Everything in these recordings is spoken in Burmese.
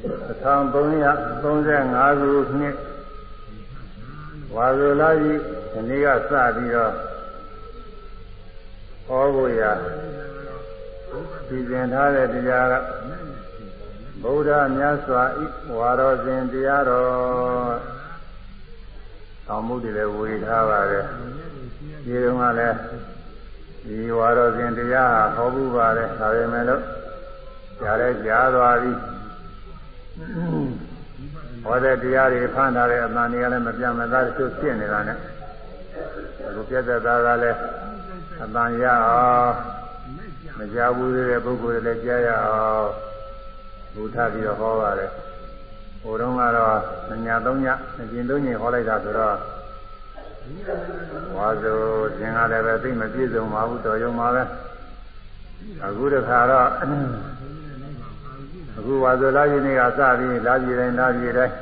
1335ခုနှစ်ဝါဇုလာကြီးဒီနေ့ကစပြီးတော့ဟောဖို့ရပြည်ကျင်ထားတဲ့တရားကဗုဒ္ဓမြတ်စွာဤဝါတော်စဉ်တရားတော်ဆောင်းမှုတွေလည်းဝေထားပါတယ်ဒီတုန်းကလည်းဒီဝါတော်စဉ်တရားဟောမှုပါတယ်ဒါပေမဲ့လို့ကြားလဲကြားသွားပြီ ဟောတဲ့တရားတွေဖန်ထားတဲ့အမှန်တွေကလည်းမပြတ်မသားတချို့ဖြစ်နေတာနဲ့အခုပြတ်သက်သားကလည်းအမှန်ရအောင်မကြဘူးတဲ့ပုဂ္ဂိုလ်တွေလည်းကြားရအောင်ဘူထပြီးတော့ဟောပါတယ်ဟိုတုန်းကတော့ညသုံးညအကျဉ်သုံးညဟောလိုက်တာဆိုတော့ဝါဆိုခြင်းကလည်းပဲသိမပြည့်စုံပါဘူးတော်ရုံပါပဲအခုတခါတော့ အခုဝါဆိုလာခြင်းတွေကစပြီးလာပြည်တိုင်းလာပြည်တိုင်း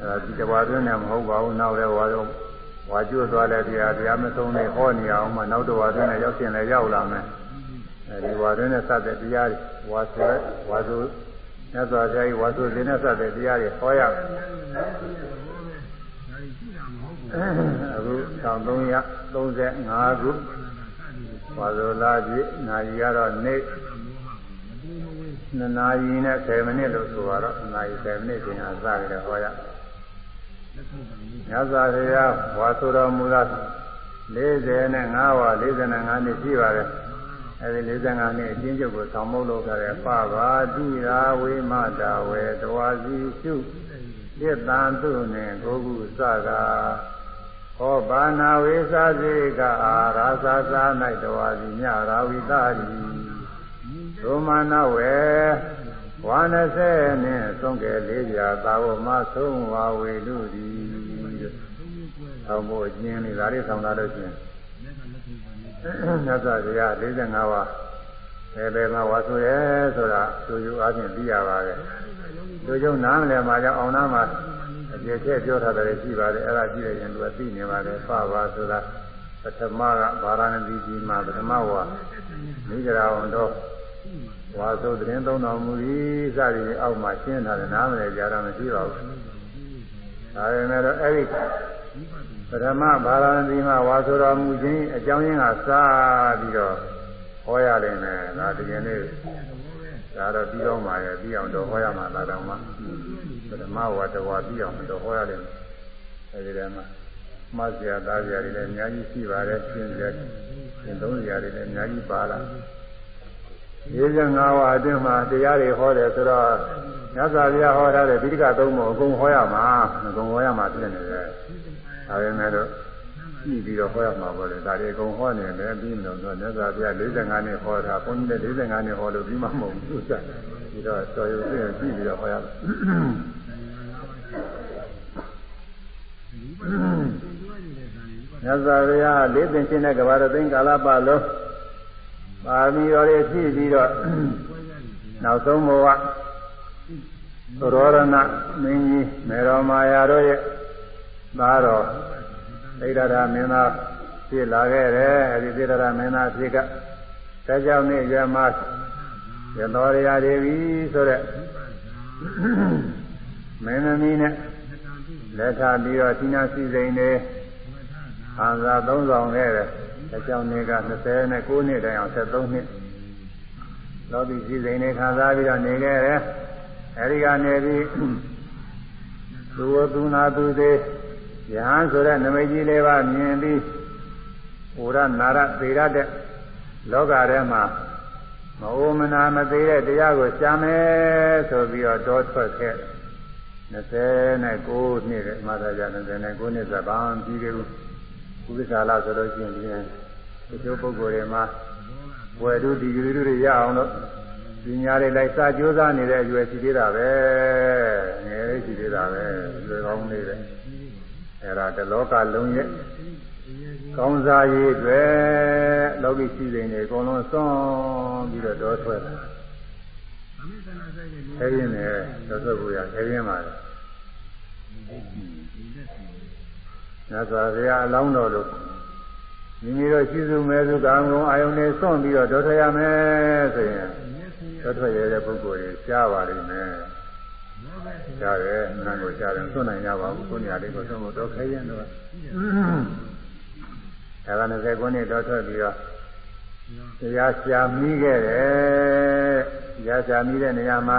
အဲဒီတဝါသွင်းနဲ့မဟုတ်ပါဘူးနောက်လည်းဝါဆိုဝါကျွတ်သွားတဲ့တရားတရားမဆုံးနဲ့ဟောနေအောင်မှနောက်တော့ဝါသွင်းနဲ့ရောက်ရှင်လည်းရောက်လာမယ်အဲဒီဝါသွင်းနဲ့စတဲ့တရားတွေဝါဆိုဝါဆိုမြတ်စွာဘုရားကြီးဝါဆိုခြင်းနဲ့စတဲ့တရားတွေဟောရအခု1335ခုဝါဆိုလာပြီနာရီကတော့နေ့ 2နာရီနဲ့10မိနစ်လို့ဆိုတော့2နာရီ10မိနစ်ချိန်အားစကြတယ်ဟောရမြတ်စွာဘုရားဝါဆိုတော်မူတာ45ဝါ45နှစ်ရှိပါတယ်အဲဒီ45နှစ်အချင်းချုပ်ကိုဆောင်မုတ်လုပ်ကြတဲ့ပပါတိရာဝိမတာဝေတဝါစီရှုပြစ်တန်သူနှင့်ကိုကုစကာဟောဘာနာဝေစာစေကအာရာသာသာ၌တဝါစီညရာဝိတာရီ သုမာနဝေဝါ20နှင့်သုံးကဲလေးရာသာဝမဆုံးဝါဝေလူဒီဆောင်းဖို့အကျဉ်းလေးဒါလေးဆောင်းလာလို့ချင်းမြတ်စွာဘုရား45ပါးဘယ်ဘယ်မှာဝါဆိုရဲဆိုတာသူယူအချင်းသိရပါတယ်သူကျုံနားမလဲမှာကြောင့်အောင်နာမှာအကျေချက်ပြောထားတယ်ရှိပါတယ်အဲ့ဒါကြည့်ရရင်သူကသိနေပါတယ်ပပါဆိုတာပထမကဗာရာဏသီကြီးမှာပထမဝါမိဂရာဝန်တော့ ဝါဆိုသတင်းသုံးတော်မူပြီးစသည်အောက်မှာရှင်းထားတယ်နားမလဲကြတော့မရှိပါဘူးဒါပေမဲ့တော့အဲ့ဒီပထမဗာရာဏသီမှာဝါဆိုတော်မူခြင်းအကြောင်းရင်းကစပြီးတော့ဟောရလိမ့်မယ်ဒါဒီကနေ့ဒါတော့ပြီးတော့မှရပြီးအောင်တော့ဟောရမှာသာတော်မှာပထမဝါတဝါပြီးအောင်တော့ဟောရလိမ့်မယ်အဲဒီထဲမှာမဆရာသားဆရာတွေလည်းအများကြီးရှိပါတယ်ရှင်းပြရှင်းသုံးဆရာတွေလည်းအများကြီးပါလာ 45ဝါအတွင်းမှာတရားတွေဟောတယ်ဆိုတော့မြတ်စွာဘုရားဟောထားတဲ့ဒီတိကသုံးပုံအကုန်ဟောရမှာအကုန်ဟောရမှာဖြစ်နေတယ်ဒါပေမဲ့လို့ကြည့်ပြီးတော့ဟောရမှာပေါ့လေဒါတွေအကုန်ဟောနေတယ်ပြီးမလို့ဆိုမြတ်စွာဘုရား45နှစ်ဟောတာဘုန်းကြီးလည်း45နှစ်ဟောလို့ပြီးမှမဟုတ်ဘူးသူကပြီးတော့တော်ရုံပြည့်ကြည့်ပြီးတော့ဟောရမြတ်စွာဘုရားလေးသိင်ရှင်းတဲ့ကဘာရသိင်ကာလပတ်လုံး ပါမီတော်တွေဖြည့်ပြီးတော့နောက်ဆုံးဘဝသောရဏမင်းကြီးမေရောမာယာတို့ရဲ့သားတော်သိဒရာမင်းသားဖြစ်လာခဲ့တယ်အဲဒီသိဒရာမင်းသားဖြစ်ကဆက်ကြောင်းနေရမရတော်ရရာဒေဝီဆိုတဲ့မင်းသမီးနဲ့လက်ထပြီးတော့သီနာစီစိန်နေအာသာသုံးဆောင်ခဲ့တယ် အကြောင်းတွေက29နှစ်တိုင်အောင်73နှစ်လောကီစည်းစိမ်တွေခံစားပြီးတော့နေခဲ့တယ်အဲဒီကနေပြီးသူဝသူနာသူသေးယဟန်ဆိုတဲ့နမိတ်ကြီးလေးပါမြင်ပြီးဟိုရနာရသေရတဲ့လောကထဲမှာမအိုမနာမသေးတဲ့တရားကိုရှားမယ်ဆိုပြီးတော့တောထွက်ခဲ့29နှစ်တဲ့မာသာကြ29နှစ်သဗ္ဗံပြီးကြဘူး ဥပ္ပစာလဆိုလို့ရှိရင်ဒီဒီလိုပုဂ္ဂိုလ်တွေမှာဝယ်သူဒီလူတွေရအောင်လို့ပညာတွေလိုက်စာကြိုးစားနေတဲ့အရွယ်ရှိသေးတာပဲငယ်လေးရှိသေးတာပဲလွယ်ကောင်းလေးပဲအဲ့ဒါတလောကလုံးရဲ့ကောင်းစားရေးအတွက်လောကီရှိစိန်တွေအကုန်လုံးစွန့်ပြီးတော့တောထွက်တာခဲရင်းနဲ့တောထွက်ကိုရခဲရင်းပါလေ။ သာသာဘုရားအလောင်းတော်တို့မိမိတို့ရှိစုမဲစုကံကုန်အာယုန်နဲ့စွန့်ပြီးတော့ဒေါထွက်ရမယ်ဆိုရင်ဒေါထွက်ရတဲ့ပုဂ္ဂိုလ်တွေရှားပါလိမ့်မယ်ရှားတယ်နာကိုရှားတယ်သွန်းနိုင်ကြပါဘူးကိုနေရာလေးကိုသွန်းဖို့တော့ခဲရင်တော့အဲဒါ20ခုနှစ်တော့ထွက်ပြီးတော့တရားရှာမိခဲ့တယ်တရားရှာမိတဲ့နေရာမှာ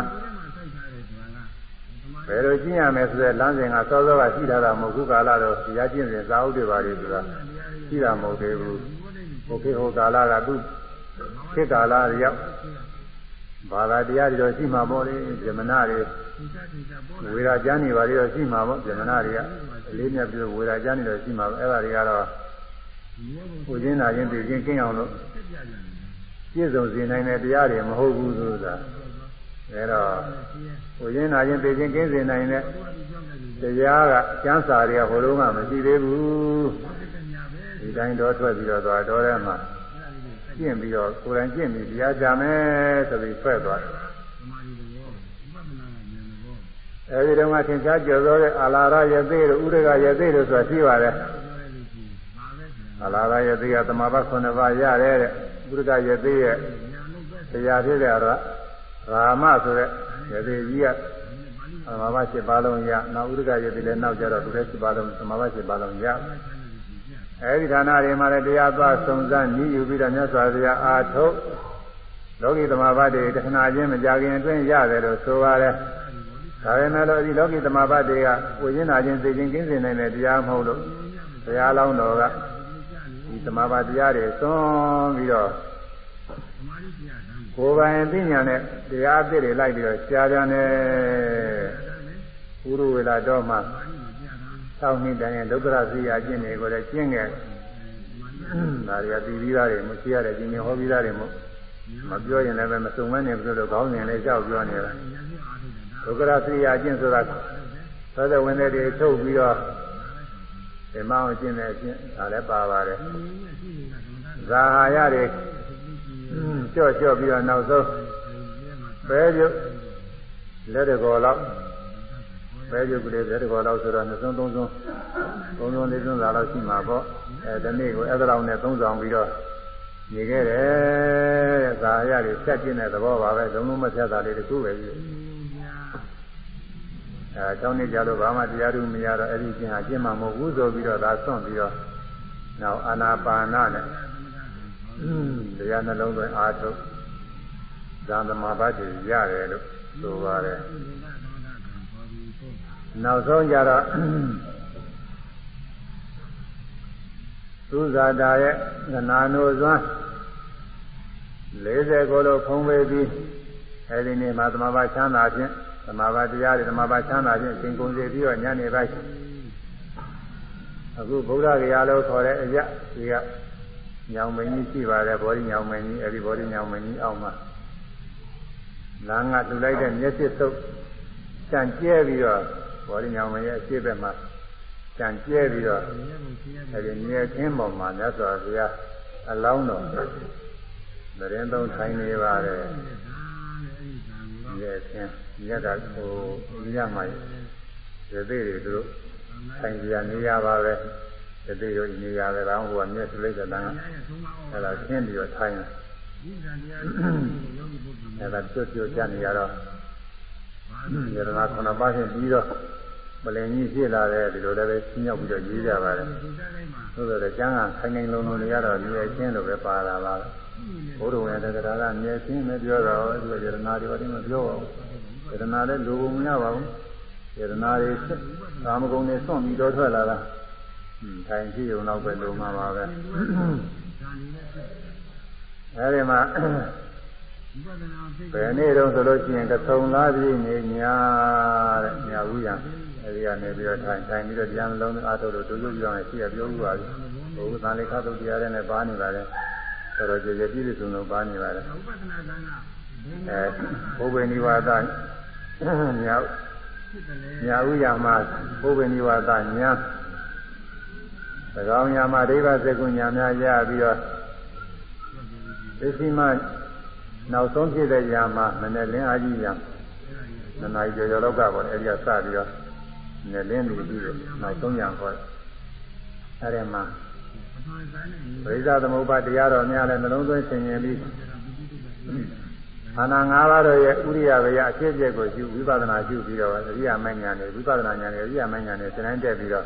ဘယ်လိုကျင့်ရမလဲဆိုတဲ့လမ်းစဉ်ကစောစောကရှိထားတာမဟုတ်ဘူးကာလတော့တရားကျင့်စဉ်သာဥတွေပါလေဆိုတာရှိတာမဟုတ်သေးဘူးဟိုခေဟိုကာလကသူခေတ်ကာလရောက်ဘာသာတရားတွေတော့ရှိမှာပေါ့လေဇမနာတွေဝေရာကျမ်းတွေပါလေတော့ရှိမှာပေါ့ဇမနာတွေကအလေးမြတ်ပြီးဝေရာကျမ်းတွေတော့ရှိမှာပေါ့အဲ့ဒါတွေကတော့ကိုရင်းနာရင်သိချင်းကင်းအောင်လို့ပြည့်စုံစေနိုင်တဲ့တရားတွေမဟုတ်ဘူးဆိုတာ အဲတော့ကိုရင်းနာရင်သိချင်းကင်းစေနိုင်တဲ့တရားကကျမ်းစာတွေကဟိုလုံးကမရှိသေးဘူးဒီတိုင်းတော့ထွက်ပြီးတော့သွားတော့ထဲမှာကျင့်ပြီးတော့ကိုယ်တိုင်ကျင့်ပြီးတရားကြမယ်ဆိုပြီးဆွဲသွားတယ်အဲဒီတော့မှသင်္ချာကျော်သောတဲ့အာလာရယသိတို့ဥရကယသိတို့ဆိုတာရှိပါတယ်အာလာရယသိကသမာဘ9ပါးရတယ်တဲ့ဥရကယသိရဲ့တရားဖြစ်တဲ့တော့ ရာမဆိုတဲ့ယသိကြီးကသမာဘ7ပါးလုံးရနောက်ဥရကယသိလည်းနောက်ကြတော့သူလည်း7ပါးလုံးသမာဘ7ပါးလုံးရအဲဒီဌာနတွေမှာလည်းတရားသွားစုံစမ်းညီးယူပြီးတော့မြတ်စွာဘုရားအာထုတ်လောကီသမဘာတွေတခဏချင်းမကြခင်အတွင်းရတယ်လို့ဆိုပါတယ်ဒါပေမဲ့လို့ဒီလောကီသမဘာတွေကဝိညာဉ်နာချင်းသိချင်းကင်းစင်နိုင်တဲ့တရားမဟုတ်လို့ဘုရားလောင်းတော်ကဒီသမဘာတရားတွေသွန်းပြီးတော့ ကိုယ်ပိုင်သိညာနဲ့တရားအသစ်တွေလိုက်ပြီးတော့ရှားကြတယ်ဘုရုဝေလာတော့မှတောင်းနှစ်တိုင်းဒုက္ခရစီရအကျင့်တွေကိုလည်းကျင့်ခဲ့ဒါတွေကပြီးပြီးသားတွေမရှိရတဲ့ကျင့်ကျင်ဟောပြီးသားတွေမို့မပြောရင်လည်းမစုံမနဲ့ပြောလို့ခေါင်းစဉ်လေးကြောက်ပြောနေတာဒုက္ခရစီရအကျင့်ဆိုတာသောတဲ့ဝင်တဲ့တွေထုတ်ပြီးတော့ဒီမောင်းကျင့်တဲ့အကျင့်ဒါလည်းပါပါတယ်ဇာဟာရတွေ ကြော့ကြော့ပြီးတော့နောက်ဆုံးပဲပြုတ်လက်တကောလောက်ပဲရုပ်ကလေးလက်တကောလောက်ဆိုတော့နှစ်စုံသုံးစုံသုံးစုံလေးစုံလာတော့ရှိမှာပေါ့အဲဒီနေ့ကိုအဲ့ဒါလောက်နဲ့သုံးဆောင်ပြီးတော့နေခဲ့တယ်တဲ့ဇာရတွေဆက်ကျင်းတဲ့သဘောပါပဲလုံးလုံးမဆက်တာလေးတခုပဲကြီးအဲအကြောင်းနေကြလို့ဘာမှတရားဓုမရတော့အဲ့ဒီကျင့်ဟာကျင့်မှာမဟုတ်ဘူးဆိုပြီးတော့ဒါဆွန့်ပြီးတော့နောက်အာနာပါနနဲ့ တရားနှလုံးသွင်းအားထုတ်ဇာသမဘာတိရတယ်လို့ဆိုပါတယ်နောက်ဆုံးကြတော့သုဇာတာရဲ့ငနာနိုစွမ်း40ကိုလို့ဖုံးပေးပြီးအဲဒီနေ့မှာသမဘာချမ်းသာဖြင့်သမဘာတရားတွေသမဘာချမ်းသာဖြင့်သင်ကုန်စီပြီးတော့ညနေပိုင်းအခုဗုဒ္ဓဂယာလို့ခေါ်တဲ့အရာဒီက ညောင်မင်းကြီးရှိပါတယ်ဘောဓိညောင်မင်းကြီးအဲဒီဘောဓိညောင်မင်းကြီးအောက်မှာလမ်းကလှူလိုက်တဲ့မျက်စိစုပ်ကြံကျဲပြီးတော့ဘောဓိညောင်မရဲ့အရှိဘက်မှာကြံကျဲပြီးတော့အဲဒီမြေခင်းပေါ်မှာမြတ်စွာဘုရားအလောင်းတော်သတင်းသုံးထိုင်နေပါတယ်မြေခင်းမြတ်ကဟိုညမှာရေသေးတွေသူတို့ထိုင်ကြနေရပါပဲ ရေသေးရောနေရတယ်ကောင်းဟိုကမြတ်စလိတ်တဲ့တန်းကအဲဒါခင်းပြီးတော့ထိုင်အဲဒါကျွတ်ကျွတ်ကြနေရတော့ယရနာခုနပါးချင်းပြီးတော့မလင်ကြီးဖြစ်လာတဲ့ဒီလိုလည်းပဲချင်းရောက်ပြီးတော့ရေးကြပါတယ်သို့သော်လည်းကျမ်းကခိုင်ခိုင်လုံလုံနေရတော့မြေချင်းလိုပဲပါလာပါဘုရားဝင်တဲ့တရားကမြေချင်းပဲပြောတော့ဒီယရနာတွေဘာတွေမပြောပါဘူးယရနာလည်းလိုမရပါဘူးယရနာတွေကာမဂုဏ်တွေစွန့်ပြီးတော့ထွက်လာတာ ထိုင်ကြည့်ုံတော့ပဲလိုမှာပါပဲအဲဒီမှာဘယ်နေ့တော့ဆိုလို့ရှိရင်ကဆုံလားပြည့်နေညာတဲ့ညာဘူးရအဲဒီကနေပြီးတော့ထိုင်ထိုင်ပြီးတော့တရားလုံးအားထုတ်လို့တို့ရုပ်ကြောင်းနဲ့ရှိရပြောဥပါပြီဘုရားသံလေခသုတ်တရားနဲ့ပါနေပါတယ်တော်တော်ကြည်ကြည်ပြည့်စုံလို့ပါနေပါတယ်အဲဘုဗ္ဗေနိဝါဒညာညာဥရမှာဘုဗ္ဗေနိဝါဒညာသကော ၎င်းညာမှာဒိဗ္ဗစကုညာများရပြီးတော့သစ္စည်းမနောက်ဆုံးဖြစ်တဲ့ညာမှာမနဲ့လင်းအာကြီးညာနနာရီကျော်ကျော်လောက်ကပေါ်အဲဒီကစပြီးတော့နည်းလင်းပြီးပြီးနောက်ဆုံးညာခေါ်အဲဒီမှာပရိသသမုပ္ပါတရားတော်များလည်းနှလုံးသွင်းဆင်ခြင်ပြီးခန္ဓာ၅ပါးတို့ရဲ့ဥရိယဝေယအဖြစ်အပျက်ကိုယူဝိပဿနာယူပြီးတော့အရိယာမဉ္ဇဏ်နဲ့ဝိပဿနာဉာဏ်နဲ့အရိယာမဉ္ဇဏ်နဲ့စဉ်းတိုင်းတက်ပြီးတော့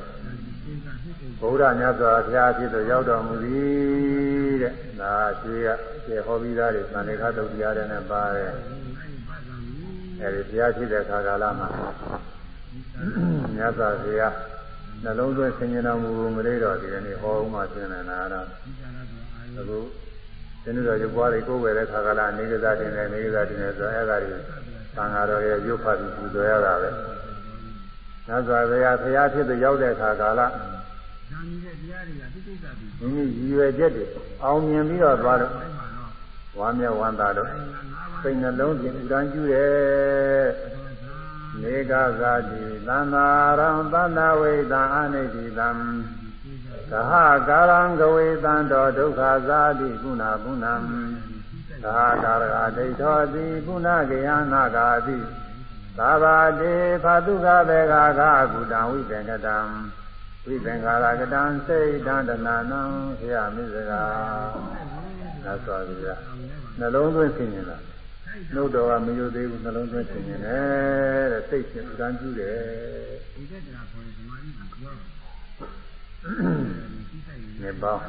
ဘုရားမြတ်စွာဘုရားအဖြစ်သို့ရောက်တော်မူသည်တဲ့ဒါရှိကကျေဟောပြီးသားတွေသံဃာတုတ်တရားတွေနဲ့ပါတယ်အဲဒီဘုရားရှိတဲ့ခါကာလမှာမြတ်စွာဘုရားနှလုံးသွင်းဆင်ញင်တော်မူမလေးတော့ဒီနေ့ဟောဦးမှဆင်နေတာတော့အခုဒီနေ့တော့ရုပ်ပွားတွေကိုယ်ဝယ်တဲ့ခါကလာနေကစားတင်တယ်နေကစားတင်တယ်ဆိုအဲ့ဒါတွေသံဃာတော်ရဲ့ရုပ်ဖတ်ပြီးပူဇော်ရတာပဲ။ သစ္စာဘုရားဘုရားဖြစ်သူရောက်တဲ့ခါကာလမိမိရည်ရွယ်ချက်တွေအောင်မြင်ပြီးတော့သွားတော့ဝမ်းမြောက်ဝမ်းသာတော့စိတ်နှလုံးပြင်ဥဒန်းကျူးတယ်။နေကစားတိသံဃာရံသန္တာဝိတံအာနိတိတံသဟကာရံကဝေတံတောဒုက္ခဇာတိကုဏကုဏံသဟကာရကဒိဋ္ဌောတိကုဏကေယနာဂာတိ သာဘာတိဖတုခဘေဃာခကုတံဝိပင်္ကတံဝိပင်္ဂါရကတံစိတ်တံတနာနံခရမိစကားသာစွာကြရနှလုံးသွင်းသိနေတာနှုတ်တော်ကမယုတ်သေးဘူးနှလုံးသွင်းသိနေတယ်တဲ့စိတ်ရှင်ဥဒန်းကျူးတယ်ဒီကတည်းကခေါ်ရင်ဓမ္မကြီးကပြောနှစ်ပေါင်း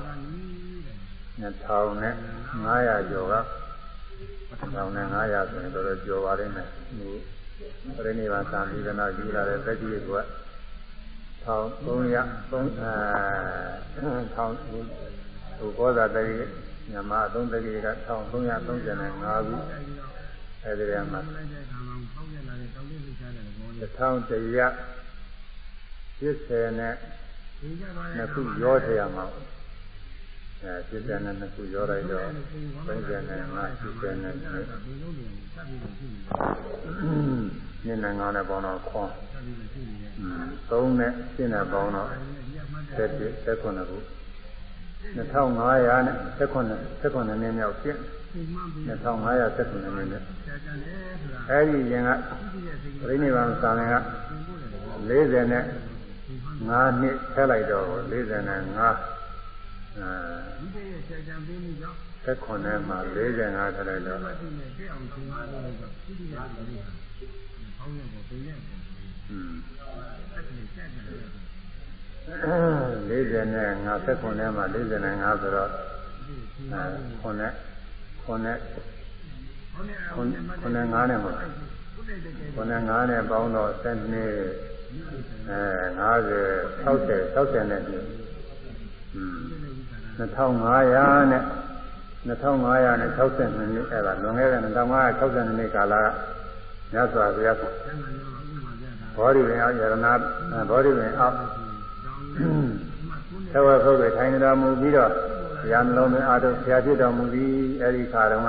2500ကျော်က1500ဆိုရင်တော်တော်ကျော်ပါလိမ့်မယ်ဒီ ပရိနိဗ္ဗာန်သံသီလနာယူလာတဲ့တက်ကြီးက1300 3အဲ1000ဟိုဘောဇာတကြီးညမအသုံးတကြီးက1335ခုအဲဒီထဲမှာ1100 80နဲ့နှစ်ခုရောထရမှာ အဲဖြစ်တဲ့နဲ့နှစ်ခုရောလိုက်တော့30နဲ့5 80နဲ့ညနေငါးနဲ့ပေါင်းတော့ခွန်3နဲ့ရှင်းနဲ့ပေါင်းတော့7 19ခု2500နဲ့19 19နှစ်မြောက်ရှင်း2519နှစ်မြောက်အဲဒီရင်ကပြိဋိဘံသာလင်က40နဲ့5နှစ်ထည့်လိုက်တော့45အာ သက်ခွန်ထဲမှာ45ထည့်လိုက်တော့40နဲ့5သက်ခွန်ထဲမှာ45ဆိုတော့ခွန်နဲ့ခွန်နဲ့ခွန်နဲ့5နဲ့မှာခွန်နဲ့5နဲ့ပေါင်းတော့7နှစ်အဲ50 60 60နဲ့ပြည့်อืม 2500နဲ့2500နဲ့62နှစ်အဲ့ဒါလွန်ခဲ့တဲ့2562နှစ်ကာလကမြတ်စွာဘုရားဘောဓိပင်အောင်ယရဏဘောဓိပင်အောင်သဝဖုတ်တွေထိုင်တော်မူပြီးတော့ဘုရားနှလုံးသွင်းအားထုတ်ဆရာဖြစ်တော်မူပြီးအဲ့ဒီခါတုန်းက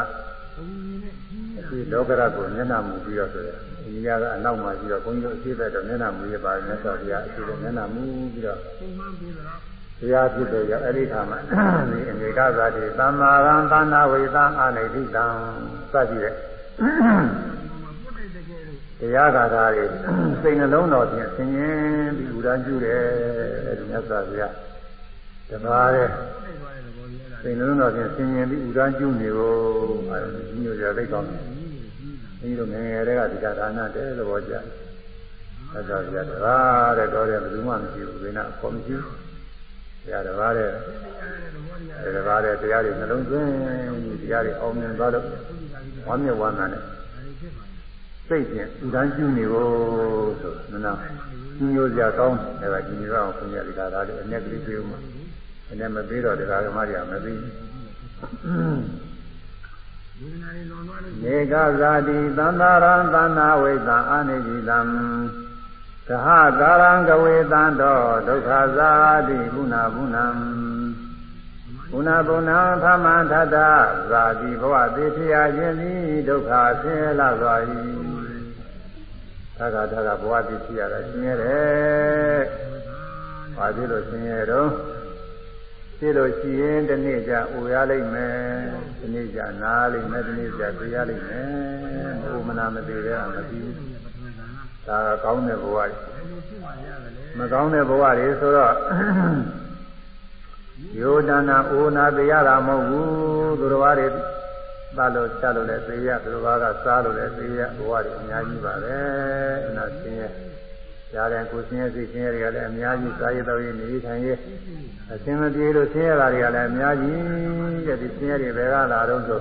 ဒီလောကရကိုမျက်နှာမူပြီးတော့ဆိုရဒီရကအနောက်မှာရှိတော့ဘုန်းကြီးတို့အရှိတဲ့တော့မျက်နှာမူရပါမြတ်စွာဘုရားအရှိတဲ့မျက်နှာမူပြီးတော့ဘု ရားဖြစ်တဲ့ရောက်အဲ့ဒီခါမှာဒီအနေကသာတိသမ္မာရံသနာဝိသံအာနိတိတံစသည်တဲ့တရားဂါထာတွေစိတ်နှလုံးတော်ဖြင့်ဆင်ញင်ပြီးဥဒန်းကျူတယ်ဒီမြတ်စွာဘုရားတပါးတဲ့စိတ်နှလုံးတော်ဖြင့်ဆင်ញင်ပြီးဥဒန်းကျူနေဖို့အဲဒီမျိုးကြသိကောင်းတယ်ဒီလိုငယ်ငယ်တွေကဒီကဒါနတဲ့သဘောကျတယ်သက်တော်ပြတပါးတဲ့တော်တယ်ဘယ်သူမှမရှိဘူးဘယ်နဲ့ခေါ်မရှိဘူး တရားတပါးတဲ့တပါးတဲ့တရားတွေနှလုံးသွင်းတရားတွေအောင်မြင်သွားလို့ဝမ်းမြောက်ဝမ်းသာနဲ့စိတ်ဖြင့်ဥဒန်းကျူးနေဖို့ဆိုနနာကျူးမျိုးစရာကောင်းတယ်ကဒီလိုအောင်ခွင့်ရဒီကဒါလေးအမျက်ကလေးပြေဦးမှာအမျက်မပေးတော့တရားဓမ္မတွေကမသိနေကဇာတိသန္တာရံသန္နာဝိသံအာနိจิတံ သဟကာရံကဝေတံတောဒုက္ခဇာတိကုဏကုဏံကုဏပုဏ္ဏသမန္ထတဇာတိဘဝသေထရာခြင်းသည်ဒုက္ခဆင်းရဲလာစွာ၏သက္ကထကဘဝသေထရာဆင်းရဲတယ်။ဘာဖြစ်လို့ဆင်းရဲတော့ဖြစ်လို့ရှိရင်ဒီနေ့ကျအိုရလိမ့်မယ်ဒီနေ့ကျနားလိမ့်မယ်ဒီနေ့ကျသိရလိမ့်မယ်ဘုမနာမသေးတဲ့မသိဘူး ဒါကကောင်းတဲ့ဘဝတွေမကောင်းတဲ့ဘဝတွေဆိုတော့ယောဒနာအိုနာတရားတာမဟုတ်ဘူးသူတော်ဘာတွေသတ်လို့ချလို့လည်းသေရသူတော်ဘာကစားလို့လည်းသေရဘဝတွေအများကြီးပါပဲအနာဆင်းရဲရားတဲ့ကိုဆင်းရဲစိတ်ဆင်းရဲတွေကလည်းအများကြီးစားရတော့ရနေထိုင်ရအစင်မပြေလို့ဆင်းရဲတာတွေကလည်းအများကြီးတဲ့ဒီဆင်းရဲတွေဘယ်ကလာတော့ဆို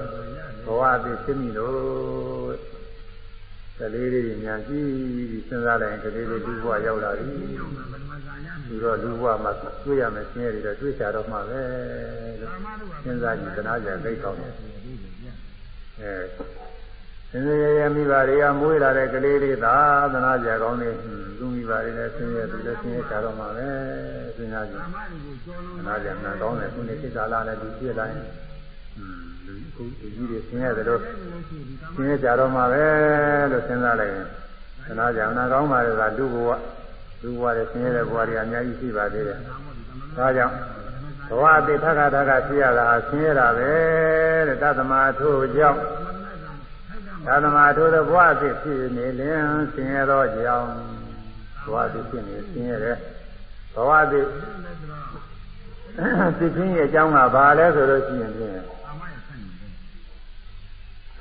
ဘဝအသိသိမိလို့က လေးလေးညာကြည့်ပြီးစဉ်းစားလိုက်ရင်ကလေးလေးလူဘဝရောက်လာပြီဒီတော့လူဘဝမှာတွေ့ရမယ်ဆင်းရဲတွေတော့တွေ့ချတော့မှပဲလို့စဉ်းစားကြည့်သနာကြသိကောင်းတယ်အဲစင်ရရမိဘတွေကမွေးလာတဲ့ကလေးလေးသာသနာကြကောင်းနေသူမိဘတွေလည်းဆင်းရဲသူလည်းဆင်းရဲကြတော့မှပဲစဉ်းစားကြည့်သနာကြမှန်ကောင်းတယ်ခုနေ့စိတ်ကာလနဲ့ဒီပြည့်လိုက် လူခုဒီကြီးတွေဆင်းရဲတယ်လို့ဆင်းရဲကြတော့မှပဲလို့စဉ်းစားလိုက်ရင်သနာကြနာကောင်းပါလေကလူဘဝလူဘဝတွေဆင်းရဲတဲ့ဘဝတွေအများကြီးရှိပါသေးတယ်ဒါကြောင့်ဘဝအတိထခါထခါရှိရတာဆင်းရဲတာပဲတဲ့တသမာထို့ကြောင့်သာသမာထိုးသောဘဝဖြစ်ဖြစ်နေလင်ဆင်းရဲသောကြောင့်ဘဝဖြစ်ဖြစ်နေဆင်းရဲတယ်ဘဝဖြစ်ဖြစ်ခြင်းရဲ့အကြောင်းကဘာလဲဆိုလို့ရှိရင်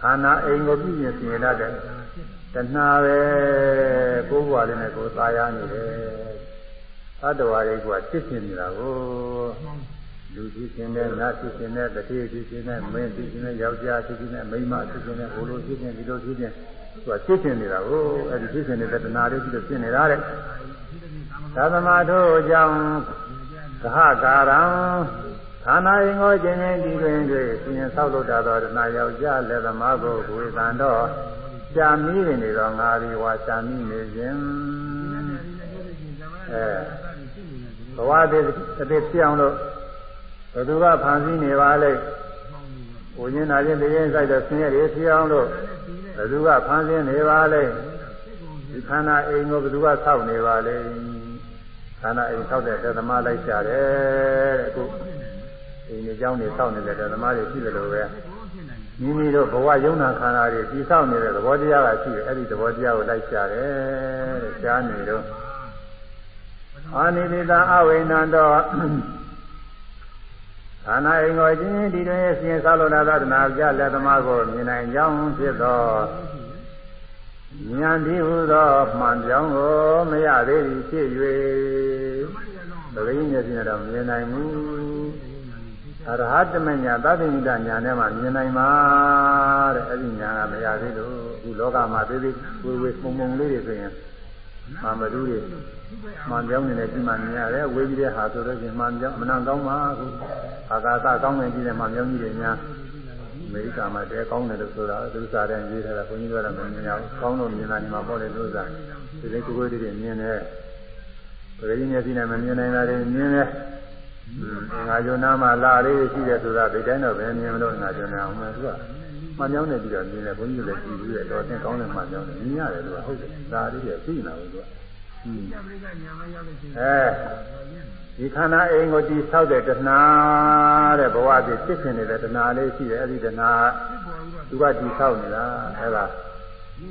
ဖြင့်ခန္ဓာအိမ်ကိုပြည့်ရင်ဆင်းရဲတဲ့တဏှာပဲကိုယ်ဘဝလေးနဲ့ကိုယ်သာယာနေတယ်သတ္တဝါတွေကဖြစ်ဖြစ်နေတာကိုလူဖြစ်ခြင်းနဲ့နတ်ဖြစ်ခြင်းနဲ့တတိဖြစ်ခြင်းနဲ့မင်းဖြစ်ခြင်းနဲ့ယောက်ျားဖြစ်ခြင်းနဲ့မိန်းမဖြစ်ခြင်းနဲ့ဘိုလ်လိုဖြစ်ခြင်းဒီလိုဖြစ်ခြင်းသူကဖြစ်ခြင်းနေတာကိုအဲဒီဖြစ်ခြင်းနေတဲ့တဏှာလေးပြီးတော့ဖြစ်နေတာတဲ့သာသမာတို့အကြောင်းသဟကာရံ ခန္ဓာရင်ကိုခြင်းချင်းဒီတွင်တွေ့ရှင်ဆောက်လို့တာသောတဏှာယောက်ျားလက်သမားကိုဝေသံတော့ရှာမိနေတော့ငါဒီဝါရှာမိနေခြင်းအဲဘဝတည်းအသေးဖြစ်အောင်လို့ဘသူကဖန်ဆင်းနေပါလဲ။ကိုရင်နာချင်းတရင်ဆိုင်တဲ့ဆင်းရဲတွေဖြစ်အောင်လို့ဘသူကဖန်ဆင်းနေပါလဲ။ဒီခန္ဓာအိမ်ကိုဘသူကဆောက်နေပါလဲ။ခန္ဓာအိမ်ဆောက်တဲ့ဓမ္မလိုက်ကြတယ်တဲ့အခု အိမ်ကြောင်းတွေစောင့်နေတဲ့ဓမ္မတွေရှိတယ်လို့ပဲမိမိတို့ဘဝယုံနာခန္ဓာတွေပြီးစောင့်နေတဲ့သဘောတရားကရှိတယ်အဲ့ဒီသဘောတရားကိုလိုက်ရှာတယ်တဲ့ရှားနေတော့အာနိတိတာအဝိနန္တောခန္ဓာအိမ်ကိုချင်းဒီတွင်ဆင်းဆောက်လို့လာသဒ္ဒနာပြလက်သမားကိုမြင်နိုင်ကြောင်းဖြစ်သောဉာဏ်ဒီဟုသောမှန်ကြောင်းကိုမရသေးသည်ဖြစ်၍သတိဉာဏ်ဖြင့်တော့မြင်နိုင်ဘူး အရဟတမညာသဗ္ဗညတညာနဲ့မှမြင်နိုင်မှာတဲ့အဲ့ဒီညာကမရသေးလို့အခုလောကမှာသေးသေးဝေဝေပုံပုံလေးတွေဆိုရင်မာမဓုတွေမှန်ပြောင်းနေတဲ့ဒီမှာမြင်ရတယ်ဝေပြီးတဲ့ဟာဆိုတော့ရှင်မှန်ပြောင်းမနှံကောင်းပါအခုအာကာသကောင်းနေကြီးတဲ့မှန်ပြောင်းကြီးတွေများအမေရိကန်မှာတဲကောင်းတယ်လို့ဆိုတာသူစားတဲ့ရေးထားတာဘုန်းကြီးတို့ကတော့မမြင်ရဘူးကောင်းလို့မြင်တာဒီမှာပေါ့လေလို့စားဒီလေးကိုကိုတွေမြင်တယ်ပရိညက်စီနဲ့မမြင်နိုင်တာတွေမြင်တယ် ငါယုံနာမှာလာလေးရှိတယ်ဆိုတာဒီတိုင်းတော့ပဲမြင်မလို့ငါယုံနာအောင်မယ်သူကမှန်ပြောင်းနေပြီးတော့မြင်တယ်ဘုန်းကြီးလည်းကြည့်ပြီးတော့သင်ကောင်းတယ်မှန်ပြောင်းတယ်မြင်ရတယ်သူကဟုတ်တယ်ဒါလေးတွေသိနေတာဘူးသူကအဲဒီခန္ဓာအိမ်ကိုတည်ဆောက်တဲ့တဏှာတဲ့ဘဝတည်ဖြစ်ဖြစ်နေတဲ့တဏှာလေးရှိတယ်အဲဒီတဏှာသူကတည်ဆောက်နေတာအဲဒါ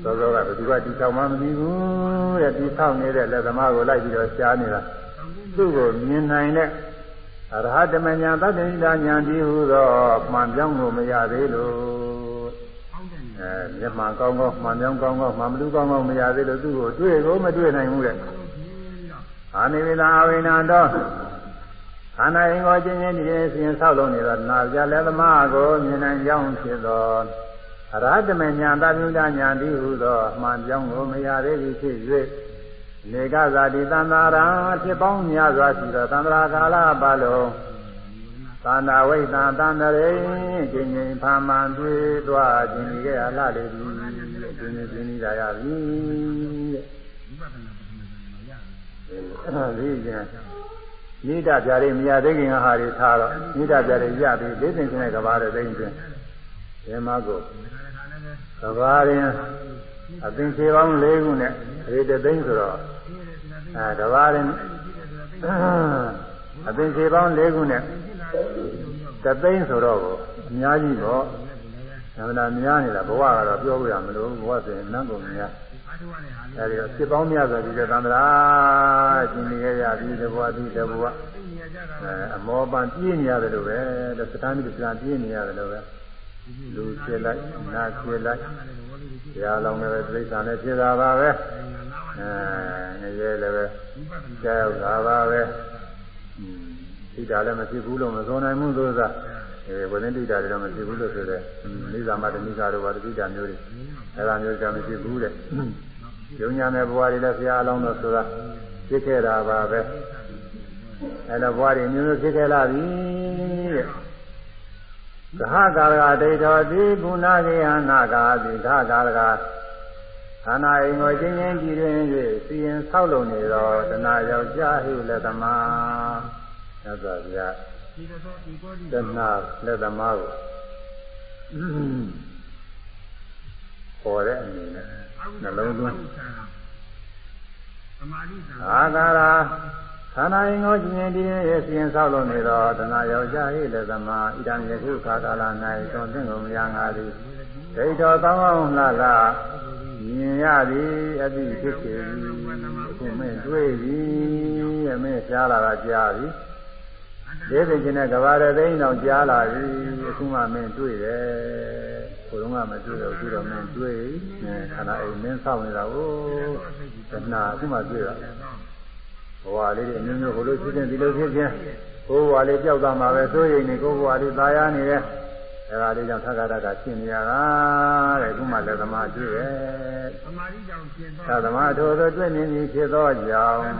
သောသောကဘယ်သူကတည်ဆောက်မှမသိဘူးတဲ့တည်ဆောက်နေတဲ့လက်သမားကိုလိုက်ပြီးတော့ရှားနေတာသူ့ကိုမြင်နိုင်တဲ့ အရဟတမညာသတ္တိတာညာဒီဟုသောမှန်ပြောင်းလို့မရသေးလို့အဲမျက်မှန်ကောင်းကောင်းမှန်ပြောင်းကောင်းကောင်းမှန်မလူကောင်းကောင်းမရသေးလို့သူ့ကိုတွေ့ကိုမတွေ့နိုင်ဘူးတဲ့အာနိဝိလာအဝိနာတော့ခန္ဓာရင်ကိုချင်းချင်းဒီနေ့စဉ်ဆောက်လုံးနေတော့နာပြလည်းသမားကိုမြင်နိုင်ကြောင်းဖြစ်သောအရဟတမညာသတ္တိတာညာဒီဟုသောမှန်ပြောင်းကိုမရသေးသည်ဖြစ်၍ နေကဇာတိသန္တာရံဖြစ်ပေါင်းများစွာရှိသောသန္တရာကာလပတ်လုံးသန္တာဝိသံသန္တရေခြင်းချင်းဖာမှန်တွေ့သွားခြင်းဒီကဲအလားလေးဒီခြင်းချင်းပြင်းနေတာရပြီတဲ့ဒီကျန်နိဒပြားလေးမရသေးခင်ဟာတွေထားတော့နိဒပြားလေးရပြီလေးသိင်ချင်းတဲ့ကဘာတဲ့သိင်ချင်းဒီမှာကိုကဘာရင် အသင်္ချေပေါင်း၄ခုနဲ့ရေတသိန်းဆိုတော့အဲတဘာရင်အသင်္ချေပေါင်း၄ခုနဲ့တသိန်းဆိုတော့ကိုအများကြီးတော့သမဏများနေတာဘဝကတော့ပြောပြရမလို့ဘဝဆိုရင်နန်းကုန်များအဲဒီတော့စစ်ပေါင်းများဆိုဒီကသံဃာရှင်နေရပြီးတဘဝပြီးတဘဝအဲအမောပန်ပြည့်နေရတယ်လို့ပဲစတားမိစတားပြည့်နေရတယ်လို့ပဲ လူဖြစ်လိုက်နာဖြစ်လိုက်တရားလုံးလည်းပဲသိစ္စာနဲ့ဖြစ်တာပါပဲအဲငရဲလည်းပဲကြောက်တာပါပဲသိတာလည်းမဖြစ်ဘူးလို့မဆိုနိုင်ဘူးလို့သာအဲဝိသင်တိတာတွေတော့မဖြစ်ဘူးလို့ဆိုတဲ့နိဇာမတနိကာတို့ဘာတိတာမျိုးတွေအဲဒါမျိုးကြမဖြစ်ဘူးတဲ့ယုံညာမဲ့ဘဝတွေလည်းဘုရားအလုံးတော်ဆိုတာဖြစ်ခဲ့တာပါပဲအဲလိုဘဝတွေမျိုးမျိုးဖြစ်ခဲ့လာပြီတဲ့ သဟကာရကဒိဋ္ဌောတိကုဏကေဟနာကာတိသဟကာရကခန္ဓာအိမ်ကိုချင်းချင်းကြည်တွင်၍စီရင်ဆောက်လုံနေတော့တဏှာယောက်ျားဟိလက်သမားသစ္စာပြတဏှာလက်သမားကိုပေါ်တဲ့အနေနဲ့နှလုံးသွင်းအာကာရ ခန္ဓာရင်ကိုကျင်ဒီရဲ့စီရင်ဆောက်လို့နေတော့တဏှာယောက်ျားဤလက်သမားဣဒံယခုခါကာလ၌သွန်သင်ကုန်မရငါသည်ဒိဋ္ဌောကောင်းကောင်းလှလှမြင်ရသည်အတိဖြစ်စေသည်အခုမင်းတွေ့ပြီအမင်းရှားလာတာကြားပြီဒေသိချင်းတဲ့ကဘာရသိန်းတော့ကြားလာပြီအခုမှမင်းတွေ့တယ်ကိုယ်တော့မတွေ့တော့အခုတော့မင်းတွေ့ခန္ဓာအိမ်မင်းဆောက်နေတာကိုတဏှာအခုမှတွေ့တာ ဘဝလေးတွေအမျိုးမျိုးဟိုလိုဖြစ်ခြင်းဒီလိုဖြစ်ခြင်းကိုယ်ဘဝလေးကြောက်တာမှာပဲစိုးရိမ်နေကိုယ်ဘဝလေးသာယာနေတယ်အဲဒါလေးကြောင့်သက္ကရကရှင်းနေရတာတဲ့ခုမှလည်းသမာဓိပဲသမာဓိကြောင့်ရှင်းသောသမာဓိထိုသို့တွေ့မြင်ပြီးဖြစ်သောကြောင့်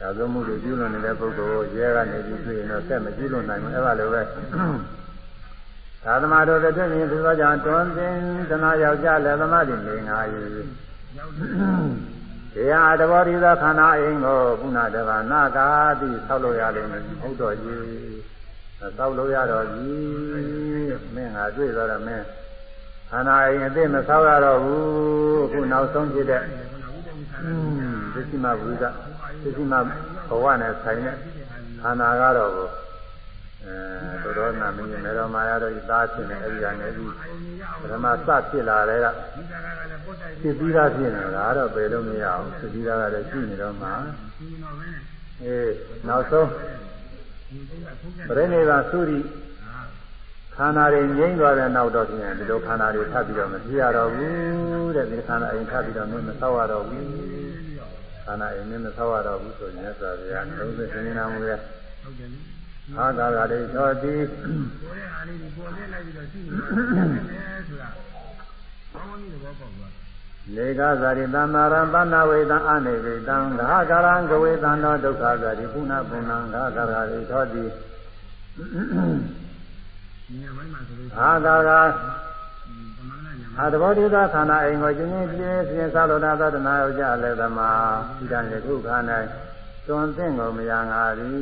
သာသမှုတွေပြုလွန်နေတဲ့ပုဂ္ဂိုလ်ရဲကနေပြီးတွေ့ရင်တော့ဆက်မပြုလွန်နိုင်ဘူးအဲဒါလိုပဲသာသမာဓိတို့တွေ့မြင်ဖြစ်သောကြောင့်တွန်တင်တနာယောက်ျားလည်းသမာဓိ၄၅ယူ တရားတဘောဒီသောခန္ဓာအိမ်ကိုခုနတဘာနာကာတိဆောက်လို့ရလိမ့်မယ်ဟုတ်တော်ကြီးဆောက်လို့ရတော့ကြီးမင်းငါတွေ့တော့မင်းခန္ဓာအိမ်အစ်မဆောက်ရတော့ဘူးအခုနောက်ဆုံးဖြစ်တဲ့သစ္စိမဘုရားသစ္စိမဘဝနဲ့ဆိုင်တဲ့ခန္ဓာကတော့ အဲတော်တော်နာမင်းမေတော်မာရတို့ဤသားဖြစ်နေအဲဒီကနေဒီပထမစဖြစ်လာတဲ့ကဖြစ်ပြီးသားဖြစ်နေတာတော့ဘယ်လို့မရအောင်ဖြစ်ပြီးသားကလည်းရှိနေတော့မှအေးနောက်ဆုံးပရိနိဗ္ဗာန်သုရိခန္ဓာတွေငြိမ့်သွားတဲ့နောက်တော့ပြင်ဒီလိုခန္ဓာတွေထပ်ပြီးတော့မဖြစ်ရတော့ဘူးတဲ့ဒီခန္ဓာအိမ်ထပ်ပြီးတော့မင်းမဆောက်ရတော့ဘူးခန္ဓာအိမ်မင်းမဆောက်ရတော့ဘူးဆိုရင်သက်သာဗျာလုံးစုံသင်္နာမှုရဲ့ဟုတ်တယ် အာသာရလေးသောတိပေါ်တဲ့အားလေးကိုပေါ်နေလိုက်ပြီးတော့ရှိနေတယ်ဆိုတာဘောင်းကြီးသဘောပေါက်သွားလေကဇာတိသမာရပဏဝေတံအနေဝေတံဂါကရံကဝေတံသောဒုက္ခဇာတိပုဏ္ဏပုဏ္ဏံဂါကရရေသောတိအာဂါဂါအာတဘောတိသာခန္ဓာအိမ်ကိုကျင်းချင်းပြင်းပြင်းစားလို့သာသနာယောကြလည်းသမာဣဒံယခုခန္ဓာ သွန်သင့်ကိုမရငါသည်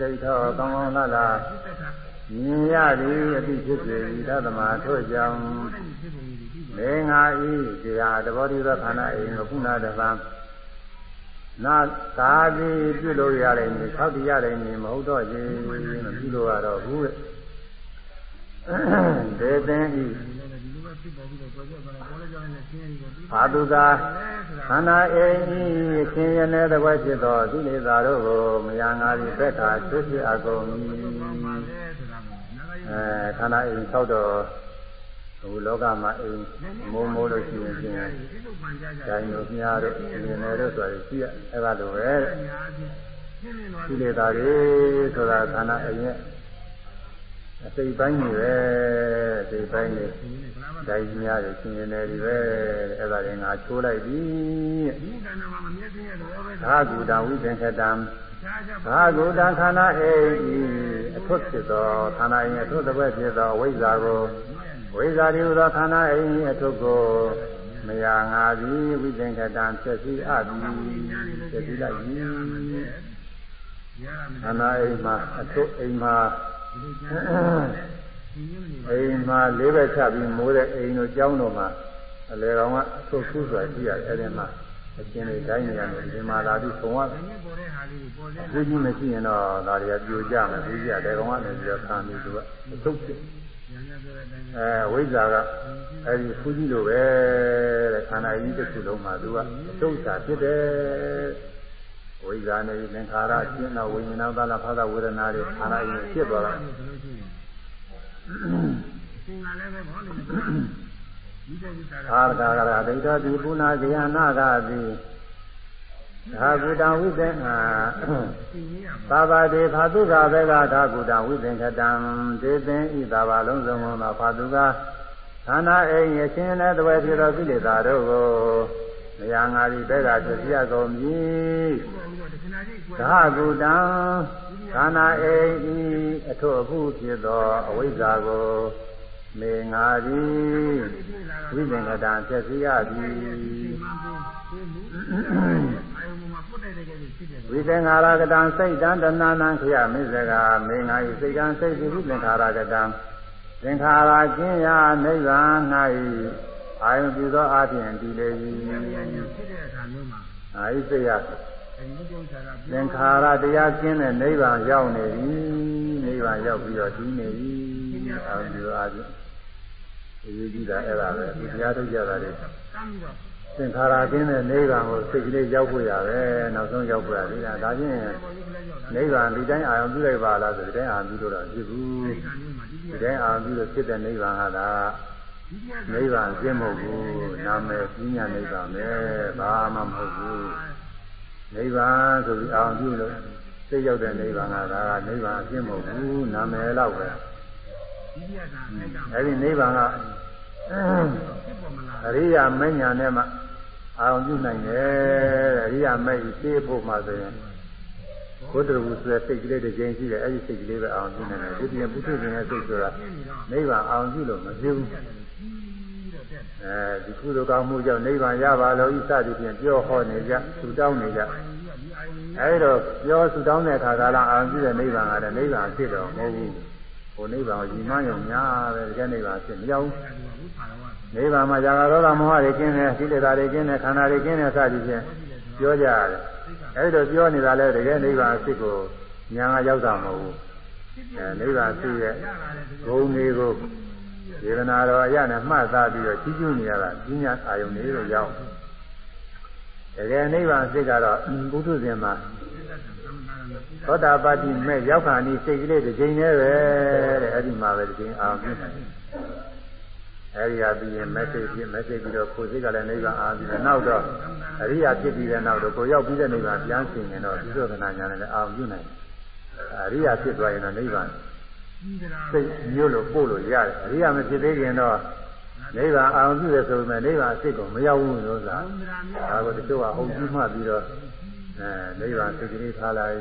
ဒိဋ္ဌောကောင်းကောင်းလှလှမြင်ရသည်အတိဖြစ်စေသည်သတ္တမထို့ကြောင့်မေငါဤတရားတဘောတိသောခန္ဓာအိမ်ကိုခုနတပံနာသာတိပြုလို့ရတယ်မြေသောက်တည်ရတယ်မြေမဟုတ်တော့ခြင်းမပြုလို့ရတော့ဘူးဒေသင်ဤ ဘာတုသာခန္ဓာအိမ်ဤခင်ရတဲ့တကွက်ဖြစ်သောသီလေသာတို့ကိုမယာငါသည်သက်သာဆွဖြစ်အကုန်အဲခန္ဓာအိမ်သောက်တော့ဟိုလောကမှာအိမ်မိုးမိုးလို့ရှိရင်ချင်းဂျိုင်းတို့မြားတို့မြင်နေတို့ဆိုရင်ရှိရအဲ့ဒါလိုပဲဒီလေသာတွေဆိုတာခန္ဓာအိမ်ရဲ့ အစိတ်ပိုင်းတွေပဲအစိတ်ပိုင်းတွေဒိုင်းများတွေရှင်နေတယ်ဒီပဲအဲ့ဒါတွေငါချိုးလိုက်ပြီသာဂုတံဝိသင်္ခတံသာဂုတံခန္ဓာအိမ်အထွတ်ဖြစ်သောခန္ဓာအိမ်အထွတ်တစ်ပတ်ဖြစ်သောဝိဇ္ဇာကိုဝိဇ္ဇာတိဟူသောခန္ဓာအိမ်အထုကိုမယာငါသည်ဝိသင်္ကတံဖြစ်စီအပ်သည်ဖြစ်စီလိုက်ပြီခန္ဓာအိမ်မှာအထုအိမ်မှာ အိမ်မှာလေးဘက်ချပြီးမိုးတဲ့အိမ်တို့ကျောင်းတို့မှာအလေကောင်ကအထုခုဆိုတာရှိရတယ်အဲဒီမှာအချင်းတွေတိုင်းနေရတယ်ဒီမှာလာပြီးပုံရအခုကြီးမရှိရင်တော့ဒါတွေကပြိုကျမယ်ဘူးကြီးတယ်ကောင်ကနေပြီးတော့ခံပြီးသူကအထုဖြစ်အဲဝိဇ္ဇာကအဲဒီဖူးကြီးလိုပဲတဲ့ခန္ဓာကြီးတစ်ခုလုံးမှာသူကအတုစ္စာဖြစ်တယ် ဝိဇ္ဇာနဲ့သင်္ခါရရှင်းတော့ဝိညာဏသလဖသဝေဒနာတွေခန္ဓာကြီးဖြစ်သွားတာသင်္ဃာလည်းပဲဘောနေတယ်ဒီတဲ့ဒီစားတာအာရကရဒိဋ္ဌတိပုနာဇယနာကတိသာဂုတံဝိသေငါသင်ကြီးရမှာသာဘာတိဖာတုကဘေကသာဂုတံဝိသင်္ခတံဒေသင်ဤသာဘာလုံးစုံသောဖာတုကဌာနာအိယရှင်လည်းတဝဲဖြစ်သောကိလေသာတို့ကို မယာငါသည်ဘေကဖြစ်ရကုန်ပြီဘုရားတခဏကြီးကွယ်သာဂုတံဌာနာအိဤအထုအဖို့ဖြစ်သောအဝိဇ္ဇာကိုမေငါသည်ဝိသင်္ခတံဖြစ်စီရသည်အာယုံမှာပုတ်တဲ့တကယ်ဖြစ်တယ်ဝိသင်္ခါရကတံစိတ်တံတဏ္ဏံခရမိစကာမေငါဤစိတ်တံစိတ်တိဝိသင်္ခါရကတံသင်္ခါရကျင်းရာနိဗ္ဗာန်၌ အာယုပြုသောအပြင်တည်လေသည်ဖြစ်တဲ့အခါမျိုးမှာအာဤစိတ်ရအဲဒီဒုက္ခကသင်္ခါရတရားကျင်းတဲ့နိဗ္ဗာန်ရောက်နေပြီနိဗ္ဗာန်ရောက်ပြီးတော့တည်နေပြီအာယုပြုအပြင်အရေးကြီးတာအဲ့ဒါပဲဒီတရားထုတ်ကြတာလေကမ်းပြီးတော့သင်္ခါရကျင်းတဲ့နိဗ္ဗာန်ကိုစိတ်ကလေးရောက်ဖို့ရပဲနောက်ဆုံးရောက်ဖို့ရတယ်ဒါချင်းဘောကြီးကလေးရောက်တာနိဗ္ဗာန်ဒီတိုင်းအာရုံပြုလိုက်ပါလားဆိုဒီတိုင်းအာရုံပြုလို့တော့ဖြစ်ဘူးဒီကမျိုးမှာဒီဒီတိုင်းအာရုံပြုလို့ဖြစ်တဲ့နိဗ္ဗာန်ဟာဒါ နိဗ္ဗာန်ကျင့်မဟုတ်ဘူးနာမည်ပြညာနိဗ္ဗာန်ပဲဘာမှမဟုတ်ဘူးနိဗ္ဗာန်ဆိုပြီးအာရုံပြုလို့သိရောက်တဲ့နိဗ္ဗာန်ကဒါကနိဗ္ဗာန်အကျင့်မဟုတ်ဘူးနာမည်တော့ပဲဒီပြတာအဲ့ဒါအဲဒီနိဗ္ဗာန်ကဖြစ်ပေါ်မလားအရိယာမဉ္ဇဏ်နဲ့မှအာရုံပြုနိုင်တယ်အရိယာမဉ္ဇဉ်သိဖို့မှဆိုရင်ဘုဒ္ဓဝုဆိုတဲ့စိတ်ကလေးတစ်ချိန်ရှိတယ်အဲဒီစိတ်ကလေးပဲအာရုံပြုနိုင်တယ်ဒီပြင်ပုထုဇဉ်ရဲ့စိတ်ဆိုတာပြင်းနေတော့နိဗ္ဗာန်အောင်ပြုလို့မဖြစ်ဘူးပြီးတော့တက် အဲဒီကုသိုလ်ကောင်းမှုကြောင့်နိဗ္ဗာန်ရပါလို့ဤစသည်ဖြင့်ပြောဟောနေကြသူတောင်းနေကြပိုင်ပြီးတော့ဒီအာယုံကြီးအဲဒီတော့ပြောသူတောင်းတဲ့အခါကလည်းအောင်ပြုတဲ့နိဗ္ဗာန်ကလည်းနိဗ္ဗာန်ဖြစ်တော့မဟုတ်ဘူးဟိုနိဗ္ဗာန်ကိုညီမယုံများပဲတကယ်နိဗ္ဗာန်ဖြစ်မရောက်ဘူးအဲဒီဝိပါရဝနိဗ္ဗာန်မှာဇာကရောဂမောဟတွေကျင်းတယ်ကိလေသာတွေကျင်းတယ်ခန္ဓာတွေကျင်းတယ်စသည်ဖြင့်ပြောကြရတယ်အဲဒီတော့ပြောနေတာလည်းတကယ်နိဗ္ဗာန်ဖြစ်ကိုညာကရောက်တာမဟုတ်ဘူးအဲနိဗ္ဗာန်ဖြစ်ရဲ့ဂုဏ်တွေကို ဝေဒနာတော်အရနဲ့မှတ်သားပြီးတော့ကြီးကျူးနေရတာပညာအာယုန်တွေတော့ရောက်တကယ်နိဗ္ဗာန်ဖြစ်ကတော့ဘုသူဇင်မှာသောတာပတ္တိမဲ့ရောက်ခါနီစိတ်ကလေးတစ်ချိန်တည်းပဲတဲ့အဲ့ဒီမှာပဲတစ်ချိန်အာရုံပြုနိုင်တယ်အဲဒီဟာပြီးရင် message ဖြစ် message ပြီးတော့ကိုယ်စိတ်ကလည်းနိဗ္ဗာန်အာပြီးတော့နောက်တော့အရိယာဖြစ်ပြီးတဲ့နောက်တော့ကိုရောက်ပြီးတဲ့နိဗ္ဗာန်ပြန်ဆင်ရင်တော့ဒီလိုကနာညာနဲ့လည်းအာရုံပြုနိုင်တယ်အရိယာဖြစ်သွားရင်တော့နိဗ္ဗာန်ပြီးကြတာ စိတ်မျိုးလို့ပို့လို့ရတယ်အရိယာမဖြစ်သေးခင်တော့နိဗ္ဗာန်အာရုံပြုရဆိုပေမဲ့နိဗ္ဗာန်အစ်ကိုမရောက်ဘူးလို့ဆိုတာဘုရားမျိုးဒါကိုတချို့ကဟုတ်ကြီးမှပြီးတော့အဲနိဗ္ဗာန်စိတ်ကလေးထားလိုက်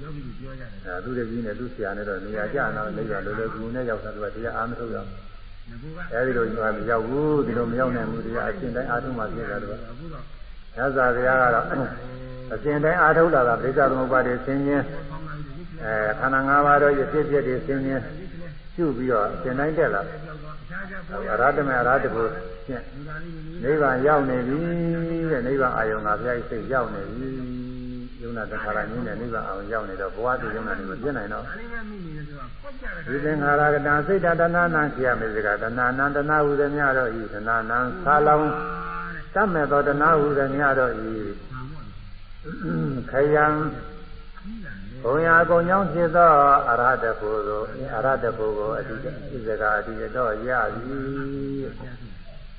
ယောဂီပြောရတယ်အဲသူတည်းကြီးနဲ့သူဆရာနဲ့တော့နေရာကျတော့နိဗ္ဗာန်လိုလိုကူနဲ့ရောက်တာသူကတရားအားမထုတ်တော့ငကူကအဲဒီလိုညီမမရောက်ဘူးဒီလိုမရောက်နိုင်ဘူးတရားအရှင်တိုင်းအားထုတ်မှပြည့်တယ်တော့အခုတော့ရသော်ဘုရားကတော့အရှင်တိုင်းအားထုတ်လာတာပြိဿသမုပ္ပါဒ်ဆင်းခြင်းပေါင်းလိုက်ဒီကိစ္စ အဲခန္ဓာ၅ပါးတော့ရဖြစ်ဖြစ်တွေဆင်းခြင်းကျุပြီးတော့အရှင်တိုင်းတက်လာပြောတော့အခြားခြားပေါ်ရအရဟတမေအရဟတကိုဖြင့်လူသားလေးကြီးနိဗ္ဗာန်ရောက်နေပြီတဲ့နိဗ္ဗာန်အာယုံကဘုရားစိတ်ရောက်နေပြီယုံနာတခါရင်းနဲ့နိဗ္ဗာန်အာယုံရောက်နေတော့ဘဝတည်ယုံနာနေမပြည့်နိုင်တော့ဒါလေးပဲမိနေတယ်ဆိုတော့ပွက်ကြတယ်ဒီသင်္ခါရကတံစိတ်တတနာနံခရမေစကတဏနံတနာဟုသမျှတော့ဤတနာနံသာလောင်တတ်မဲ့သောတနာဟုသမျှတော့ဤခယံ ဘုံရာကုံကြောင့်ဖြစ်သောအရဟတကိုယ်ကိုအရဟတကိုယ်ကိုအတိဣဇကာအတိတော့ရပြီ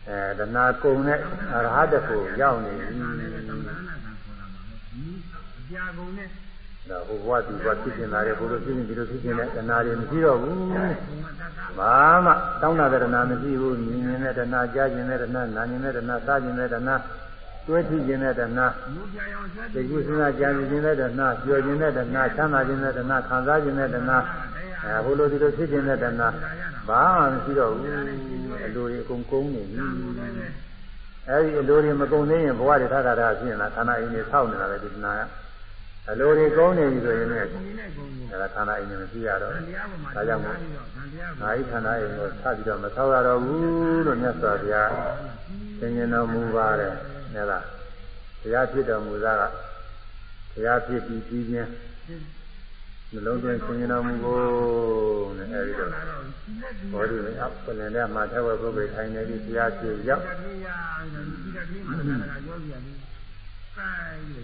အဲတနာကုံနဲ့အရဟတကိုရောက်နေပြီကြာကုန်နဲ့ဒါဟိုဘဝသူဘဝဖြစ်နေတာလေဘုလိုဖြစ်နေဒီလိုဖြစ်နေတဲ့တနာတွေမရှိတော့ဘူးဘာမှတောင်းတာတဲ့တနာမရှိဘူးမြင်မြင်တဲ့တနာကြားခြင်းတဲ့တနာနာမြင်တဲ့တနာစားခြင်းတဲ့တနာ တွေးကြည့်ခြင်းတဲ့တနာလူပြရောင်ဆွဲသိကုစဉ်းစားကြံခြင်းတဲ့တနာကြော်ခြင်းတဲ့တနာချမ်းသာခြင်းတဲ့တနာခံစားခြင်းတဲ့တနာအဲဘုလိုဒီလိုဖြစ်ခြင်းတဲ့တနာဘာမှမရှိတော့ဘူးအလိုတွေအကုန်ကုန်နေပြီအဲဒီအလိုတွေမကုန်သေးရင်ဘဝတွေထပ်ထပ်ဖြစ်နေတာခန္ဓာအိမ်တွေဆောက်နေတာပဲဒီတနာကအလိုတွေကုန်နေပြီဆိုရင်လည်းဒီနဲ့ကုန်ကိုအဲဒါခန္ဓာအိမ်နဲ့မရှိရတော့တရားပေါ်မှာဒါကြောင့်မို့တရားငါဤခန္ဓာအိမ်ကိုထပ်ပြီးတော့မဆောက်ရတော့ဘူးလို့မြတ်စွာဘုရားသင်ញင်တော်မူပါတယ် အဲဒါတရားဖြစ်တော်မူသားကတရားဖြစ်ပြီးပြီးခြင်းနှလုံးသွင်းဆင်ခြင်တော်မူဖို့နဲ့အဲဒီတော့ဘောဓိမေအပ္ပလင်နဲ့မှာထဝပုဂ္ဂိုလ်ထိုင်နေပြီးတရားဖြစ်ရောက်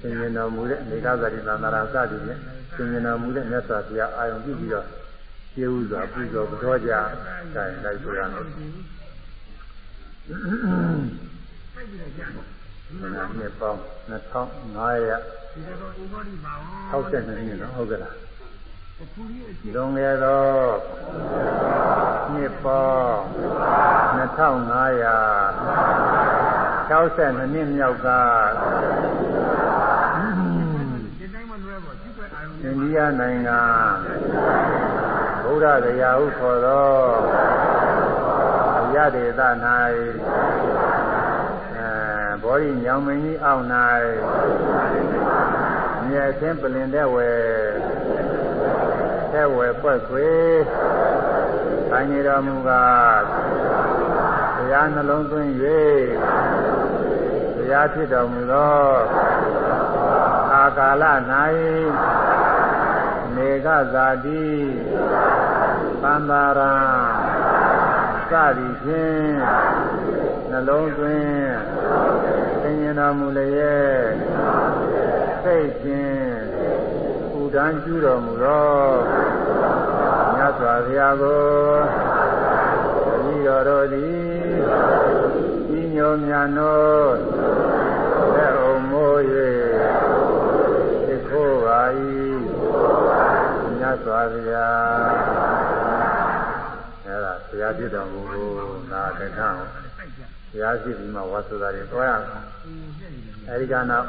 ဆင်ခြင်တော်မူတဲ့မေဃဇာတိသန္တာရာစသည်ဖြင့်ဆင်ခြင်တော်မူတဲ့မြတ်စွာဘုရားအာယုံပြုပြီးတော့ကျေဥစွာပြုတော်ပတော်ကြတိုင်းလိုက်ဆိုရမယ် နာနှစ်ပေါင်း2500ဒီတော့ဥပဒိပါဝ62နှစ်နော်ဟုတ်ကဲ့လားခုကြီးအကျလွန်ခဲ့သောနှစ်ပေါင်း2562နှစ်မြောက်ကဒီတိုင်းမလွဲပေါ့ဒီကွယ်အာရုံအိန္ဒိယနိုင်ငံဗုဒ္ဓဂယာဟုခေါ်သောရဒေသ၌အဲ ဘောရီညောင်မင်းကြီးအောက်၌မြဲချင်းပလင်တဲ့ဝဲတဲ့ဝဲပွက်ခွေဆိုင်နေတော်မူကားတရားနှလုံးသွင်း၍တရားဖြစ်တော်မူသောအာကာလ၌နေကဇာတိသံသာရစသည်ဖြင့်နှ လုံးသွင်းသင်ရင်တော်မူလျက်စိတ်ဖြင့်ဥဒန်းကျူတော်မူသောမြတ်စွာဘုရားကိုဤတော်တို့သည်ဤညိုမြတ်တို့လက်အုံမိုး၍သိခိုးပါ၏မြတ်စွာဘုရားအဲဒါဘုရားပြတော်မူကိုနာတခန့် ဘုရားရှိပြီးမှဝါဆိုတာတွေတွားရမယ်အဲဒီကနောက်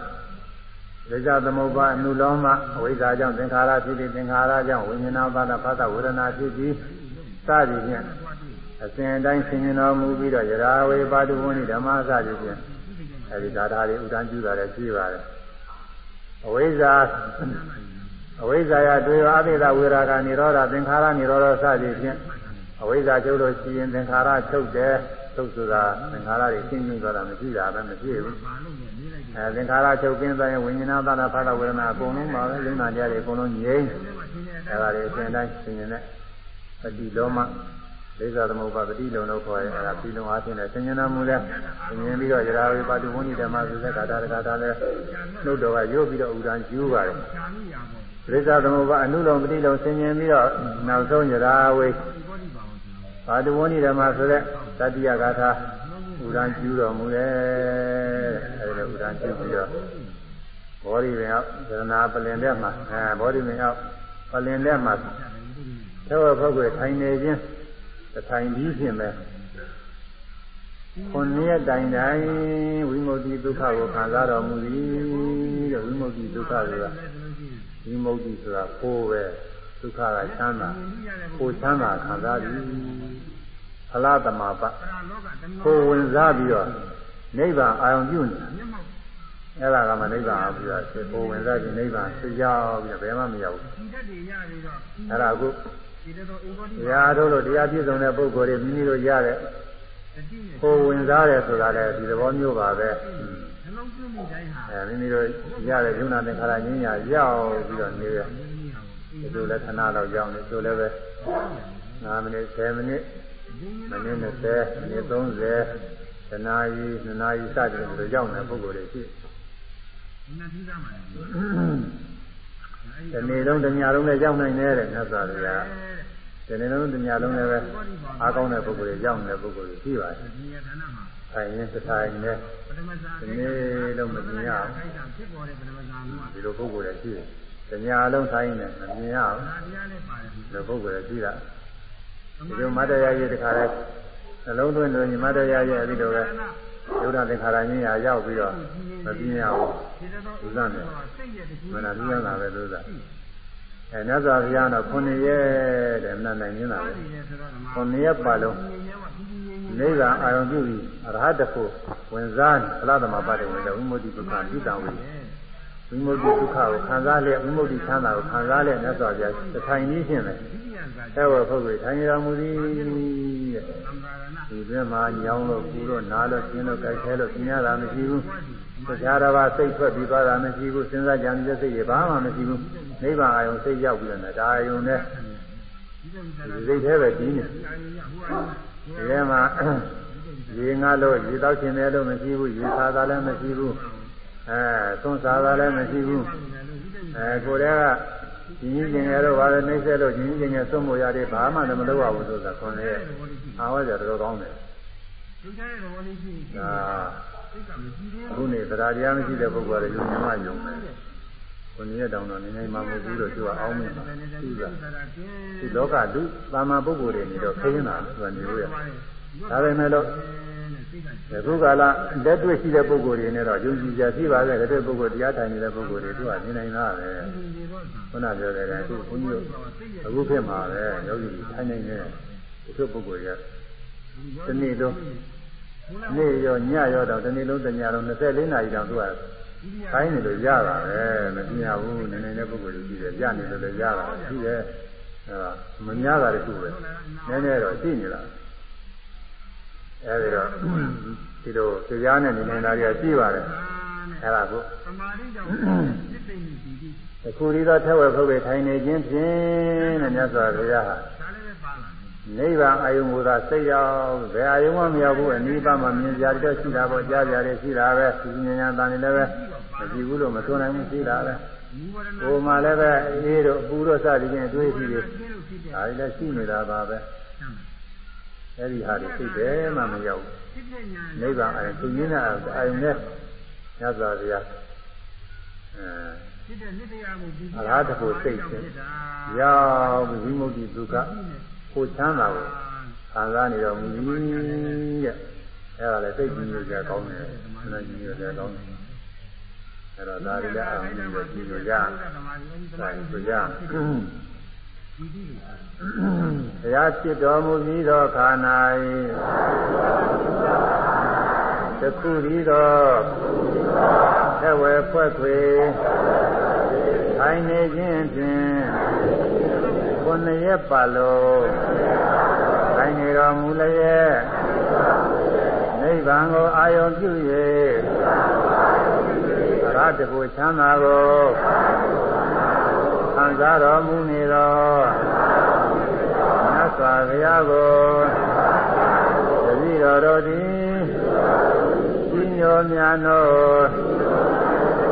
ဒိဋ္ဌသမုပ္ပါအနုလောမအဝိဇ္ဇာကြောင့်သင်္ခါရဖြစ်ပြီးသင်္ခါရကြောင့်ဝိညာဏပါဒဖသဝေဒနာဖြစ်ပြီးစသည်ဖြင့်အစဉ်အတိုင်းဆင်ញင်တော်မူပြီးတော့ယရာဝေပါတုဝဏိဓမ္မစသည်ဖြင့်အဲဒီဓာတာတွေဥဒန်းကျူတာလည်းရှိပါတယ်အဝိဇ္ဇာအဝိဇ္ဇာယတွေ့ရောအဘိဓဝေရာဂနိရောဓသင်္ခါရနိရောဓစသည်ဖြင့်အဝိဇ္ဇာချုပ်လို့ရှိရင်သင်္ခါရချုပ်တယ် ချုပ်ဆိုတာသင်္ခါရတွေရှင်းရှင်းသွားတာမရှိတာပဲမရှိဘူးဘာလို့လဲနေလိုက်တယ်အဲသင်္ခါရချုပ်ကင်းသွားရင်ဝိညာဏသနာဖသဝေဒနာအကုန်လုံးပါပဲလိမ္မာကြတယ်အကုန်လုံးငြိမ်းအဲဒါတွေအစဉ်တိုင်းသင်ရင်နဲ့ပတိလုံးမဒိသသမုပ္ပါပတိလုံးလို့ခေါ်ရင်အဲဒါပြီးလုံးအားဖြင့်လည်းသင်္ញနာမူလဲသင်ရင်ပြီးတော့ယရာဝေပါတုဝဏိဓမ္မသုဇက္ကာတာကတာလဲနှုတ်တော်ကရုပ်ပြီးတော့ဥဒံကျူးပါတယ်ရှာလို့ရပေါ့ဒိသသမုပ္ပါအနုလုံးပတိလုံးသင်ရင်ပြီးတော့နောက်ဆုံးယရာဝေဥပဒိပါဝဆိုတော့ပါတုဝဏိဓမ္မဆိုတဲ့ တတိယဂါထာဥဒံကျူးတော်မူတယ်အဲဒီလိုဥဒံကျူးပြီးတော့ ဘောဓိပင်အောက်သရဏပလင်တဲ့မှာအဲဘောဓိပင်အောက်ပလင်တဲ့မှာသောဘုတ်ကိုထိုင်နေခြင်းတထိုင်ပြီးဖြင့်ပဲခုနှစ်ရက်တိုင်တိုင်ဝိမု ക്തി ဒုက္ခကိုခံစားတော်မူသည်တဲ့ဝိမု ക്തി ဒုက္ခဆိုတာဝိမု ക്തി ဆိုတာကိုယ်ပဲဒုက္ခကချမ်းသာကိုယ်ချမ်းသာခံစားသည် ဖလားတမပပရာလောကတဏှာကိုယ်ဝင်စားပြီးတော့နိဗ္ဗာန်အာရုံပြုနေတာမျက်မှောက်အဲ့ဒါကမှနိဗ္ဗာန်အပြီးတော့စေကိုဝင်စားပြီးနိဗ္ဗာန်သိရောက်ပြီးတော့ဘယ်မှမရောက်ဘူးဒီတက်တွေရပြီးတော့အဲ့ဒါအခုဒီတော့ဥပဒိတရားတို့လို့တရားပြည့်စုံတဲ့ပုဂ္ဂိုလ်တွေမိမိတို့ရတဲ့တတိယကိုဝင်စားတယ်ဆိုတာလည်းဒီသဘောမျိုးပါပဲနှလုံးသွင်းမှုတိုင်းဟာအဲမိမိတို့ရတဲ့ယုံနာသင်္ခါရငြင်းရရောက်ပြီးတော့နေရဒီလိုလည်းခဏတော့ရောက်နေဆိုလည်းပဲ9မိနစ်10မိနစ် မိနစ်20မိနစ်30တနာရီ2နာရီစသဖြင့်ဒီလိုရောက်နေတဲ့ပုဂ္ဂိုလ်တွေရှိနတ်ကြီးသားမှာဒီနေ့လုံးတညလုံးလည်းရောက်နိုင်တယ်တဲ့မြတ်စွာဘုရားဒီနေ့လုံးတညလုံးလည်းပဲအားကောင်းတဲ့ပုဂ္ဂိုလ်တွေရောက်နေတဲ့ပုဂ္ဂိုလ်တွေရှိပါတယ်ဒီရဌာနမှာ။ဆိုင်ရင်တစ်ဆိုင်နဲ့ပထမဇာဒီနေ့လုံးမမြင်ရအောင်ခိုက်တာဖြစ်ပေါ်တဲ့ပထမဇာလုံးကဒီလိုပုဂ္ဂိုလ်တွေရှိတယ်။တညလုံးဆိုင်နေမမြင်ရအောင်ဒါတရားနဲ့ပါတယ်ဒီလိုပုဂ္ဂိုလ်တွေရှိတာ။ ဒီလိုမတ္တရာကြီးတခါလဲနှလုံးသွင်းလို့ညီမတ္တရာကြီးအဲ့ဒီလိုပဲယုဒသင်္ခါရကြီးရာရောက်ပြီးတော့မပြင်းရဘူးဒီတော့။ဥစ္စာနဲ့စိတ်ရဲ့တခုမနာပြင်းလာပဲလို့သာ။အဲမြတ်စွာဘုရားတော့ခုနှစ်ရက်တဲ့မနာနိုင်နေတာပဲ။ခုနှစ်ရက်ပါလုံးနိဗ္ဗာန်အာရုံပြုပြီးအရဟတဖို့ဝင်စားဖလားသမပတ်တယ်ဝင်တဲ့ဝိမု ക്തി ဒုက္ခပြီးတောင်းပြီး ဝိမု ക്തി ဒုက္ခကိုခံစားလျက်ဝိမု ക്തി ချမ်းသာကိုခံစားလျက်မြတ်စွာဘုရားတထိုင်ကြီးဖြင့်ပဲအဲဝဖုတ်ကိုထိုင်တော်မူသည်တဲ့ဒီပြမှာညောင်းလို့ပူလို့နားလို့ရှင်းလို့ကြိုက်ခဲလို့ပြင်းရတာမရှိဘူးတရားတော်ဘာစိတ်ထွက်ပြီးသွားတာမရှိဘူးစဉ်းစားကြံတဲ့စိတ်ရဘာမှမရှိဘူးနိဗ္ဗာန်အာရုံစိတ်ရောက်ပြီးတော့ဒါအာရုံနဲ့ဒီစိတ်แท้ပဲကြီးနေဒီထဲမှာ ရေငါလို့ရေတောက်ခြင်းလည်းလို့မရှိဘူးရေစားတာလည်းမရှိဘူး အဲသွန်းစားတာလည်းမရှိဘူးအဲကိုယ်တည်းကကြီးကြီးငယ်တော့ဘာလဲနှိမ့်ဆက်လို့ကြီးကြီးငယ်သွတ်မို့ရတယ်ဘာမှလည်းမလုပ်ရဘူးဆိုတာခွန်ရဲ့အာဝါကြတော်ကောင်းတယ်သူကြတဲ့ဘောလေးရှိရင်ဒါစိတ်ကမကြည့်သေးအခုနေတရားတရားမရှိတဲ့ပုဂ္ဂိုလ်ကယုံညံ့မှယုံတယ်ခွန်ရဲ့တောင်းတော့နေနေမှမဟုတ်ဘူးလို့သူကအောင်းမြင်တာသူကဒီလောကလူသာမန်ပုဂ္ဂိုလ်တွေနေတော့ခင်းတာသူကနေလို့ရဒါပေမဲ့လို့ အခုကလာလက်တွေ့ရှိတဲ့ပုဂ္ဂိုလ်တွေနဲ့တော့ယုံကြည်ကြရှိပါလေတဲ့ပုဂ္ဂိုလ်တရားထိုင်နေတဲ့ပုဂ္ဂိုလ်တွေသူကနေနိုင်တာပဲခုနပြောတဲ့ကအခုဘုန်းကြီးတို့အခုဖြစ်မှာပဲယောဂီထိုင်နေတဲ့သူပုဂ္ဂိုလ်တွေကဒီနေ့တော့နေ့ရောညရောတော့ဒီနေ့လုံးတညလုံး24နာရီတောင်သူကခိုင်းနေလို့ရတာပဲမပြညာဘူးနေနေတဲ့ပုဂ္ဂိုလ်ကြီးကြီးတယ်ကြနေလို့လည်းရတာရှိတယ်အဲမများတာတခုပဲနည်းနည်းတော့ရှိနေတာ အဲဒီတော့ဒီလိုတရားနဲ့နေနေတာတွေကရှိပါတယ်အဲဒါကိုသမာဓိကြောင့်စိတ်သိနေပြီဒီတခုဒီတော့ထက်ဝက်ဖုတ်ပဲထိုင်နေခြင်းဖြင့်တဲ့မြတ်စွာဘုရားဟာဒါလည်းပဲပါလာတယ်နိဗ္ဗာန်အာယုံကိုသာစိတ်ရောက်ဘယ်အာယုံမှမရောက်ဘူးအနိဗ္ဗာန်မှာမြင်ကြတဲ့ရှိတာပေါ့ကြားကြတဲ့ရှိတာပဲဒီဉာဏ်ဉာဏ်တန်နေလည်းပဲမကြည့်ဘူးလို့မဆိုနိုင်ဘူးရှိတာပဲမူဝရဏဟိုမှာလည်းပဲအေးတို့အပူတို့စသည်ဖြင့်အတွေးရှိတွေကျင်းလို့ဖြစ်တဲ့ဒါတွေလည်းရှိနေတာပါပဲ အဲ့ဒီဟာတွေစိတ်တယ်မှမရောက်ဘူးဖြစ်တဲ့ညာနိဗ္ဗာန်အာယုံသူရင်းတဲ့အာယုံနဲ့ညစွာဘုရားအဲဖြစ်တဲ့နိတ္တရာကိုပြီးအလားတဖို့စိတ်ချင်းရောက်ပြီးဝိမု ക്തി ဒုက္ခကိုချမ်းသာကိုခံစားနေတော်မူ၏တဲ့အဲ့ဒါလည်းစိတ်ကြီးရကြကောင်းတယ်နာကြီးရကြကောင်းတယ်အဲ့တော့ဒါတွေလည်းအောင်ပြီးတော့ကြည့်လို့ရဆိုင်ဆိုရ ဘုရားဖြစ်တော်မူပြီးသောခါ၌တခုဤသောသက်ဝဲဖွဲ့ခွေထိုင်နေခြင်းဖြင့်ခုနှစ်ရက်ပတ်လုံးထိုင်နေတော်မူလျက်နိဗ္ဗာန်ကိုအာရုံပြု၍အရဟတကိုချမ်းသာကို ခံစားတော်မူနေသောမြတ်စွာဘုရားကိုတပည့်တော်တို့သည်ကြီးညိုမြတ်သော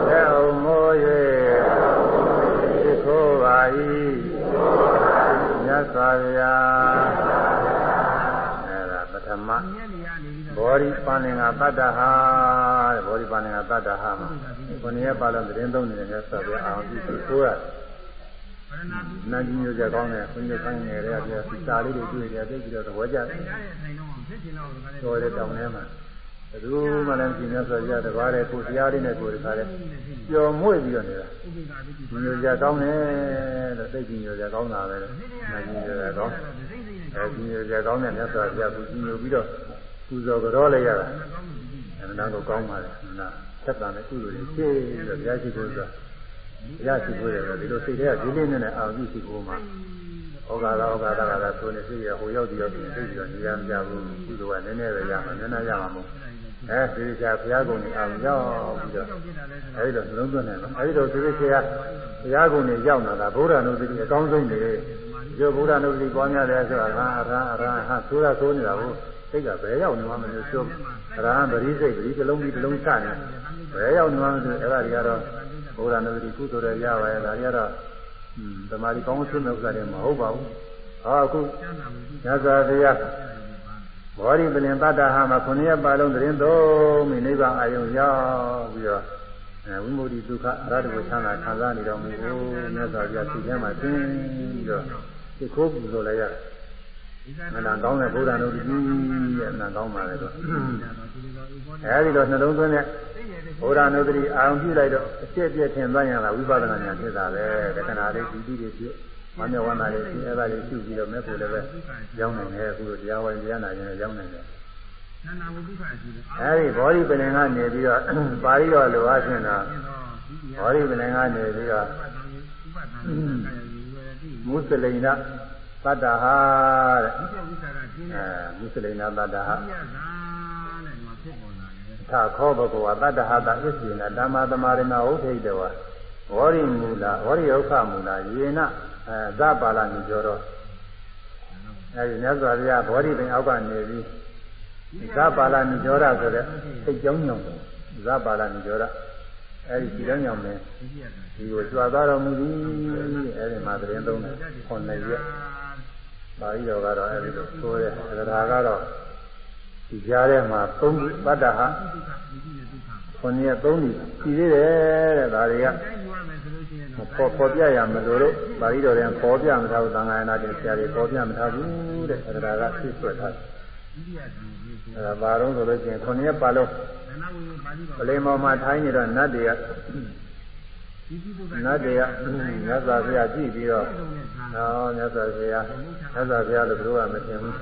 သက်အောင်မိုး၍သိခိုးပါ၏မြတ်စွာဘုရားအဲဒါပထမညနေရနေပြီးတော့ဘောဓိပန္နင်္ဂပတ္တဟာတဲ့ဘောဓိပန္နင်္ဂပတ္တဟာမှာခொနည်းပါလုံးသတင်းသုံးနေတဲ့မြတ်စွာဘုရားအောင်ပြုပြီးကိုယ်ကဗရဏပိ နန္ဒီမျိုးကြကောင်းတယ်ခွန်ကြီးဆိုင်ငယ်တွေကပြစီစာလေးတွေတွေ့တယ်သိပြီးတော့သဘောကျတယ်ဆိုင်ရတဲ့ဆိုင်တော့ဖြစ်ချင်တော့လည်းတော်တဲ့တောင်ထဲမှာဘယ်သူမှလည်းပြင်မြတ်စွာဘုရားတပါးတဲ့ကိုတရားလေးနဲ့ကိုယ်တခါလဲပျော်မွေ့ပြီးတော့နေတာဥပိ္ပခာတိတိမျိုးကြကောင်းတယ်လို့သိပြီးမျိုးကြကောင်းတာပဲနန္ဒီမျိုးကြကောင်းအဲဒီမျိုးကြကောင်းတဲ့မြတ်စွာဘုရားကိုကြည်ညိုပြီးတော့ပူဇော်ကြောလိုက်ရတာအမှန်တော့ကောင်းပါလေနာသက်တာနဲ့ကုသိုလ်တွေဖြည့်ပြီးတော့ဘုရားရှိခိုးဆိုတာ ဘုရားရှိခိုးတယ်ပဲဒီလိုစိတ်ထဲကဒီလေးနဲ့နဲ့အာရုံရှိခိုးမှာဩဃာသာဩဃာသာကသာဆိုနေစိတ်ရဟိုရောက်ဒီရောက်ပြီးသိပြီးတော့နေရမကြဘူးကုသိုလ်ကနည်းနည်းပဲရမှာနည်းနည်းရမှာမဟုတ်အဲဒီချာဘုရားကုံကြီးအာရုံရောက်ပြီးတော့အဲဒီတော့နှလုံးသွင်းတယ်နော်အဲဒီတော့ဒီချာဘုရားကုံကြီးရောက်လာတာဗုဒ္ဓနုတ္တိအကောင်းဆုံးနေဒီဗုဒ္ဓနုတ္တိပွားများတယ်ဆိုတာဟာအရဟံအရဟံဟာဆိုတာဆိုနေတာကိုစိတ်ကဘယ်ရောက်နေမှမလို့ပြောအရဟံပရိစိတ်ပရိတစ်လုံးဒီတစ်လုံးစနေဘယ်ရောက်နေမှမလို့အဲ့ဒါတွေကတော့ ဗုဒ္ဓနုတ္တိကုသိုလ်တွေရပါရဲ့ဒါတွေကတော့သမာဓိကောင်းဆုံးတဲ့ဥစ္စာတွေမဟုတ်ပါဘူးဟောအခုညဇာတရားဘောဓိပလင်ပတ္တဟာမှာခုနှစ်ရက်ပါလုံးသတင်းသုံးမိနိဗ္ဗာန်အာယုံရောက်ပြီးတော့အဲဝိမု ക്തി ဒုက္ခအရဟတကိုချမ်းသာခံစားနေတော်မူကိုမြတ်စွာဘုရားသိထဲမှာသင်ပြီးတော့သိခိုးပူလို့လည်းရတယ်။မနာကောင်းတဲ့ဘုရားတို့ကြီးရဲ့နာကောင်းပါလေတော့အဲဒီတော့နှလုံးသွင်းတဲ့ ဘုရားနုဒတိအာရုံပြုလိုက်တော့အစ်စ်ပြည့်ထင်သွားရင်လားဝိပဿနာဉာဏ်ဖြစ်တာပဲတခဏလေးဒီတိတွေဖြစ်မမျက်ဝမ်းသာလေးဖြစ်အဲ့ဒါလေးရှုပြီးတော့မဲ့ကိုလည်းပဲကြောင်းနိုင်တယ်အခုလိုတရားဝိုင်းတရားနာရင်လည်းကြောင်းနိုင်တယ်နာနာဝိပ္ပခာရှိတယ်အဲဒီဘောဓိပလင်ကနေပြီးတော့ပါဠိတော်လိုအပ်ရှင်တော့ဘောဓိပလင်ကနေပြီးတော့မုစလိန်နာပတ္တဟာတဲ့အဲမုစလိန်နာပတ္တဟာ သာခောဘဂဝါတတ္တဟာတဣစ္ဆေနဓမ္မသမารဏဟုတ်ထိတ်တော်ဝေါရိမူလာဝေါရိယုခမူလာယေနအဲသပါဠနိကျော်တော့အဲဒီမြတ်စွာဘုရားဘောဓိပင်အောက်ကနေပြီးဇပါဠနိကျော်ရဆိုတဲ့စိတ်ကြောင်းညုံဇပါဠနိကျော်ရအဲဒီဒီတော့ညောင်မင်းဒုတိယကဒီကိုကြွားသွားတော်မူသည်အဲဒီမှာသတင်းသုံးတယ်ခုနှစ်ရက်ပါဠိတော်ကတော့အဲဒီလိုဆိုရဲသဒ္ဒါကတော့ ဒီကြားထဲမှာသုံးခုပတ္တဟဒုက္ခဒုတိယဒုက္ခခုနှစ်ရက်သုံးခုရှိသေးတယ်တဲ့ဒါတွေကတိုင်းယူရမယ်ဆိုလို့ရှိရင်တော့ပေါ်ပေါ်ပြရမလို့လို့ပါဠိတော်ရင်ပေါ်ပြမထားဘူးသံဃာနာတင်ဆရာတွေပေါ်ပြမထားဘူးတဲ့သဒ္ဒါကသိဆွတ်ထားတယ်ဒုတိယကဒီဒီအဲဒါဘာလို့ဆိုလို့ချင်းခုနှစ်ရက်ပါလို့သနာဝိပါဠိတော်ပလင်ပေါ်မှာထိုင်းနေတော့နတ်တွေကဒီဒီဒုက္ခနတ်တွေကမြတ်စွာဘုရားကြည့်ပြီးတော့သုံးနဲ့ထားဟောမြတ်စွာဘုရားမြတ်စွာဘုရားလို့ဘုရားမသိဘူး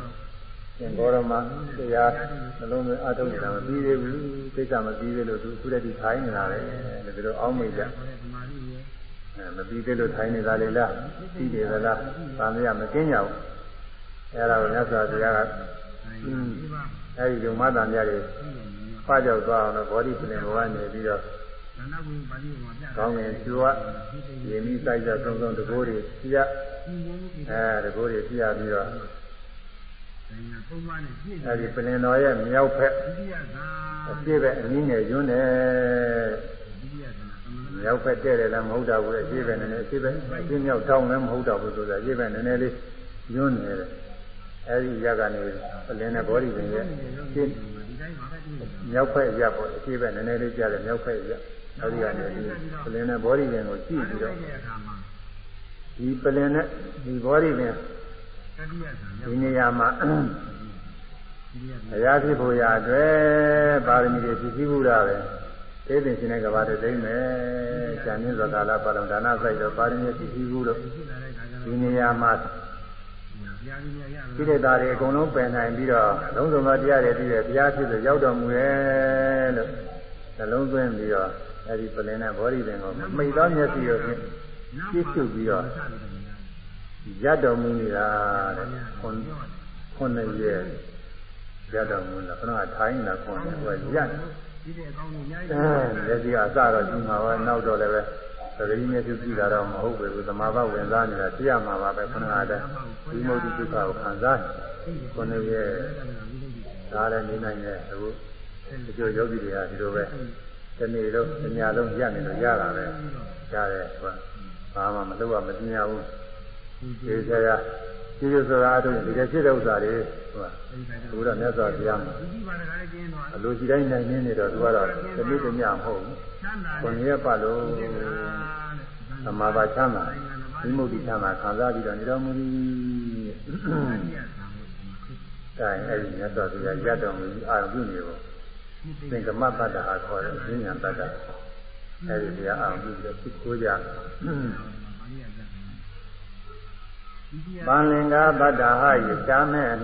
သင်္ဘောရမတရားနှလုံးသွင်းအထုတ်နေတာမပြီးသေးဘူးသိက္ခာမပြီးသေးလို့သူခုတည်းဒီထိုင်းနေတာလေဒီလိုအောင်းမိကြခေါ်တဲ့ဓမ္မရီရဲ့အဲမပြီးသေးလို့ထိုင်းနေတာလေလားပြီးတယ်လားဗာမရမကင်းကြဘူးအဲဒါကိုမြတ်စွာဘုရားကဒီပါအဲဒီယုံမတန်ကြတွေဖကြောက်သွားအောင်လို့ဘောဓိပလင်ဘဝနေပြီးတော့သနာဝိပါဠိတော်မှာပြကောင်းငင်ကျွတ်ရေမိဆိုင်ကြသုံးသုံးတကိုးတွေပြရဒီမိုးဒီအဲတကိုးတွေပြရပြီးတော့ အဲဒီပလင်တော်ရဲ့မြောက်ဖက်ဒုတိယကအပြည့်ပဲအနည်းငယ်ယွန်းတယ်ဒုတိယကသမဏမြောက်ဖက်တဲ့တယ်လည်းမဟုတ်တော့ဘူးအပြည့်ပဲနည်းနည်းအပြည့်ပဲအပြည့်မြောက်တောင်းလည်းမဟုတ်တော့ဘူးဆိုတာအပြည့်ပဲနည်းနည်းလေးယွန်းနေတယ်အဲဒီရက်ကနေပလင်နဲ့ဘောဓိပင်ရဲ့ရှင်းဒီတိုင်းမှာပဲဒီလိုမြောက်ဖက်ရက်ပေါ့အပြည့်ပဲနည်းနည်းလေးကြားတယ်မြောက်ဖက်ရက်အဲဒီကနေဒီပလင်နဲ့ဘောဓိပင်ကိုကြည့်ပြီးတော့တဲ့အခါမှာဒီပလင်နဲ့ဒီဘောဓိပင်တတိယက ဒီနေရာမှာဒုတိယကအရာဖြစ်ဖို့ရအတွက်ပါရမီတွေဖြစ်ပြီးဘူးလားပဲသိသိရှင်တဲ့ကဘာတွေသိမ့်မယ်။ဉာဏ်ရင်းသောကာလပါလုံးဒါနစိုက်တော့ပါရမီဖြစ်ပြီးဘူးလို့ဖြစ်လာတဲ့အခါကျဒီတော့နေရာမှာဘုရားကြီးများရပြိတ္တာတွေအကုန်လုံးပယ်နိုင်ပြီးတော့လုံးစုံသောတရားတွေပြီးတဲ့ဘုရားဖြစ်လို့ရောက်တော်မူရဲ့လို့နှလုံးသွင်းပြီးတော့အဲဒီပလင်နဲ့ဘောဓိပင်ကိုမိတ်သောမျက်စိကိုဖြင့်ပြည့်စုံပြီးတော့ ရတ်တော်မူနေတာတဲ့ခွန်ခွန်နဲ့ရဲ့ရတ်တော်မူလာခဏထိုင်းလာခွန်နဲ့ဟိုရတ်ဒီတဲ့အကောင်းကြီးများအဲလက်စီကအစတော့ဒီမှာပဲနောက်တော့လည်းပဲသတိနဲ့ပြုကြည့်တာတော့မဟုတ်ဘူးသမာဘဝင်စားနေတာသိရမှာပါပဲခဏကတည်းကဒီမုဒ္ဒိဒုက္ခကိုခံစားနေကိုယ်နဲ့ရဲ့ဒါလည်းနေနိုင်တယ်အခုဒီလိုယောဂီတွေကဒီလိုပဲဒီနေ့လုံးညလုံးရက်နေလို့ရတာပဲကြားတယ်ဟုတ်ဘာမှမလုပ်ရမသိရဘူး ဒီဆရာကျေးဇူးဆိုတာအထုဒီတဲ့ဖြစ်တဲ့ဥစ္စာတွေဟုတ်ဘုရားမြတ်စွာဘုရားမှာဒီပါတကားလေးကျင်းတော့အလိုရှိတိုင်းနိုင်နေနေတော့သူကတော့တနည်းတမျှမဟုတ်ဘူးချမ်းသာ။ကိုယ်ရပတ်လို့သမာပါချမ်းသာဒီမုတ်တိချမ်းသာခံစားပြီးတော့နေတော်မူသည်။ဒါအဲ့ဒီမြတ်စွာဘုရားရတော်မူပြီးအာရုံပြုနေဖို့သင်္ကမတ္တဟာခေါ်တဲ့ဉာဏ်တတ္တအဲ့ဒီဘုရားအာရုံပြုပြီးတော့သိခိုးကြ။ ဗန္လင်္ဂဗတ္တဟာယရှားမဲ့၌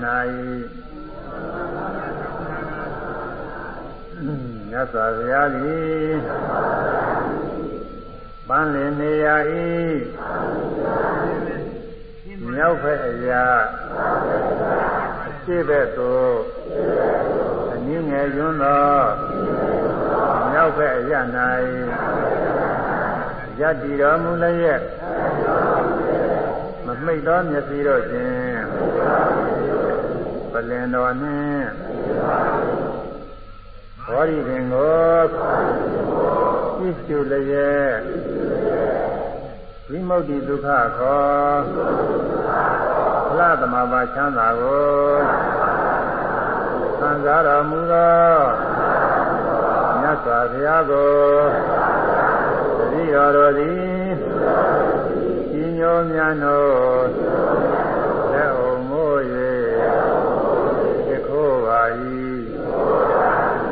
မြတ်စွာဘုရားသည်ပန်းလင်နေရ၏မြောက်ဖက်အရာရှိဘက်သို့အနည်းငယ်ယွန်းသောမြောက်ဖက်အရာ၌ယတ္တိတော်မူလျက် မမိတ်သောမျက်စိတို့ဖြင့်ပလင်တော်နှင့်ဘောရီပင်ကိုသိကျူလျက်ဝိမု ക്തി ဒုက္ခခောဖလားသမဘာချမ်းသာကိုခံစားတော်မူသောမြတ်စွာဘုရားကိုသတိတော်တော်သည် ကြီးညိုမြတ်တို့လက်အုံမိုး၍သိခိုးပါ၏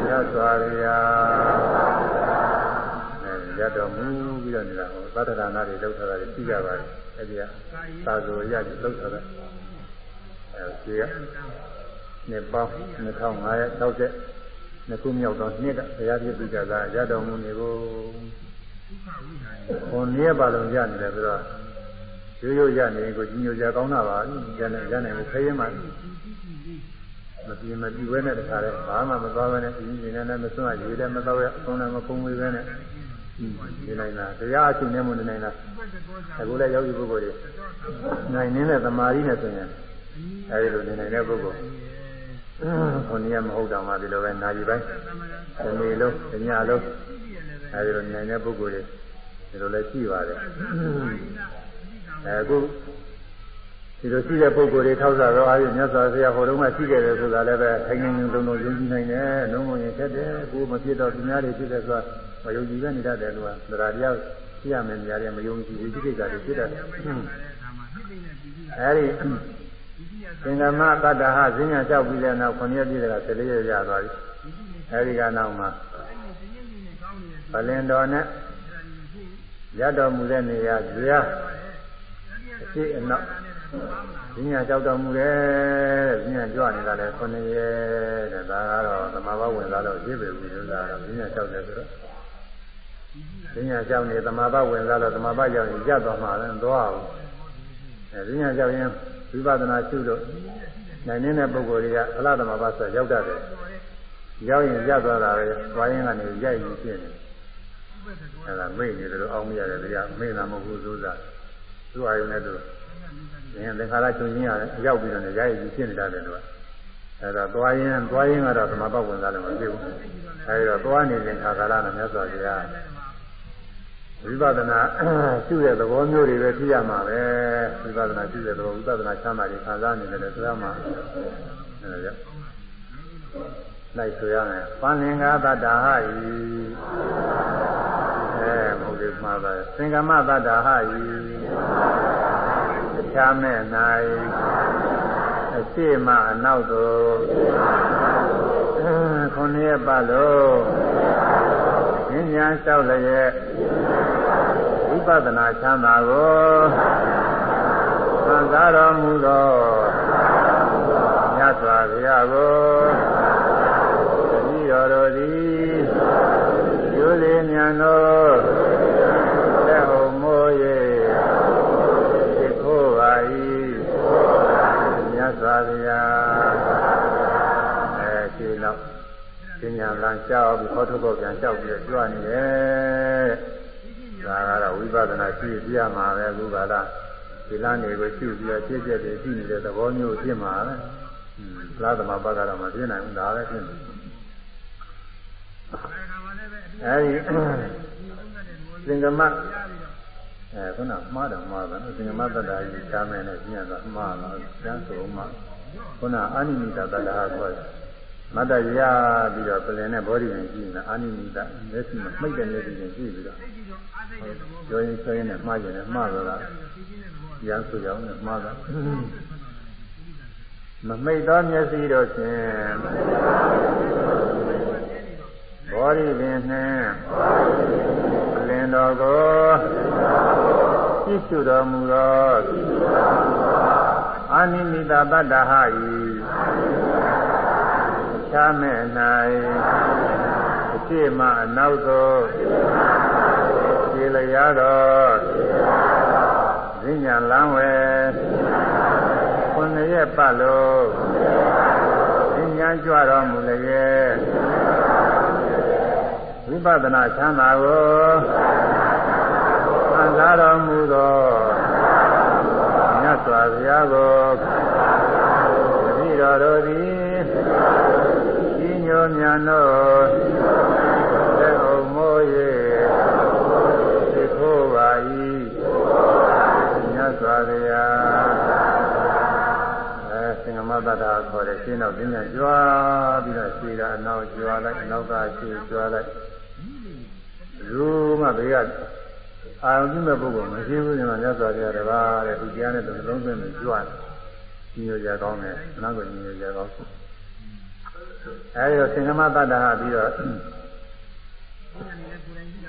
မြတ်စွာဘုရားအဲရတော်မူပြီးတော့နေတာဟောသတ္တဒါနတွေလောက်ထားတာတွေသိကြပါလေအဲဒီကသာဇောရကြီးလောက်ထားတာအဲဒီကနှစ်ပေါင်း2560နှစ်ခုမြောက်သောနှစ်ကဘုရားပြည့်စုံကြတာရတော်မူနေကိုခွန်နည်းပါလုံးရနေတယ်ဆိုတော့ ရိုးရိုးရနေကိုကြီးညိုကြကောင်းတာပါကျန်တယ်ကျန်တယ်ကိုခရင်မှမပြေမပြေဝဲနဲ့တခါလဲဘာမှမသွားဘဲနဲ့ဒီနေနဲ့မစွန့်ရရေလည်းမတော့ရအဆုံးလည်းမကုန်းဝေးပဲနဲ့ဒီနိုင်တာတရားအချင်းနဲ့မနေနိုင်တာအခုလည်းယောဂီပုဂ္ဂိုလ်တွေနိုင်နေတဲ့သမာဓိနဲ့ဆိုရင်အဲဒီလိုနေနိုင်တဲ့ပုဂ္ဂိုလ်ခொနည်းမဟုတ်တော့မှဒီလိုပဲနာရီပိုင်းဒီနေ့လုံးညလုံးအဲဒီလိုနိုင်တဲ့ပုဂ္ဂိုလ်တွေဒီလိုလည်းရှိပါတယ် အဲအခုဒီလိုရှိတဲ့ပုဂ္ဂိုလ်တွေထောက်စားတော့အားဖြင့်မြတ်စွာဘုရားဟိုတုန်းကရှိခဲ့တယ်ဆိုတာလည်းပဲထိုင်နေနေလုံးလုံးယုံကြည်နိုင်တယ်လုံးဝရင်ဖြစ်တယ်ကိုမဖြစ်တော့သူများတွေဖြစ်တယ်ဆိုတာမယုံကြည်ပဲနေတတ်တယ်လို့ကသရတရားရှိရမယ်နေရာတွေမယုံကြည်ဘူးဒီကိစ္စတွေဖြစ်တတ်တယ်အဲဒီသင်္ကမတတ္တဟဈဉ္ညာလျှောက်ပြီးတဲ့နောက်9ရက်ပြည့်တဲ့က14ရက်ရသွားပြီအဲဒီကနောက်မှာဗလင်တော်နဲ့ရတော်မူတဲ့နေရာဇေယ အရှိအနောက်ဈဉ္ညာလျှောက်တော်မူတယ်ဈဉ္ညာကြွနေတာလည်း9ရက်တဲ့ဒါကတော့သမာဘဝင်သွားတော့ရေးပေဘူးလို့သာဈဉ္ညာလျှောက်တယ်ဆိုတော့ဈဉ္ညာလျှောက်နေသမာဘဝင်သွားတော့သမာဘရောက်ရင်ရသွားမှာလည်းသွားအောင်အဲဈဉ္ညာလျှောက်ရင်ဝိပဿနာရှုလို့နိုင်နေတဲ့ပုဂ္ဂိုလ်တွေကအလားတမပါဆိုရောက်တတ်တယ်ရောက်ရင်ရသွားတာပဲသွားရင်ကနေရိုက်ရင်ဖြစ်နေအဲဒါမေ့နေတယ်လို့အောင်းမရတယ်ဗျာမေ့တာမဟုတ်ဘူးသုသာ သူ့အာယုန်နဲ့သူငင်သင်္ခါရချုပ်ရင်းရတယ်ရောက်ပြီးတော့ရိုက်ရင်ဖြစ်နေတတ်တယ်လို့အဲဒါသွားရင်သွားရင်ကတော့သမဘဝင်စားလည်းမဖြစ်ဘူးအဲဒီတော့သွားနေတဲ့ခါကာလနဲ့မြတ်စွာဘုရားဝိပဿနာရှုတဲ့သဘောမျိုးတွေပဲသိရမှာပဲဝိပဿနာရှုတဲ့သဘောဝိပဿနာချမ်းသာတွေခံစားနေတယ်ဆိုရမှာအဲဒါ လိုက်ဆိုရမယ်ပန္လင်္ဂသတ္တာဟဤအဲမဟုတ်သေးမှာပါသင်္ကမသတ္တာဟဤအခြားမဲ့၌အရှိမအနောက်သို့ခုနှစ်ရက်ပတ်လုံးဉာဏ်ဉာဏ်လျှောက်လျက်ဝိပဿနာချမ်းသာကိုသံဃာတော်မူသောမြတ်စွာဘုရားကိုတတိတော်တို့သည် ကျိုးလေးမြန်တို့လက်ဟုံမိုး၍သိခိုးပါ၏မြတ်စွာဘုရားအဲဒီနောက်ပညာလမ်းလျှောက်ပြီးဟောထုတ်ဖို့ပြန်လျှောက်ပြီးကြွနေတယ်ဒါကတော့ဝိပဿနာရှိပြရမှာပဲအခုကလာဒီလမ်းတွေကိုရှုပြီးတော့ပြည့်ပြည့်တည်ရှိနေတဲ့သဘောမျိုးဖြစ်မှာပဲ။သာသမဘကတော့မပြည့်နိုင်ဘူးဒါပဲဖြစ်နေ။ အဲဒီသင်္ကမအဲခုနမှားတယ်မှားတယ်သင်္ကမတ္တရာကြီးရှားမယ်နဲ့ကျင့်ရတာမှားတော့ကျမ်းဆိုမှခုနအာနိမိတတ္တရာခေါ်တယ်မတ္တရပြီးတော့ပြင်နဲ့ဘောဓိရင်ကြည့်နေအာနိမိတမျက်စိမှာမှိတ်တဲ့မျက်စိချင်းကြည့်ပြီးတော့ကျောင်းရင်ဆွဲရင်နဲ့မှားရင်လည်းမှားတော့လားရန်ဆိုကြောင်းနဲ့မှားတာမမိတ်သောမျက်စိတို့ဖြင့် ဘောဓိပင်နှင့်လင်တော်ကိုကြည့်ရှုတော်မူသောအာနိမိတတတ္တဟဤချမ်းမဲ့၌အရှိမအနောက်သို့ခြေလျားတော်ဈဉ္ညာလမ်းဝဲခုနှစ်ရက်ပတ်လို့ဈဉ္ညာကြွတော်မူလျက်ဝိ ပဿနာချမ်းသာကိုခံစားတော်မူသောမြတ်စွာဘုရားကိုတတိတော်တို့သည်ကြီးညိုမြတ်တို့သက်အောင်မိုး၍သိခိုးပါ၏မြတ်စွာဘုရားအဲသင်္ကမတ္တတာခေါ်တဲ့ရှင်းတော့ပြညာကြွားပြီးတော့ရှင်းတာအနောက်ကြွားလိုက်အနောက်ကရှင်းကြွားလိုက် ဘူးမှဘေးကအာရုံပြုမဲ့ပုဂ္ဂိုလ်မရှိဘူးညီမမြတ်စွာဘုရားတပါးတဲ့ဒီတရားနဲ့သုံးသွင်းနေကြွားတယ်ညိုကြကောင်းတယ်အနောက်ကိုညိုကြကောင်းအဲဒီတော့သင်္ကမတတ္တဟာပြီးတော့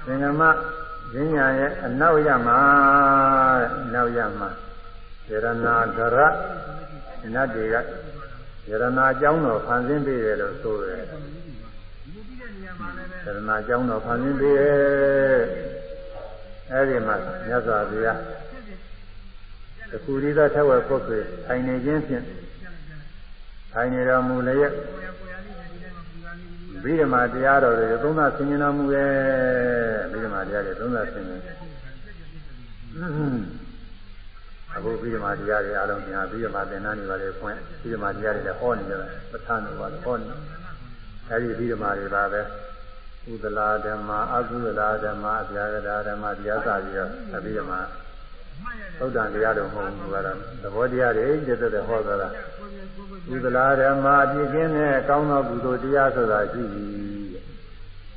သင်္ကမဉာဏ်ညာရဲ့အနောက်ရမှာအနောက်ရမှာယရနာဒရနတ်တွေကယရနာအကြောင်းတော်ဖန်ဆင်းပေးတယ်လို့ဆိုတယ် ယရနာအကြောင်းတော်ဖန်ဆင်းပေးတယ်အဲဒီမှာမြတ်စွာဘုရားတခုရီသောထက်ဝက်ပုဂ္ဂိုလ်ထိုင်နေခြင်းဖြင့်ထိုင်နေတော်မူလျက်ဘိဓမ္မာတရားတော်တွေသုံးသဆင်ញင်တော်မူရဲ့ဘိဓမ္မာတရားတွေသုံးသဆင်ញင်အခုဘိဓမ္မာတရားတွေအားလုံးညာဘိဓမ္မာသင်္นานတွေပါလေဖွင့်ဘိဓမ္မာတရားတွေလည်းဟောနေကြတယ်ပဋ္ဌာန်းတွေပါလေဟောနေ အဲဒီဘိဓမ္မာတွေပါပဲကုသလာဓမ္မအကုသလာဓမ္မအပြာကတာဓမ္မတရားစာပြီးတော့အပြီးတော့မှသုဒ္ဓံတရားတော်မဟုတ်ဘူးကတော့သဘောတရားတွေတသက်သက်ဟောသွားတာကုသလာဓမ္မအပြည့်ကင်းတဲ့ကောင်းသောကုသိုလ်တရားဆိုတာရှိပြီ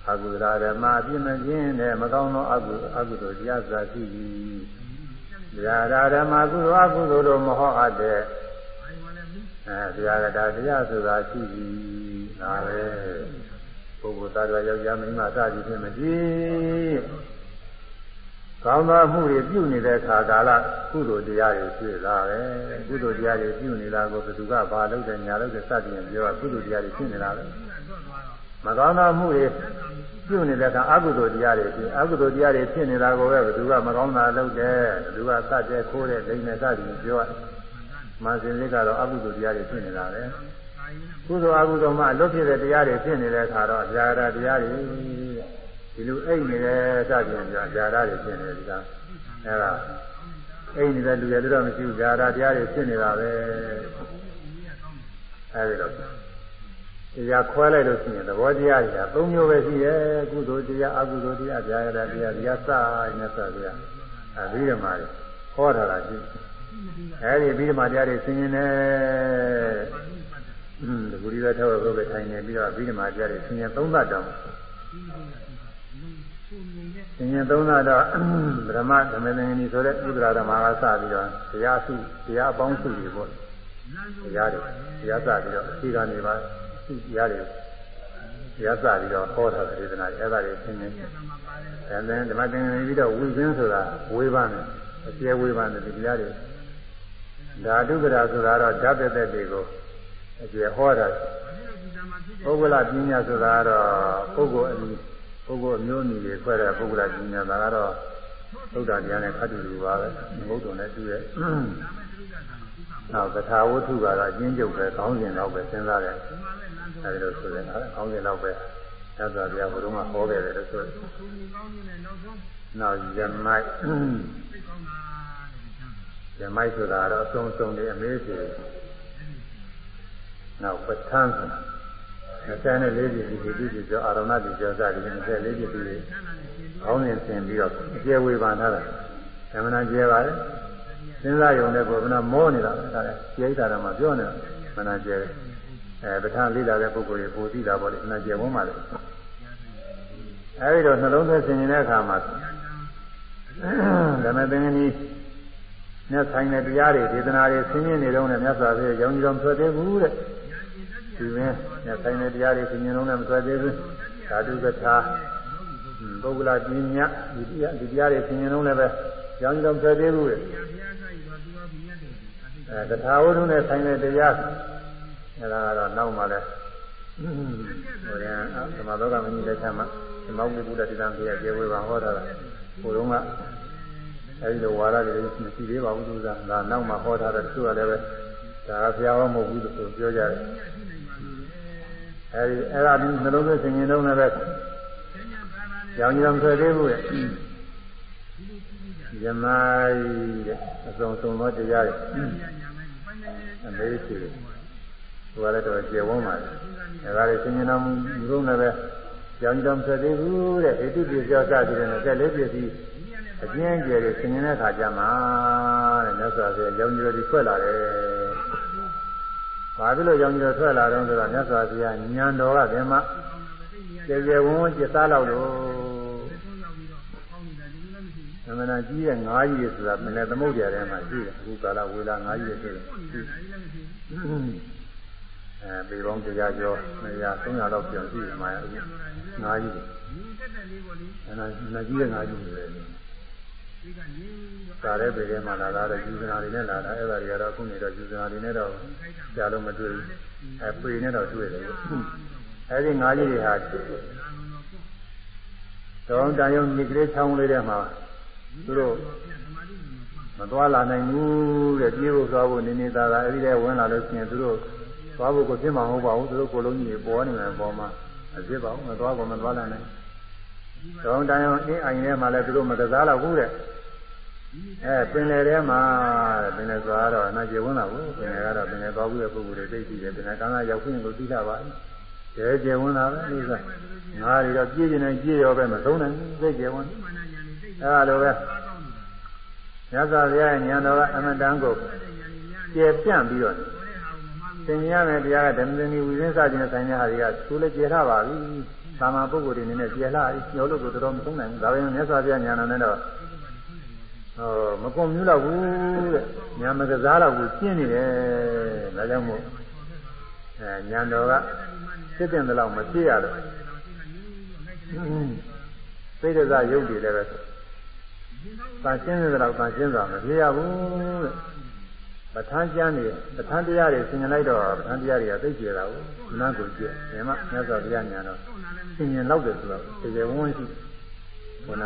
အကုသလာဓမ္မအပြည့်မကင်းတဲ့မကောင်းသောအကုအကုသိုလ်တရားဆိုတာရှိပြီဗျာဒဓမ္မကုသိုလ်အကုသိုလ်တို့မဟောအပ်တဲ့အဲဗျာကတာတရားဆိုတာရှိပြီ ဒါပဲပုဂ္ဂိုလ်သားတော်ယောက်ျားမိန်းမစသည်ဖြင့်မကြည့်ကောင်းသောမှုတွေပြုနေတဲ့ခါကာလကုသိုလ်တရားတွေဖြစ်လာတယ်ကုသိုလ်တရားတွေပြုနေတာကိုဘယ်သူကဘာလုပ်တယ်ညာလုပ်တယ်စသည်ဖြင့်ပြောတာကုသိုလ်တရားတွေဖြစ်နေတာပဲမကောင်းသောမှုတွေပြုနေတဲ့အခါအကုသိုလ်တရားတွေဖြစ်အကုသိုလ်တရားတွေဖြစ်နေတာကိုပဲဘယ်သူကမကောင်းတာလုပ်တယ်ဘယ်သူကသတ်တယ်ခိုးတယ်လိမ့်တယ်စသည်ဖြင့်ပြောမှန်စင်စစ်ကတော့အကုသိုလ်တရားတွေဖြစ်နေတာပဲ ကုသိုလ်အကုသိုလ်မှလွတ်ဖြစ်တဲ့တရားတွေဖြစ်နေတဲ့အခါတော့ဗျာဒတရားတွေဒီလိုအိတ်နေတဲ့စသည်ဖြင့်ဗျာဒတွေဖြစ်နေတယ်ဒီကအဲဒါအိတ်နေတဲ့လူတွေတော့မရှိဘူးဗျာဒတရားတွေဖြစ်နေတာပဲအဲဒီတော့တရားခွဲလိုက်လို့ရှိရင်သဘောတရားတွေက၃မျိုးပဲရှိရဲ့ကုသိုလ်တရားအကုသိုလ်တရားဗျာဒတရားတရားစနေစတရားအဲဒီဓမ္မတွေဟောထားတာရှိအဲဒီပြီးဓမ္မတရားတွေဆင်ရင်လည်း อืมဒီကူရီပဲထောက်ဖို့ပဲထိုင်နေပြီးတော့ပြီးဓမ္မတရားတွေဆင်ရင်သုံးသတ်တောင်းဆင်ရင်သုံးသတ်တော့ဗြဟ္မဓမ္မသင်္ကနီဆိုတဲ့ဥဒရာဓမ္မကစပြီးတော့တရားစုတရားအပေါင်းစုတွေပေါ့တရားတွေတရားစပြီးတော့အစီကနေပါစုတရားတွေတရားစပြီးတော့ဟောထားတဲ့ဒေသနာတွေအဲ့ဒါတွေဆင်ရင်အဲဒါဓမ္မသင်္ကနီပြီးတော့ဝိဇင်းဆိုတာဝေးပါမယ်အကျဲဝေးပါမယ်ဒီတရားတွေဓာတုကရာဆိုတာတော့ဓာတ်သက်သက်တွေကို အကျယ်ဟောတာပုဂ္ဂလပညာဆိုတာကတော့ပုဂ္ဂိုလ်အမျိုးပုဂ္ဂိုလ်အမျိုးအမည်တွေခွဲတဲ့ပုဂ္ဂလပညာဒါကတော့သုဒ္ဓတရားနဲ့ခတ်တူတူပါပဲဘုဒ္ဓနဲ့တူရဲ့နောက်သထာဝတ္ထုကတော့အချင်းကျုပ်ပဲခေါင်းစဉ်တော့ပဲစဉ်းစားတယ်အဲဒီလိုဆိုရင်အဲခေါင်းစဉ်တော့ပဲသစ္စာပြဘုရုံးကဟောခဲ့တယ်လို့ဆိုနောက်ယမိုက်ယမိုက်ဆိုတာတော့အစုံစုံလေးအမေးဖြေ နောက်ပဋ္ဌာန်း24ပြည့်ဒီဒီဒီကျော်အာရဏတိကျော်စသည်24ပြည့်ဒီခေါင်းစဉ်ဆင်ပြီးတော့အကျယ်ဝေဘာထားတာသမဏကျဲပါလေစဉ်းစားရုံနဲ့ပုံကမောနေတာဒါလည်းကျဲတာတော့မှပြောနေတာမနာကျဲအဲပဋ္ဌာန်းလေးလာတဲ့ပုဂ္ဂိုလ်တွေပိုသိတာပေါ့လေမနာကျဲဝန်းပါလေအဲဒီတော့နှလုံးသွင်းဆင်နေတဲ့အခါမှာဓမ္မသင်္ကနီနဲ့ဆိုင်တဲ့တရားတွေဒေသနာတွေဆင်းရဲနေတော့လည်းမြတ်စွာဘုရားရောင်ကြီးတော်ထွက်သေးဘူးတဲ့ ဒီမင်းနဲ့ဆိုင်တဲ့တရားတွေဆင်းရဲလုံးနဲ့မထွက်သေးဘူးဓာတုကထာပုဂ္ဂလပညာဒီတရားဒီတရားတွေဆင်းရဲလုံးလည်းပဲရောင်ကြီးတော်ထွက်သေးဘူးတဲ့အဲကထာဝတ္ထုနဲ့ဆိုင်တဲ့တရားအဲဒါကတော့နောက်မှလည်းဟိုရင်သမတော်ကမင်းလက်ချမ်းမှာသမောကိပုဒ္ဒတိတံပြည့်ကျေဝေပါဟောတာဟိုတုန်းကအဲဒီလိုဝါရတွေမရှိသေးပါဘူးသူကဒါနောက်မှဟောထားတဲ့သူကလည်းပဲဒါကဘုရားဟောမဟုတ်ဘူးလို့ပြောကြတယ် အဲဒီအဲ့ဒါဒီနှလုံးသွင်းဆင်ခြင်တုံးလည်းပဲရောင်ကြီးအောင်ဆွဲသေးဘူးရဲ့ဇမိုင်းတဲ့အစုံစုံသောတရားရဲ့အမေးရှိတယ်။ဒီကလည်းတော့ကျေဝန်းပါလေ။ဒါကလည်းဆင်ခြင်တော်မူရုံးလည်းပဲရောင်ကြီးအောင်ဆွဲသေးဘူးတဲ့ဒိဋ္ဌိပြေကြောက်ကြတယ်နဲ့တက်လေးပြေပြီးအကျဉ်းကျယ်တွေဆင်ခြင်တဲ့အခါကျမှတဲ့မြတ်စွာဘုရားရောင်ကြီးတွေထွက်လာတယ် ဘာဖြစ်လို့ရောင်ကြီးတော်ထွက်လာတော့ဆိုတော့မြတ်စွာဘုရားညံတော်ကတည်းမှကျေကျေဝန်းဝန်းကျစားလောက်လို့သမဏကြီးရဲ့ငါးကြီးဆိုတာမနေ့သမုဒ္ဒရာထဲမှာရှိတယ်အခုကာလဝေလာငါးကြီးဆိုတယ်အဲပေပေါင်းတရားကျော်200 300လောက်ပြန်ရှိတယ်မှာငါးကြီးအဲနာကြီးရဲ့ငါးကြီးတွေ သာတဲ့ပေထဲမှာလာတာတော့ယူဇနာတွေနဲ့လာတာအဲ့ဒါတွေကတော့အခုနေတော့ယူဇနာတွေနဲ့တော့ကြားလို့မတွေ့ဘူးအဲပေနဲ့တော့တွေ့တယ်အဲ့ဒီငါးကြီးတွေဟာတောင်းတန်ရုံမြေကလေးချောင်းလေးထဲမှာသူတို့မသွားလာနိုင်ဘူးတဲ့ပြေးဖို့သွားဖို့နေနေသားသားအဲ့ဒီထဲဝင်လာလို့ရှိရင်သူတို့သွားဖို့ကိုပြစ်မှာမဟုတ်ပါဘူးသူတို့ကိုလုံးကြီးပေါ်နေတယ်ပေါ်မှာအဖြစ်ပါဘူးမသွားဘူးမသွားလာနိုင်တောင်းတန်ရုံအင်းအိုင်ထဲမှာလည်းသူတို့မကစားတော့ဘူးတဲ့ အဲပင်လယ်ထဲမှာပင်လယ်သွားတော့အနာကျေဝင်လာဘူးပင်လယ်ကတော့ပင်လယ်သွားဘူးတဲ့ပုဂ္ဂိုလ်တွေသိသိတယ်ပင်လယ်ကမ်းကရောက်ခွင့်ကိုသိလာပါပကျဲကျဲဝင်တာပဲဒီကငါတွေတော့ပြည့်ကျင်နေပြည့်ရောပဲမသုံးနိုင်ဘူးသိကျဲဝင်ဒီမှာညာနေသိအဲလိုပဲအားကောင်းနေတာမြတ်စွာဘုရားရဲ့ဉာဏ်တော်ကအမတန်ကိုတဲ့ညာနေညာနေကျယ်ပြန့်ပြီးတော့ဟိုတဲ့ဟာကိုမမမီသင်ရမယ်တရားကဓမ္မသင်္နီဝိသင်းစခြင်းဆိုင်ရာဟာတွေကသူလည်းကျယ်လှပါပြီ။သာမန်ပုဂ္ဂိုလ်တွေအနေနဲ့ကျယ်လှပြီ။ညှောလို့ကိုတော်တော်မသုံးနိုင်ဘူး။ဒါပေမဲ့မြတ်စွာဘုရားဉာဏ်တော်နဲ့တော့ ဟောမကုန်မြူးတော့ဘူးတဲ့။ဉာဏ်မကစားတော့ဘူးရှင်းနေတယ်။ဒါကြောင့်မို့အဲဉာဏ်တော်ကစစ်တဲ့လောက်မဖြစ်ရတော့စိတ်ဒဇရုပ်တွေလည်းပဲတန်ရှင်းတဲ့လောက်တန်ရှင်းစွာမဖြစ်ရဘူးတဲ့။ပဋ္ဌာန်းကျမ်းတွေပဋ္ဌာန်းတရားတွေသင်လိုက်တော့ပဋ္ဌာန်းတရားတွေကသိကျတာကိုနားကိုကြည့်။ဒီမှာမြတ်စွာဘုရားဉာဏ်တော်သင်ရင်လောက်တယ်ဆိုတော့တကယ်ဝန်းရှိခုန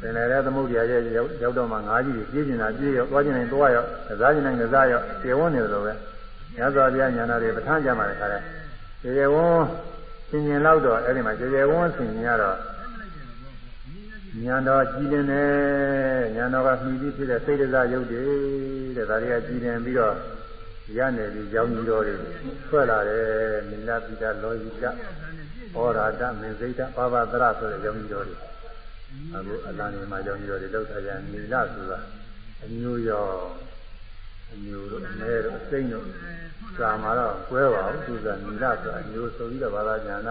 ပင်လည်းသမုဒ္ဒရာရဲ့ရောက်တော့မှငါးကြီးတွေပြေးကျင်တာပြေးရောသွားကျင်နိုင်သွားရောကစားကျင်နိုင်ကစားရောကျေဝန်းနေတယ်လို့ပဲမြတ်စွာဘုရားဉာဏ်တော်တွေပဋ္ဌာန်းကျမ်းပါလေခါတဲ့တကယ်ဝန်းသင်ရင်လောက်တော့အဲ့ဒီမှာတကယ်ဝန်းသင်ရင်ရတော့ဉာဏ်တော်ကြည်လင်တယ်ဉာဏ်တော်ကမှီပြီးဖြစ်တဲ့စိတ်ဒဇရုပ်တွေတဲ့ဒါတွေကကြည်လင်ပြီးတော့ရနေပြီးကြောင်းကြီးတော်တွေထွက်လာတယ်မိလပိတာလောဟိတဩရာဒမင်စိတ်တပါပသရဆိုတဲ့ကြောင်းကြီးတော်တွေ အခုအလံနေမှာကြောင်းကြီးတော်တွေလောက်ထားကြမိလဆိုတာအမျိုးရောအမျိုးတို့အမဲတို့အစိမ့်တို့သာမှာတော့ကွဲပါဘူးသူကမိလဆိုတာအမျိုးဆိုပြီးတော့ဘာသာဉာဏ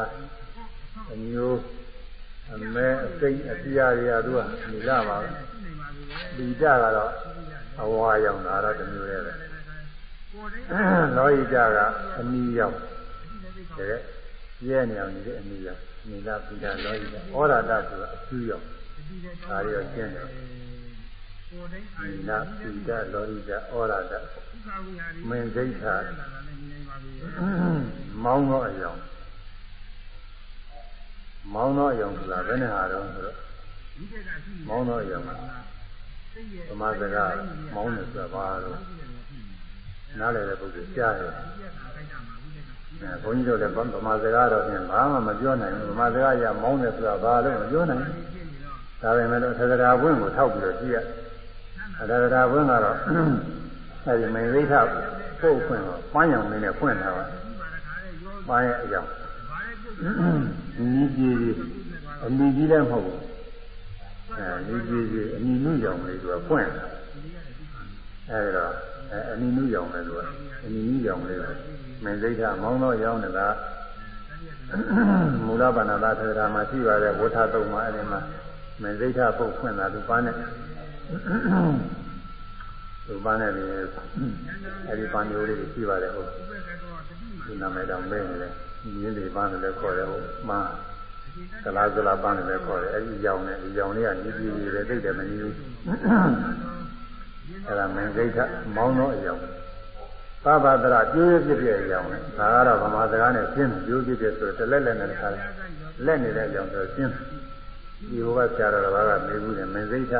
အမျိုးအမဲအစိမ့်အပြားတွေကသူကမိလပါပဲဒီကြကတော့အဝါရောင်တာတော့တမျိုးရဲ့ပဲလောဟိတကအနီးရောက်တဲ့ရဲနေအောင်ဒီအနီးရောက် မိလပိတာလောဟိတဩရာဒဆိုတာအကျူးရောက်ဒါတွေတော့ကျင်းတယ်မိလပိတာလောဟိတဩရာဒမင်းစိတ်သာမောင်းတော့အယောင်မောင်းတော့အယောင်ဆိုတာဘယ်နဲ့ဟာတော့ဆိုတော့မောင်းတော့အယောင်ကသမာစကားမောင်းတယ်ဆိုတာဘာလို့နားလည်တဲ့ပုဂ္ဂိုလ်ကြားရတယ်အဲ ဘုန်းကြီးတို့လည်းဗမာစကားတော့ပြင်ဘာမှမပြောနိုင်ဘူးဗမာစကားရမောင်းတယ်ဆိုတာဘာလို့မပြောနိုင်ဘူးဒါပေမဲ့လို့သက္ကရာဘွင့်ကိုထောက်ပြီးတော့ကြည့်ရအသက္ကရာဘွင့်ကတော့အဲဒီမင်းသိထပုတ်ဖွင့်တော့ပန်းရောင်လေးနဲ့ဖွင့်ထားပါပန်းရဲ့အကြောင်းနီးကြီးကြီးအနီးကြီးလည်းမဟုတ်ဘူးအဲနီးကြီးကြီးအနီးနုရောင်လေးကဖွင့်တာအဲဒီတော့အဲအနီးနုရောင်လေးကအနီးနုရောင်လေးက မင်းသိထမောင်းတော့ရောင်းနေတာမူလဘာနာသာထေရမှာရှိပါတယ်ဝဋ္ဌသုံးမှာအဲဒီမှာမင်းသိထပုတ်ဖွင့်တာသူပန်းနဲ့သူပန်းနဲ့ဒီအဲဒီပန်းမျိုးလေးရှိပါတယ်ဟုတ်ဒီနာမည်တောင်ပဲနေတယ်ရင်းတွေပန်းတယ်ခေါ်တယ်ဟုတ်မှာကလာကလာပန်းတယ်ခေါ်တယ်အဲဒီရောင်နဲ့ဒီရောင်လေးကညီပြည်ပြည်ပဲသိတယ်မညီဘူးအဲဒါမင်းသိထမောင်းတော့အရောင် သဘာဒရာကျိုးပြည့်ပြည့်အရောင်နဲ့ဒါကတော့ဗမာစကားနဲ့ရှင်းကျိုးပြည့်ပြည့်ဆိုတလက်လက်နဲ့တခါလက်နေတဲ့အကြောင်းဆိုရှင်းဒီဟိုကဆရာတော်ကမေးဘူးတယ်မင်းသိထ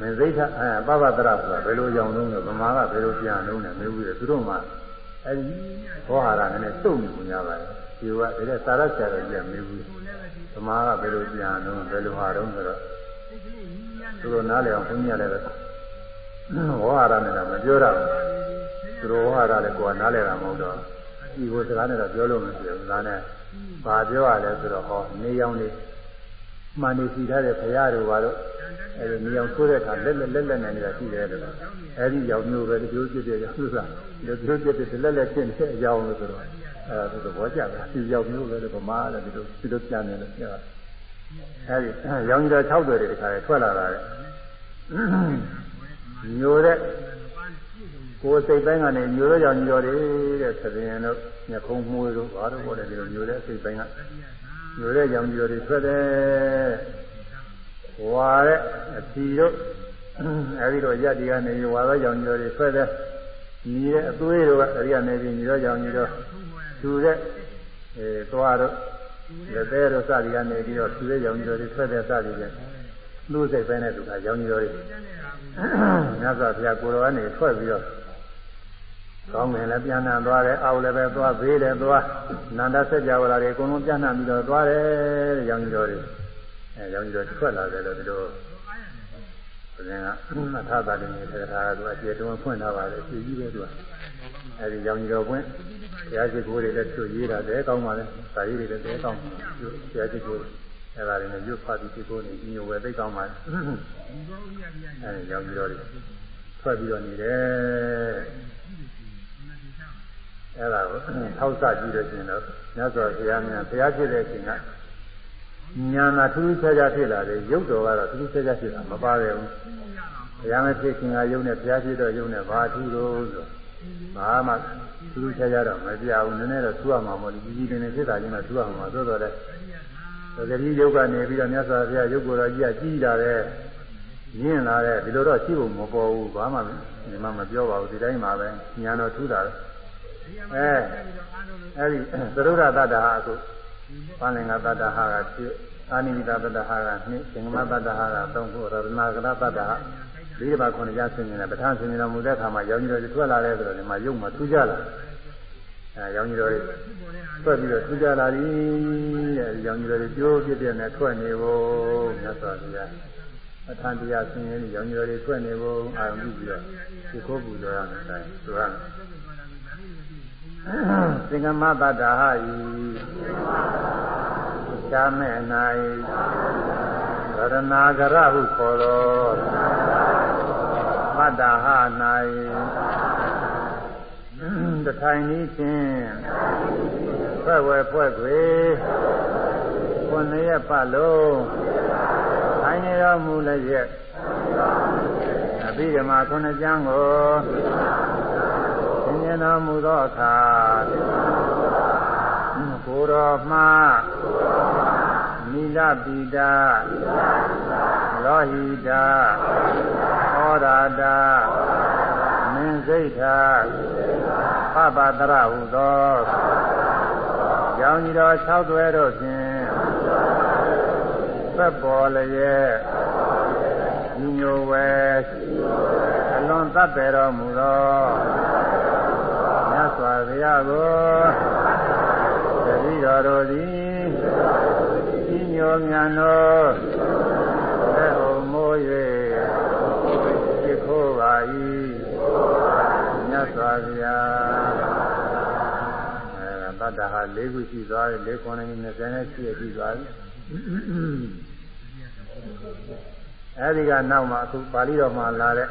မင်းသိထအဲပပတရဆိုတာဘယ်လိုကြောင်လုံးလဲဗမာကဘယ်လိုပြန်လုံးလဲမေးဘူးတယ်သူတို့မှအဲဒီဘောဟာရနဲ့စုံနေကြပါတယ်ဒီကဒီတဲ့သာရဆရာတော်ကြီးကမေးဘူးဗမာကဘယ်လိုပြန်လုံးဘယ်လိုဟာတော့ဆိုတော့သူတို့နားလည်အောင်ဘုန်းကြီးရတယ် ဘောဟာရနဲ့တော့မပြောရဘူးသူတို့ဘောဟာရလည်းကိုယ်ကနားလည်တာမဟုတ်တော့ဒီကိုစကားနဲ့တော့ပြောလို့မရှိဘူးဒါနဲ့ဘာပြောရလဲဆိုတော့ဟောနေရောင်နေမှန်နေစီထားတဲ့ဘုရားတို့ဘာလို့အဲဒီနေအောင်ဆိုးတဲ့အခါလက်လက်လက်လက်နဲ့နေတာရှိတယ်လို့အဲဒီရောင်မျိုးပဲဒီလိုဖြစ်တဲ့သုသာဒီလိုဖြစ်တဲ့လက်လက်ဖြစ်နေတဲ့အကြောင်းလို့ဆိုတော့အဲဒါသဘောကျတယ်ဒီရောင်မျိုးပဲဗမာလည်းဒီလိုဒီလိုပြန်နေလို့ပြောအဲဒီရောင်ကြီးတော်6တွေတခါထွက်လာတာလေ ညိုတဲ့ကိုယ်စိတ်ပိုင်းကနေညိုတဲ့ရောင်ကြီးတော်တွေတဲ့သခင်တို့ညခုံးမှုတို့ဘာလို့ဟောတယ်ဒီလိုညိုတဲ့စိတ်ပိုင်းကညိုတဲ့ရောင်ကြီးတော်တွေထွက်တယ်ဝါတဲ့အစီတို့အဲဒီတော့ရက်ဒီကနေဝါသောရောင်ကြီးတော်တွေထွက်တယ်ညီတဲ့အသွေးတို့ကအဲဒီကနေပြီးညီတော်ရောင်ကြီးတော်သူတဲ့အဲသွားတော့လက်သေးတို့စသည်ကနေပြီးတော့သူတဲ့ရောင်ကြီးတော်တွေထွက်တဲ့စသည်တဲ့ လူစိတ်ပဲနဲ့သူကရောင်ကြီးတော်တွေမြတ်စွာဘုရားကိုယ်တော်ကနေထွက်ပြီးတော့ကောင်းငင်လည်းပြန်နှံသွားတယ်အောက်လည်းပဲသွားဘေးလည်းသွားနန္ဒဆက်ကြဝဠာတွေအကုန်လုံးပြန်နှံပြီးတော့သွားတယ်တဲ့ရောင်ကြီးတော်တွေအဲရောင်ကြီးတော်ထွက်လာတယ်လို့ဒီလိုဘုရင်ကအထာတာလေးနဲ့ထထားတာသူအကျေတုံးဖွင့်ထားပါလေအကျေကြီးပဲသူကအဲဒီရောင်ကြီးတော်ပွင့်ဘုရားရှိခိုးတွေလည်းသူရေးတာတဲကောင်းပါလေစာရေးတွေလည်းတဲကောင်းဘုရားရှိခိုး အဲဒါတွေနဲ့ရွတ်ဖတ်ပြီးရှိခိုးနေညိုဝယ်သိကောင်းပါလေအဲဒီရောင်ကြီးတော်တွေထွက်ပြီးတော့နေတယ်အဲဒါကိုထောက်ဆကြည့်လို့ရှိရင်တော့မြတ်စွာဘုရားများဘုရားဖြစ်တဲ့အချိန်ကညာနာထူးထူးခြားခြားဖြစ်လာတယ်ရုပ်တော်ကတော့ထူးထူးခြားခြားဖြစ်တာမပါပဲဘူးဘုရားမဖြစ်ခင်ကယုံနဲ့ဘုရားဖြစ်တော့ယုံနဲ့ဘာထူးလို့ဆိုဘာမှထူးထူးခြားခြားတော့မပြဘူးနည်းနည်းတော့ထူရမှာမဟုတ်ဘူးကြီးကြီးနေနေဖြစ်တာချင်းတော့ထူရမှာသို့တော်လည်း သတိယုတ်ကနေပြီးတော့မြတ်စွာဘုရားရုပ်ကိုယ်တော်ကြီးကကြီးလာတဲ့ရင်းလာတဲ့ဒီလိုတော့ရှိဖို့မပေါ်ဘူးဘာမှဒီမှာမပြောပါဘူးဒီတိုင်းမှာပဲညာတော်ထူတာအဲအဲဒီသရုဒ္ဓတတ္တဟာအခုပန္လင်္ဂတတ္တဟာကဖြစ်အာနိမိတတတ္တဟာကနှစ်သင်္ကမတတ္တဟာကသုံးခုရတနာကရတတ္တဟာဒီပါခုနှစ်ကြဆင်းနေတယ်ပဋ္ဌာန်းဆင်းနေတော်မူတဲ့အခါမှာရောင်ကြီးတော်တွေထွက်လာတဲ့ဆိုတော့ဒီမှာရုပ်မှာထူးကြလာ အဲရောင်ကြီးတော်တွေထွက်ပြီးတော့ထူးကြလာပြီတဲ့ရောင်ကြီးတော်တွေကျိုးပြည့်ပြည့်နဲ့ထွက်နေဖို့မြတ်စွာဘုရားပဋ္ဌာန်းတရားဆင်းရဲရောင်ကြီးတော်တွေထွက်နေဖို့အာရုံပြုပြီးတော့ဒီခိုးပူဇော်ရမယ်ဆိုင်ဆိုရမယ်သင်္ကမတတ္တဟဤရှားမဲ့၌ရတနာကရဟုခေါ်တော်မတ္တဟ၌ တထိုင်ဤချင်းဖွဲ့ဝဲဖွဲ့ခွေခုနှစ်ရက်ပတ်လုံးထိုင်နေတော်မူလည်းရဲ့အဘိဓမ္မာခုနှစ်ကျမ်းကိုမြင်တော်မူသောအခါကိုတော်မှမိလပိတာလောဟိတာဟောရာတာမင်းစိတ်ထာ ပပတရဟုသောကြောင်းကြီးတော်၆သွဲတို့ဖြင့်သက်ပေါ်လျက်ညညဝဲအလွန်သတ်ပေတော်မူသောစွာဘုရားကိုတတိတော်တို့သည်ဤညိုမြန်သောသက်ဟုမိုး၍သိခိုးပါ၏မြတ်စွာဘုရား အဲတတ္တဟာ၄ခုရှိသွားပြီ၄ခုနဲ့20နဲ့ရှိရရှိသွားပြီအဲဒီကနောက်မှာအခုပါဠိတော်မှာလာတဲ့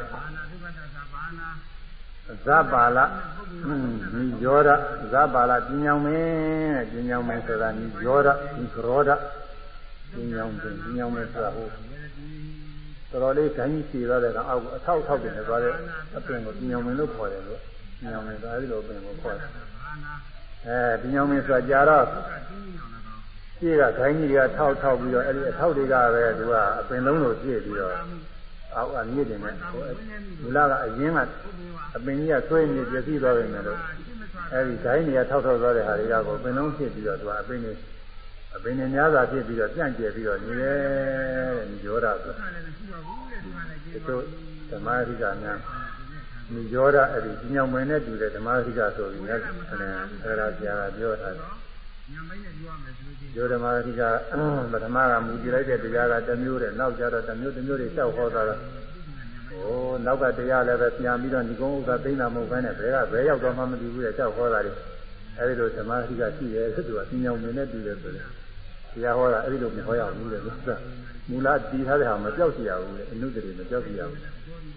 ဇပါလနိရောဓဇပါလပြင်းညောင်းမင်းတဲ့ပြင်းညောင်းမင်းဆိုတာနိရောဓနိရောဓပြင်းညောင်းမင်းပြင်းညောင်းမင်းဆိုတာဟုတ်တော်တော်လေးခိုင်းကြီးဖြေသွားတဲ့ကအောက်အထောက်ထောက်တင်နေသွားတဲ့အပင်ကိုပြင်းညောင်းမင်းလို့ခေါ်တယ်လို့ပြင်းညောင်းမင်းဆိုတာအဲဒီလိုအပင်ကိုခေါ်တယ် အဲပြင်းညောင်းမင်းဆိုတာကြာတော့ရှင်းကခိုင်းကြီးတွေကထောက်ထောက်ပြီးတော့အဲဒီအထောက်တွေကပဲသူကအပင်လုံးလို့ပြည့်ပြီးတော့အောက်အမြင့်တင်မဲ့မူလကအရင်ကအပင်ကြီးကဆွဲနေပြည့်စည်သွားပြီမယ်လို့အဲဒီဒိုင်းတွေကထောက်ထောက်သွားတဲ့ဟာတွေကကိုပင်လုံးဖြစ်ပြီးတော့သူကအပင်ကြီးအပင်တွေများစွာဖြစ်ပြီးတော့ပြန့်ကျဲပြီးတော့နေတယ်တဲ့ညောတာဆိုဒီလိုဓမ္မရိကများ ညောတာအဲ့ဒီညောင်မင်းနဲ့တူတဲ့ဓမ္မရိကဆိုပြီးလည်းအဲဒါဆရာကပြောထားတယ်ယောဓမ္မရိကပထမကမူကြည့်လိုက်တဲ့တရားကတစ်မျိုးတဲ့နောက်ကျတော့တစ်မျိုးတစ်မျိုးတွေလျှောက်ဟောတာတော့ဟိုနောက်ကတရားလည်းပဲပြန်ပြီးတော့ဒီကုန်းဥစ္စာသိမ်းတာမဟုတ်ဘဲနဲ့ဘယ်ကဘယ်ရောက်တော့မှမသိဘူးတဲ့လျှောက်ဟောတာတွေအဲဒီလိုဓမ္မရိကရှိရဲ့သူကပြင်းအောင်နေနဲ့တူတယ်ဆိုတယ်တရားဟောတာအဲဒီလိုမဟောရဘူးလေသူကမူလတည်ထားတဲ့ဟာမပြောက်စီရဘူးလေအနုတ္တိမပြောက်စီရဘူး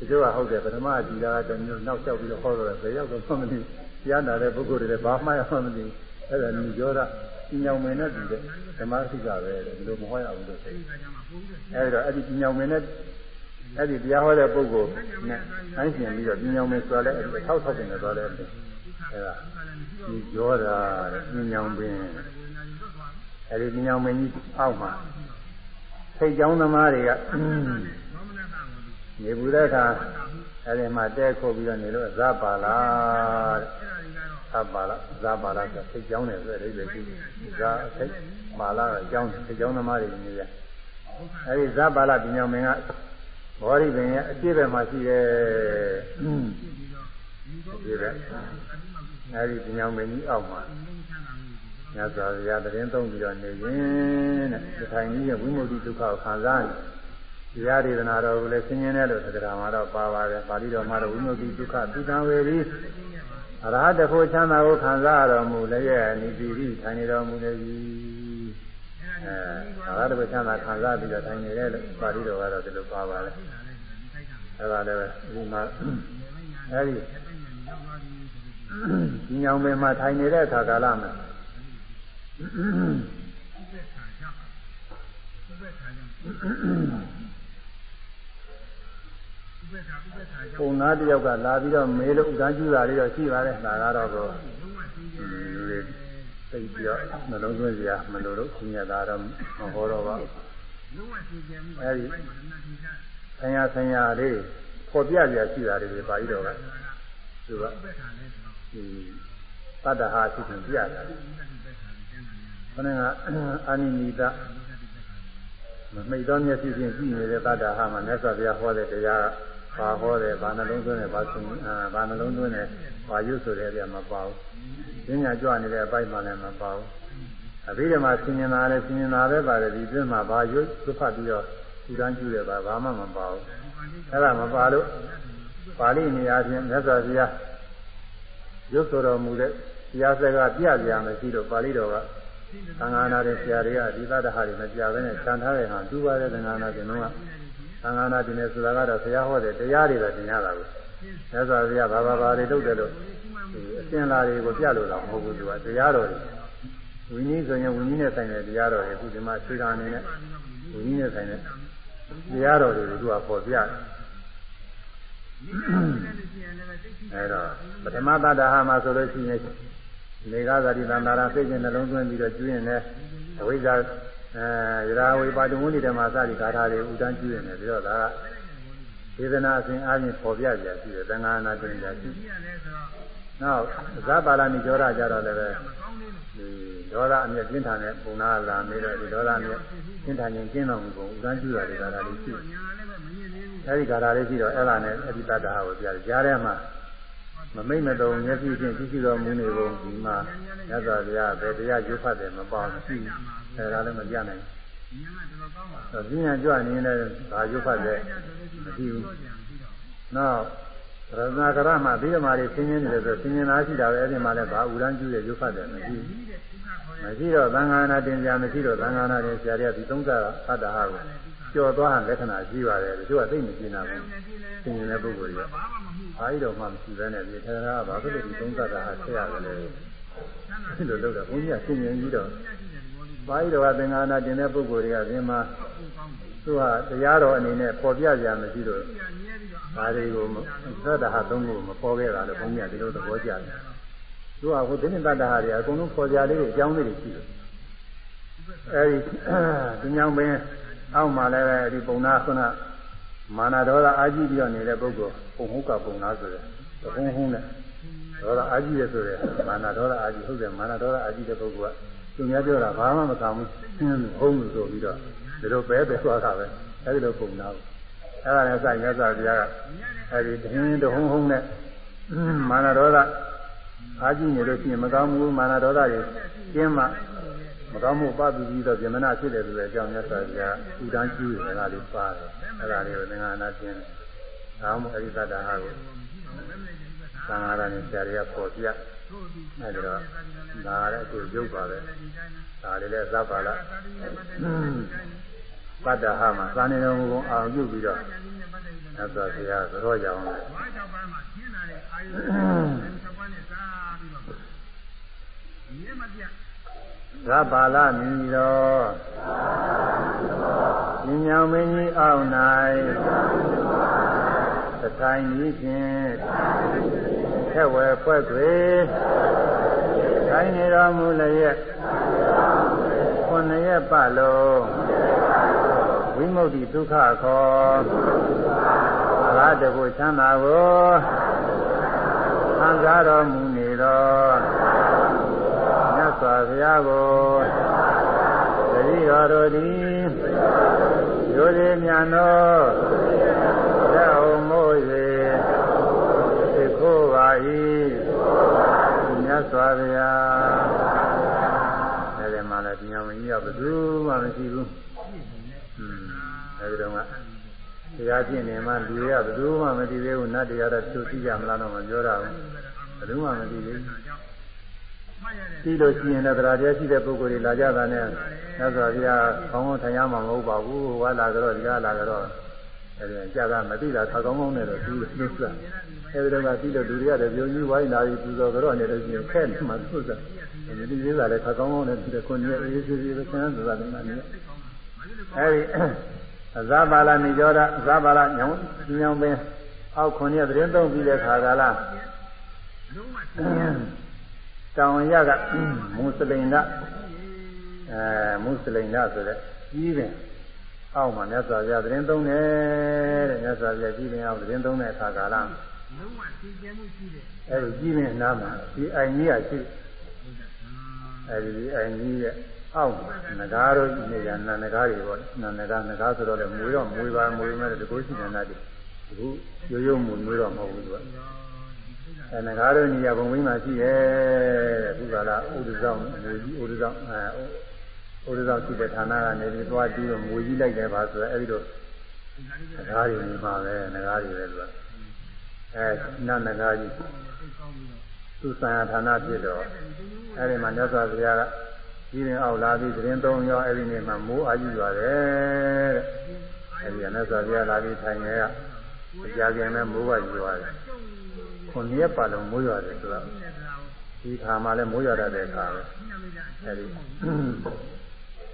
ဒီလိုကဟုတ်တယ်ပထမတည်တာကတစ်မျိုးနောက်လျှောက်ပြီးတော့ဟောတော့ဘယ်ရောက်တော့မှမသိတရားနာတဲ့ပုဂ္ဂိုလ်တွေလည်းဘာမှမမှမသိအဲ့ဒါညီကြောတာပြညောင်မင်းနဲ့တူတဲ့ဓမ္မသိကပဲဒီလိုမဟောရဘူးလို့ဆိုအဲ့တော့အဲ့ဒီပြညောင်မင်းနဲ့အဲ့ဒီတရားဟောတဲ့ပုဂ္ဂိုလ်နဲ့တိုင်းရှင်ပြီးတော့ပြညောင်မင်းဆိုလဲအဲ့ဒီထောက်ထောက်တင်နေသွားတယ်အဲ့ဒါညီကြောတာပြညောင်ပင်အဲ့ဒီပြညောင်မင်းကြီးအောက်မှာစိတ်ကြောင်းသမားတွေက နေဘူးတဲ့အခါအဲ့ဒီမှာတဲခုတ်ပြီးတော့နေလို့ဇပါလာတဲ့သပါလာဇပါလာဆိုစိတ်ကြောင်းတယ်ဆိုတဲ့အိဗယ်ကြီးဇာစိတ်ပါလာကကြောင်းစိတ်ကြောင်းသမားတွေနေရအဲ့ဒီဇပါလာပညာမင်းကဘောရိပင်ရဲ့အပြည့်ပဲမှာရှိတယ်ဒီပဲအဲ့ဒီပညာမင်းကြီးအောက်မှာညဇာရတဲ့သုံးပြီးတော့နေရင်တဲ့ဒီထိုင်ကြီးရဲ့ဝိမု ക്തി ဒုက္ခကိုခံစားနေတ ရားဒေသနာတော်ကိုလည်းဆင်းရဲတယ်လို့သက္ကရာမှာတော့ပါပါတယ်ပါဠိတော်မှာတော့ဝိမု ക്തി ဒုက္ခသီတံဝေပြီးအရဟတဖို့ချမ်းသာကိုခံစားရတော်မူလည်းရဲ့နိတိရိထိုင်နေတော်မူလည်းပြီအဲအရဟတဖို့ချမ်းသာခံစားပြီးတော့ထိုင်နေတယ်လို့ပါဠိတော်ကတော့ဒီလိုပါပါလေအဲဒါလည်းပဲဒီမှာအဲဒီဒီညောင်ပင်မှာထိုင်နေတဲ့အခါကာလမှာပုံ နာတယောက်ကလာပြီးတော့မေးလို့ဥဒန်းကျူတာလေးတော့ရှိပါတယ်ဒါကတော့ကိုလူတွေသိပြီးတော့နှလုံးသွင်းစရာမလိုလို့ရှင်ရတာတော့မဟောတော့ပါအဲဒီဆံရဆံရလေးပေါ်ပြစရာရှိတာတွေပါဠိတော်ကသူကဒီတတ္တဟာရှိတင်ပြတာခဏကအာနိမိတမမိတ်သောမျက်စိဖြင့်ကြည့်နေတဲ့တတ္တဟာမှာမြတ်စွာဘုရားဟောတဲ့တရား ဘာဟောတယ်ဘာနှလုံးသွင်းတယ်ဘာသင်အာဘာနှလုံးသွင်းတယ်ဘာရွတ်ဆိုတဲ့အရာမပါဘူး။ဉာဏ်ကြွနေတဲ့အပိုက်မှလည်းမပါဘူး။အဘိဓမ္မာဆင်ញင်တာလည်းဆင်ញင်တာပဲပါတယ်ဒီပြမှာဘာရွတ်သွတ်ဖတ်ပြီးတော့ထူတန်းကျူတယ်ဘာဘာမှမပါဘူး။အဲ့ဒါမပါလို့ပါဠိနေရာချင်းမြတ်စွာဘုရားရွတ်ဆိုတော်မူတဲ့တရားစကားပြပြရမယ်ရှိတော့ပါဠိတော်ကသံဃာနာတဲ့ဆရာတွေကဒီသတ္တဟာတွေမပြဘဲနဲ့ခြံထားတဲ့ဟာသူပါတဲ့သံဃာနာကျင်တော့ သံဃာနာတင်နေဆိုတာကတော့ဆရာဟောတဲ့တရားတွေပဲသင်ရတာကိုမြတ်စွာဘုရားဘာဘာဘာတွေလုပ်တယ်လို့အရှင်လာတွေကိုပြလို့တော့မဟုတ်ဘူးသူကတရားတော်တွေဝိနည်းဆိုရင်ဝိနည်းနဲ့ဆိုင်တဲ့တရားတော်တွေအခုဒီမှာခြေခံအနေနဲ့ဝိနည်းနဲ့ဆိုင်တဲ့တရားတော်တွေကိုသူကပေါ်ပြတယ်အဲတော့ပထမတတ္တဟာမှာဆိုလို့ရှိရင်နေကသာတိသန္တာရစိတ်နဲ့နှလုံးသွင်းပြီးတော့ကျွရင်လည်းအဝိဇ္ဇာ အဲရာဝေပါတဝုန်ဒီဓမ္မစသည်ဂါထာတွေဥဒန်းကျွရင်လည်းပြီးတော့ဒါကဒေသနာအစဉ်အားဖြင့်ပေါ်ပြကြရှိတယ်သံဃာနာတင်ကြရှိနောက်ဇာပါဠိကြောရကြတော့လည်းပဲဒီဒေါသအမျက်ပြင်းထန်တဲ့ပုံနာလာမေးတော့ဒီဒေါသအမျက်ပြင်းထန်ခြင်းကျင်းတော်မူပုံဥဒန်းကျွရတဲ့ဂါထာတွေရှိတယ်အဲဒီဂါထာလေးရှိတော့အဲ့ဒါနဲ့အဲ့ဒီတတ္တဟာကိုပြတယ်ကြားထဲမှာမမိတ်မတုံမျက်စိဖြင့်ကြည့်ကြည့်တော်မူနေပုံဒီမှာရသော်ဗျာဘယ်တရားရွတ်ဖတ်တယ်မပေါ့ရှိ အဲဒါလည်းမပြနိုင်ဘူး။ဉာဏ်ကြွနေလည်းဒါရွတ်ဖတ်တယ်မကြည့်ဘူး။နောက်ရဏဂရမှာပြီးတော့မှဆင်းရဲနေတယ်ဆိုဆင်းရဲသားရှိတာပဲအဲ့ဒီမှာလည်းဘာဥရန်ကျူးရဲ့ရွတ်ဖတ်တယ်မကြည့်ဘူး။မရှိတော့သံဃာနာတင်ကြမရှိတော့သံဃာနာတင်ဆရာတွေကဒီသုံးစားအတ္တဟာကိုကျော်သွားလက္ခဏာရှိပါတယ်သူကသိမကျင်တာဘူးသင်နေတဲ့ပုဂ္ဂိုလ်ကြီးအားရတော့မှမရှိဘဲနဲ့ဒီထေရကဘာဖြစ်လို့ဒီသုံးစားတာဟာဆက်ရတယ်လဲဒီလိုလုပ်တာဘုန်းကြီးကသင်ရင်ကြီးတော့ ပါဠိတော်ကသင်္ဃာနာတင်တဲ့ပုဂ္ဂိုလ်တွေကဒီမှာသူကတရားတော်အနေနဲ့ပေါ်ပြကြမရှိတော့ဒါတွေကိုသတ္တဟာသုံးခုမပေါ်ခဲ့တာလို့ဘုန်းကြီးကဒီလိုသဘောကျတယ်သူကဟိုဒိဋ္ဌိတတ္တဟာတွေအကုန်လုံးပေါ်ကြလေးတွေအကြောင်းလေးတွေရှိတယ်အဲဒီဒီညောင်ပင်အောက်မှာလည်းပဲဒီပုံနာဆွနာမာနဒေါသအာကြည့်ပြီးတော့နေတဲ့ပုဂ္ဂိုလ်ပုံဟုတ်ကပုံနာဆိုတဲ့ဘုံဟုံးနဲ့ဒေါသအာကြည့်ရဆိုတဲ့မာနဒေါသအာကြည့်ဟုတ်တယ်မာနဒေါသအာကြည့်တဲ့ပုဂ္ဂိုလ်က သူများပြောတာဘာမှမကောင်းဘူးရှင်းဟုတ်လို့ဆိုပြီးတော့ဒီလိုပဲပဲသွားတာပဲအဲဒီလိုပုံနာဘူးအဲ့ဒါနဲ့စရသဗျာကအဲဒီတဟင်းတဟုံးဟုံးနဲ့မာနဒေါသအာကြည့်နေလို့ရှိရင်မကောင်းဘူးမာနဒေါသတွေကျင်းမှမကောင်းမှုပပပြီးတော့ပြမနာဖြစ်တယ်ဆိုတဲ့အကြောင်းမြတ်စွာဘုရားဥဒန်းကျူးတယ်ဒါလေးပါတယ်အဲ့ဒါလေးကိုသင်္ဃာနာကျင်းဒါမှမဟုတ်အရိသတ္တဟာကိုသံဃာရနဲ့ဆရာတွေကပေါ်ပြ အဲ့ဒါတော့ဒါလည်းအခုရုပ်ပါပဲဒါလေးလည်းသဗ္ဗလာပတ္တဟာမှာသာနေတော်မူကုန်အောင်ပြုပြီးတော့မြတ်စွာဘုရားသရောကြအောင် သဗ္ဗလာမြည်တော်ဉာဏ်ညောင်မင်းကြီးအောင်၌သခိုင်းကြီးဖြင့်ထက်ဝဲဖွဲ့သွေခိုင်းနေတော်မူလျက်ခုနှစ်ရက်ပတ်လုံးဝိမု ക്തി ဒုက္ခခေါ်အလားတကုချမ်းသာကိုခံစားတော်မူနေတော်မြတ်စွာ ဘုရားကိုတတိတော်တို့သည်ရိုသေမြန်သောသက်အောင်မို့၍သိခိုးပါ၏မြတ်စွာဘုရားအဲဒီမှာလည်းဒီညမကြီးကဘယ်သူမှမရှိဘူးอืมအဲဒီတော့ကတရားကျင့်နေမှလူတွေကဘယ်သူမှမသိသေးဘူးနတ်တရားတော့သူသိကြမလားတော့မပြောတာဘူးယ်သူမှမသိဘူးကြောင့်မှတ် ရတဲ့ပြီးလို့ရှိရင်လည်းတရားတရားရှိတဲ့ပုဂ္ဂိုလ်တွေလာကြတာနဲ့သစ္စာပြားခေါင်းခေါင်းထိုင်ရမှာမဟုတ်ပါဘူးဟောလာကြတော့ဒီကလာကြတော့အဲဒီကြာကမသိတာခါကောင်းကောင်းနဲ့တော့ပြီးလို့စအဲဒီတော့ကပြီးလို့လူတွေကလည်းပြုံကြီးဝိုင်းလာပြီးပူဇော်ကြတော့နေလို့ရှိရင်ခက်မှသူ့စားဒီဒီသေးတာလည်းခါကောင်းကောင်းနဲ့ပြီးတော့ကိုကြီးအေးအေးဆေးဆေးပဲဆန်းဆိုတာဒီမှာနေအဲဒီအဇဘာလာနေကြောတာအဇဘာလာညောင်းညောင်းပင်အောက်ခွန်ရသတင်းသုံးပြီးတဲ့ခါကလာလုံးဝ တောင်ရကမွတ်စလိန်ကအဲမွတ်စလိန်ကဆိုတဲ့ကြီးပင်အောက်မှာမြတ်စွာဘုရားသတင်းသုံးတယ်တဲ့မြတ်စွာဘုရားကြီးပင်အောက်သတင်းသုံးတဲ့အခါကာလလုံးဝသိကျမှုရှိတဲ့အဲဒီကြီးပင်အနားမှာဒီအိုင်ကြီးကရှိအဲဒီဒီအိုင်ကြီးရဲ့အောက်ငကားတို့နေရနန္ဒကားတွေပေါ့နန္ဒကားငကားဆိုတော့လေမွေတော့မွေပါမွေမဲ့တကူရှိနေတာဒီအခုရိုးရိုးမွေမွေတော့မဟုတ်ဘူးသူက အဲငကားတို့နေရဘုံဝင်းမှာရှိရဲ့တဲ့ခုကလာဥဒ္ဒဆောင်မွေကြီးဥဒ္ဒဆောင်အဲဥဒ္ဒဆောင်ရှိတဲ့ဌာနကနေပြီးသွားပြီးတော့မွေကြီးလိုက်တယ်ပါဆိုတော့အဲဒီတော့ငကားတွေနေမှာပဲငကားတွေပဲသူကအဲနန္ဒကားကြီးသူဆံရဌာနဖြစ်တော့အဲဒီမှာမြတ်စွာဘုရားကကြီးရင်အောက်လာပြီးသတင်းသုံးရောအဲဒီနေ့မှာမိုးအာကြီးပါတယ်တဲ့အဲဒီကမြတ်စွာဘုရားလာပြီးထိုင်နေရအကြာကျင်မဲ့မိုးကယူရတယ် ခုနှစ်ရက်ပါလုံးမိုးရတယ်ဆိုတော့ဒီခါမှလည်းမိုးရတတ်တဲ့ခါပဲအဲဒီ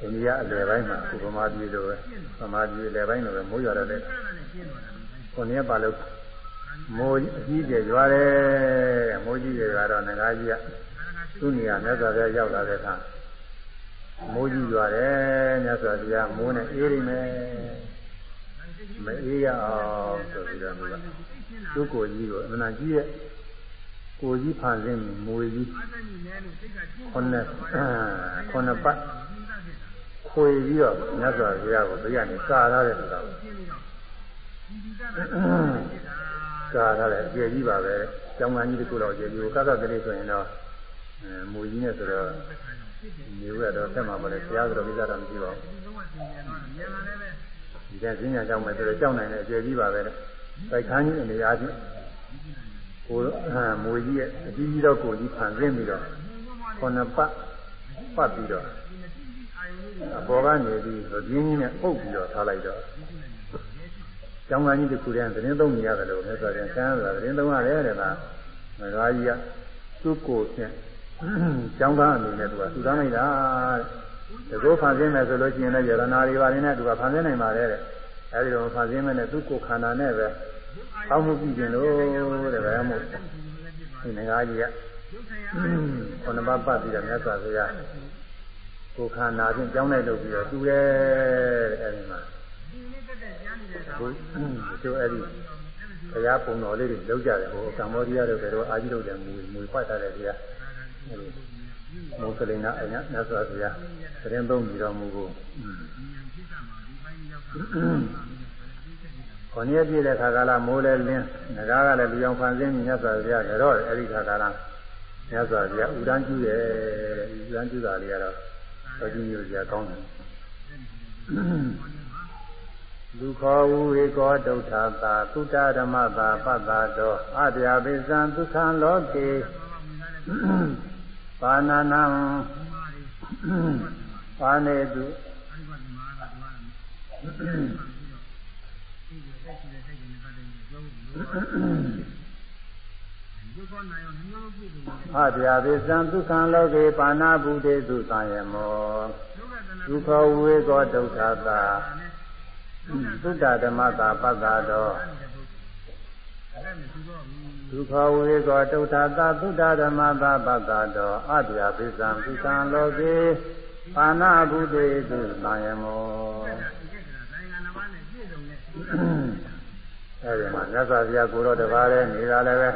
အိန္ဒိယအလယ်ပိုင်းမှာဥပမာပြည်လိုပဲဗမာပြည်အလယ်ပိုင်းလိုပဲမိုးရတတ်တဲ့ခုနှစ်ရက်ပါလုံးမိုးအကြီးကျယ်ရွာတယ်မိုးကြီးတွေကတော့ငကားကြီးကသူ့နေရာမြတ်စွာဘုရားရောက်လာတဲ့အခါမိုးကြီးရွာတယ်မြတ်စွာဘုရားမိုးနဲ့အေးရိမယ်မအေးရအောင်ဆိုပြီးတော့ သူကသူ့ကိုယ်ကြီးကိုအမှန်ကြီးရဲ့ကိုကြီးဖန်ဆင်းမွေကြီးခုနှစ်ခုနှစ်ပတ်ခွေပြီးတော့မြတ်စွာဘုရားကိုဘေးကနေစာထားတယ်ဆိုတာစာထားတယ်အကျယ်ကြီးပါပဲကျောင်းကကြီးတခုတော့အကျယ်ကြီးကိုကကကလေးဆိုရင်တော့အဲမူကြီးနဲ့ဆိုတော့နေရတော့ဆက်မှာမလဲဘုရားဆိုတော့ပြသတာမရှိပါဘူးဒီကဈဉ္ညာကြောင့်ပဲဆိုတော့ကြောက်နိုင်တဲ့အကျယ်ကြီးပါပဲတို က်ခန်းကြီးအနေအားဖြင့်ကိုမူကြီးရဲ့အကြီးကြီးတော့ကိုကြီးဖန်ဆင်းပြီးတော့ခုနှစ်ပတ်ပတ်ပြီးတော့အပေါ်ကနေပြီးရင်းကြီးနဲ့ပုတ်ပြီးတော့ထားလိုက်တော့ကျောင်းကကြီးတစ်ခုတည်းသတင်းသုံးနေရတယ်လို့မြတ်စွာဘုရားဆန်းလာသတင်းသုံးရတယ်တဲ့ကမဂါကြီးကသူ့ကိုဖြင့်ကျောင်းသားအနေနဲ့သူကသူသားလိုက်တာတဲ့ဒီကိုဖန်ဆင်းမယ်ဆိုလို့ရှိရင်လည်းယရနာတွေပါနေနဲ့သူကဖန်ဆင်းနိုင်ပါတယ်တဲ့ အဲဒီတော့ဖန်ဆင်းမယ်နဲ့သူ့ကိုယ်ခန္ဓာနဲ့ပဲအောက်မှုကြည့်ခြင်းလို့တဲ့ဗျာမို့ဒီငါးကြီးကခုနပါပတ်ပြီးတော့မြတ်စွာဘုရားကိုယ်ခန္ဓာဖြင့်ကြောင်းလိုက်လုပ်ပြီးတော့သူတယ်တဲ့အဲဒီမှာဘုသူအဲ့ဒီဘုရားပုံတော်လေးတွေလောက်ကြတယ်ဟိုကမ္ဘောဒီးယားတို့ကတော့အာကြီးတို့တယ်မူမူပတ်တာတယ်တရားမုစလိန်ကအညာမြတ်စွာဘုရားသတင်းသုံးပြီးတော်မူကို ခေါင်းရပြည့်တဲ့ခါကလာမိုးလဲလင်းငကားကလည်းလူအောင်ဖန်ဆင်းမြတ်စွာဘုရားကြတော့အဲ့ဒီခါကလာမြတ်စွာဘုရားဥဒန်းကျူးတယ်ဥဒန်းကျူးတာလေးကတော့တော်ကြီးမျိုးကြီးကောင်းတယ်လူခောဝူဧကောဒုဋ္ဌတာသုတ္တဓမ္မတာပတ္တာတောအတ္တယပိသံဒုက္ခံလောကေပါဏနံပါနေတု အတ္တယပိသံဒုက္ခံလောကေပါဏဗုဒေသုသံယမောဒုက္ခဝေကောဒုက္ခတာသုတ္တဓမ္မတာပတ္တာတော်ဒုက္ခဝေကောတုဋ္ဌတာသုတ္တဓမ္မတာပတ္တာတော်အတ္တယပိသံပိသံလောကေပါဏဘုဒေသုသံယမော အဲဒီမှာမြတ်စွာဘုရားကိုတော်တပါးလည်းနေတာလည်းပဲ